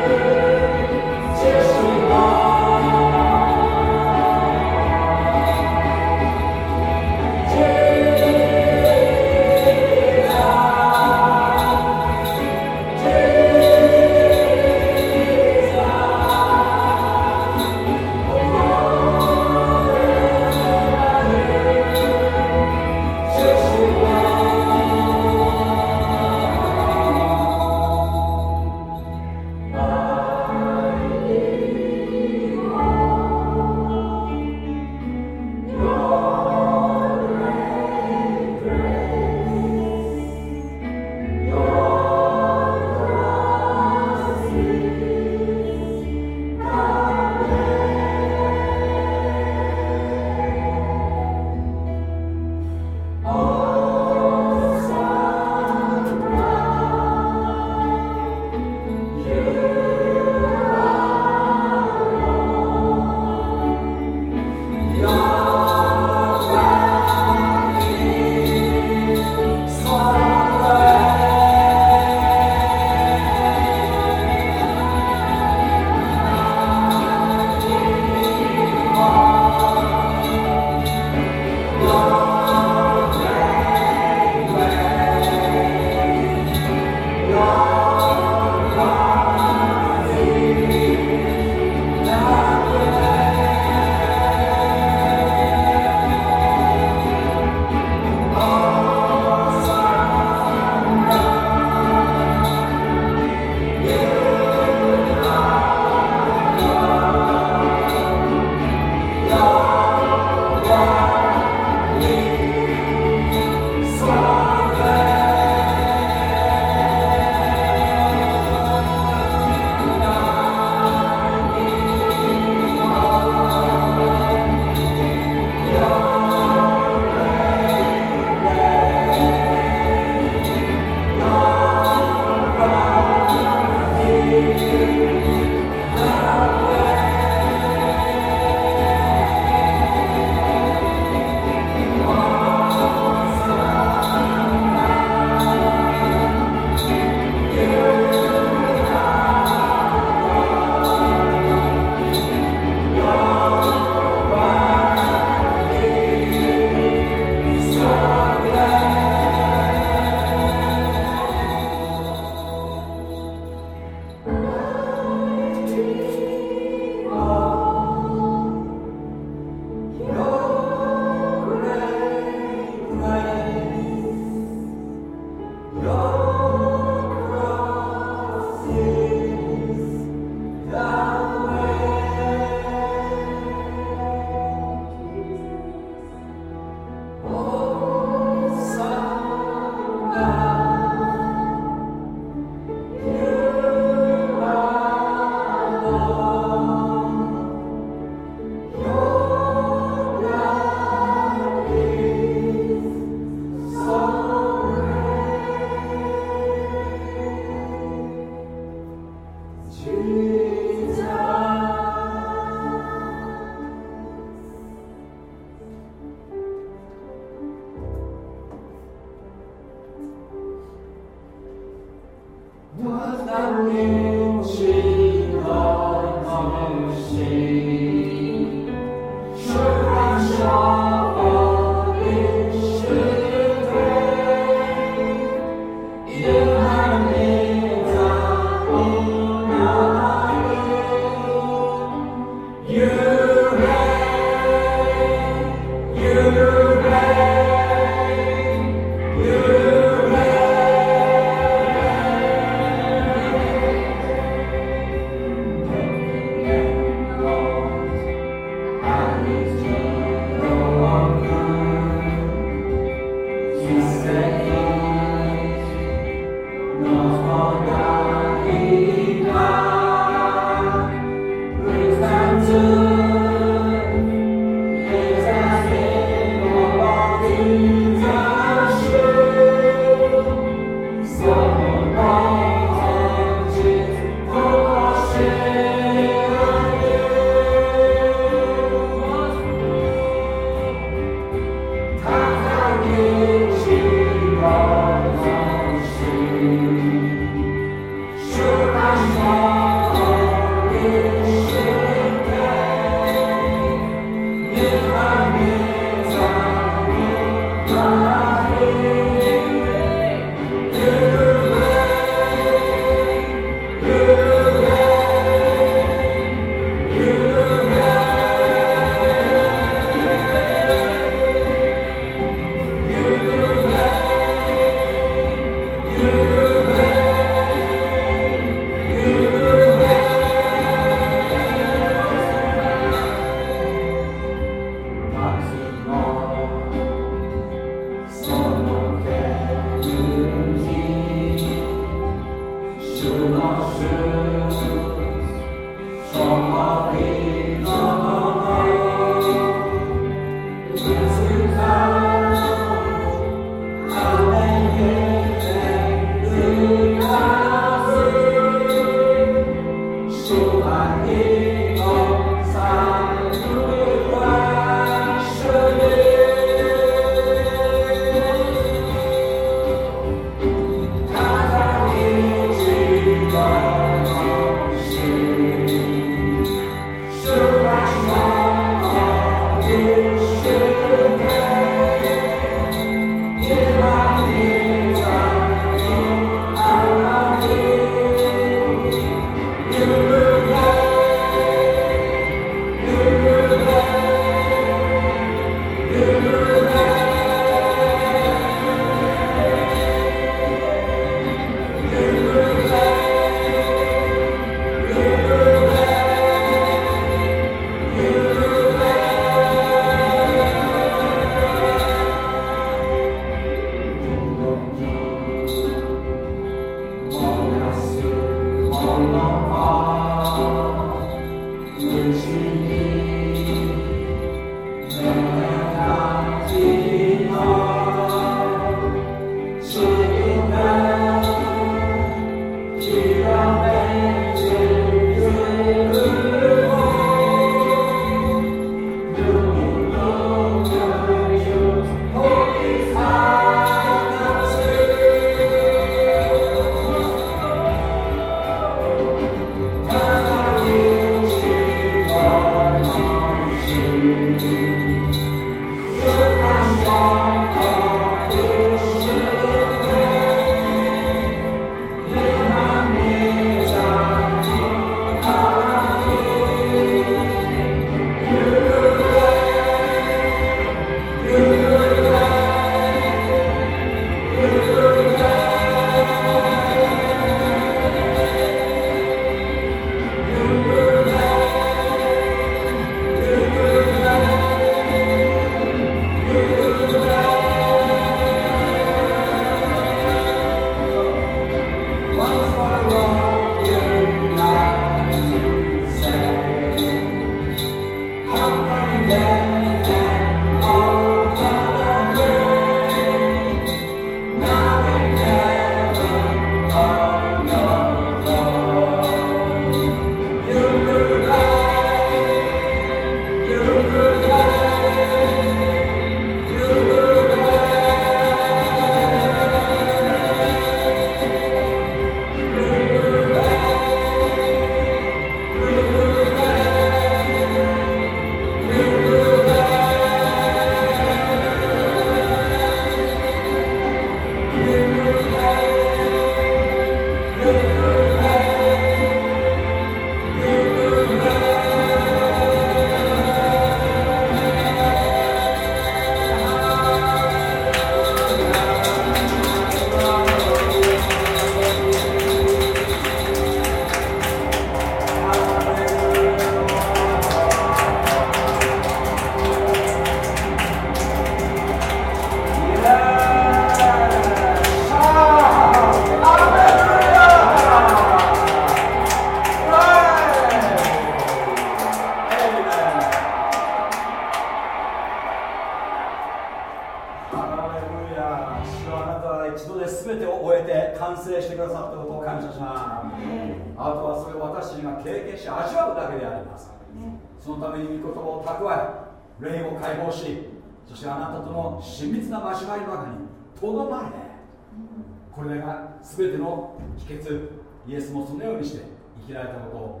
全ての秘訣イエスもそのようにして生きられたことを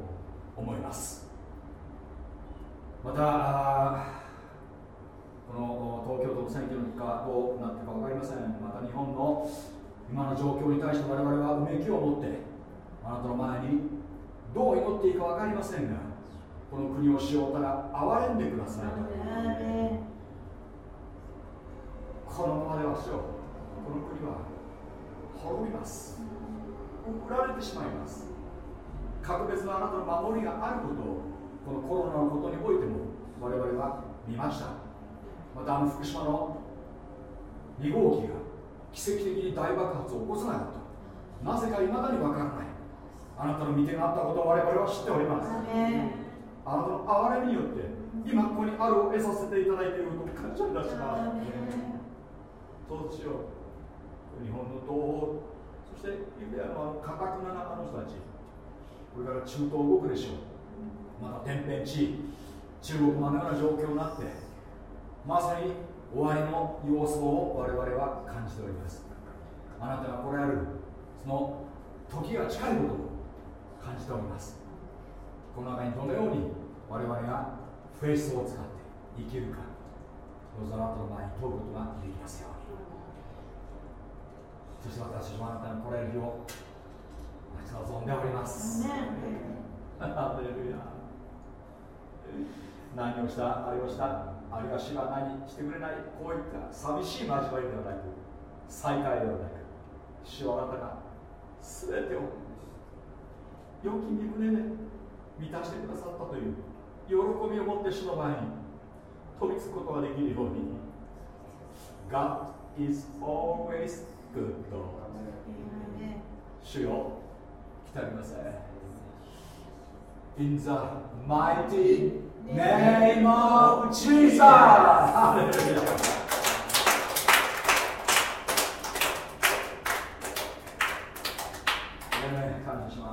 思います。またこの東京都の選挙の結果どうなったか分かりません。また日本の今の状況に対して我々はうめきを持ってあなたの前にどう祈っていいか分かりませんがこの国をしようたら憐れんでくださいこのままではしようこの国は滅びます。売られてしまいます。格別のあなたの守りがあることをこのコロナのことにおいても我々は見ました。またあの福島の2号機が奇跡的に大爆発を起こさなかった。なぜかいまだにわからない。あなたの見てがあったことを我々は知っております。あなたの憐れみによって今ここにあるを得させていただいていることを感謝いたします。どうしよう日本の東方そしてユダヤのかたくななあの人たちこれから中東動くでしょう。また天変地異。中国もあのような状況になってまさに終わりの様相を我々は感じております。あなたが来られるその時が近いことを感じております。この中にどのように我々がフェイスを使って生きるかどうぞあなたの前に問うことができますよ。そして私もあなたが来れる日を待ち望んでおります。ハレルヤ何をした？あれをした？あるいは死は何してくれないこういった寂しい交わりではなく再会ではなく主はあなたが全てを良き御旨で満たしてくださったという喜びを持って主の前に飛びつくことができるように。God is always good 主よ来たりませ In the mighty name of Jesus! 感謝します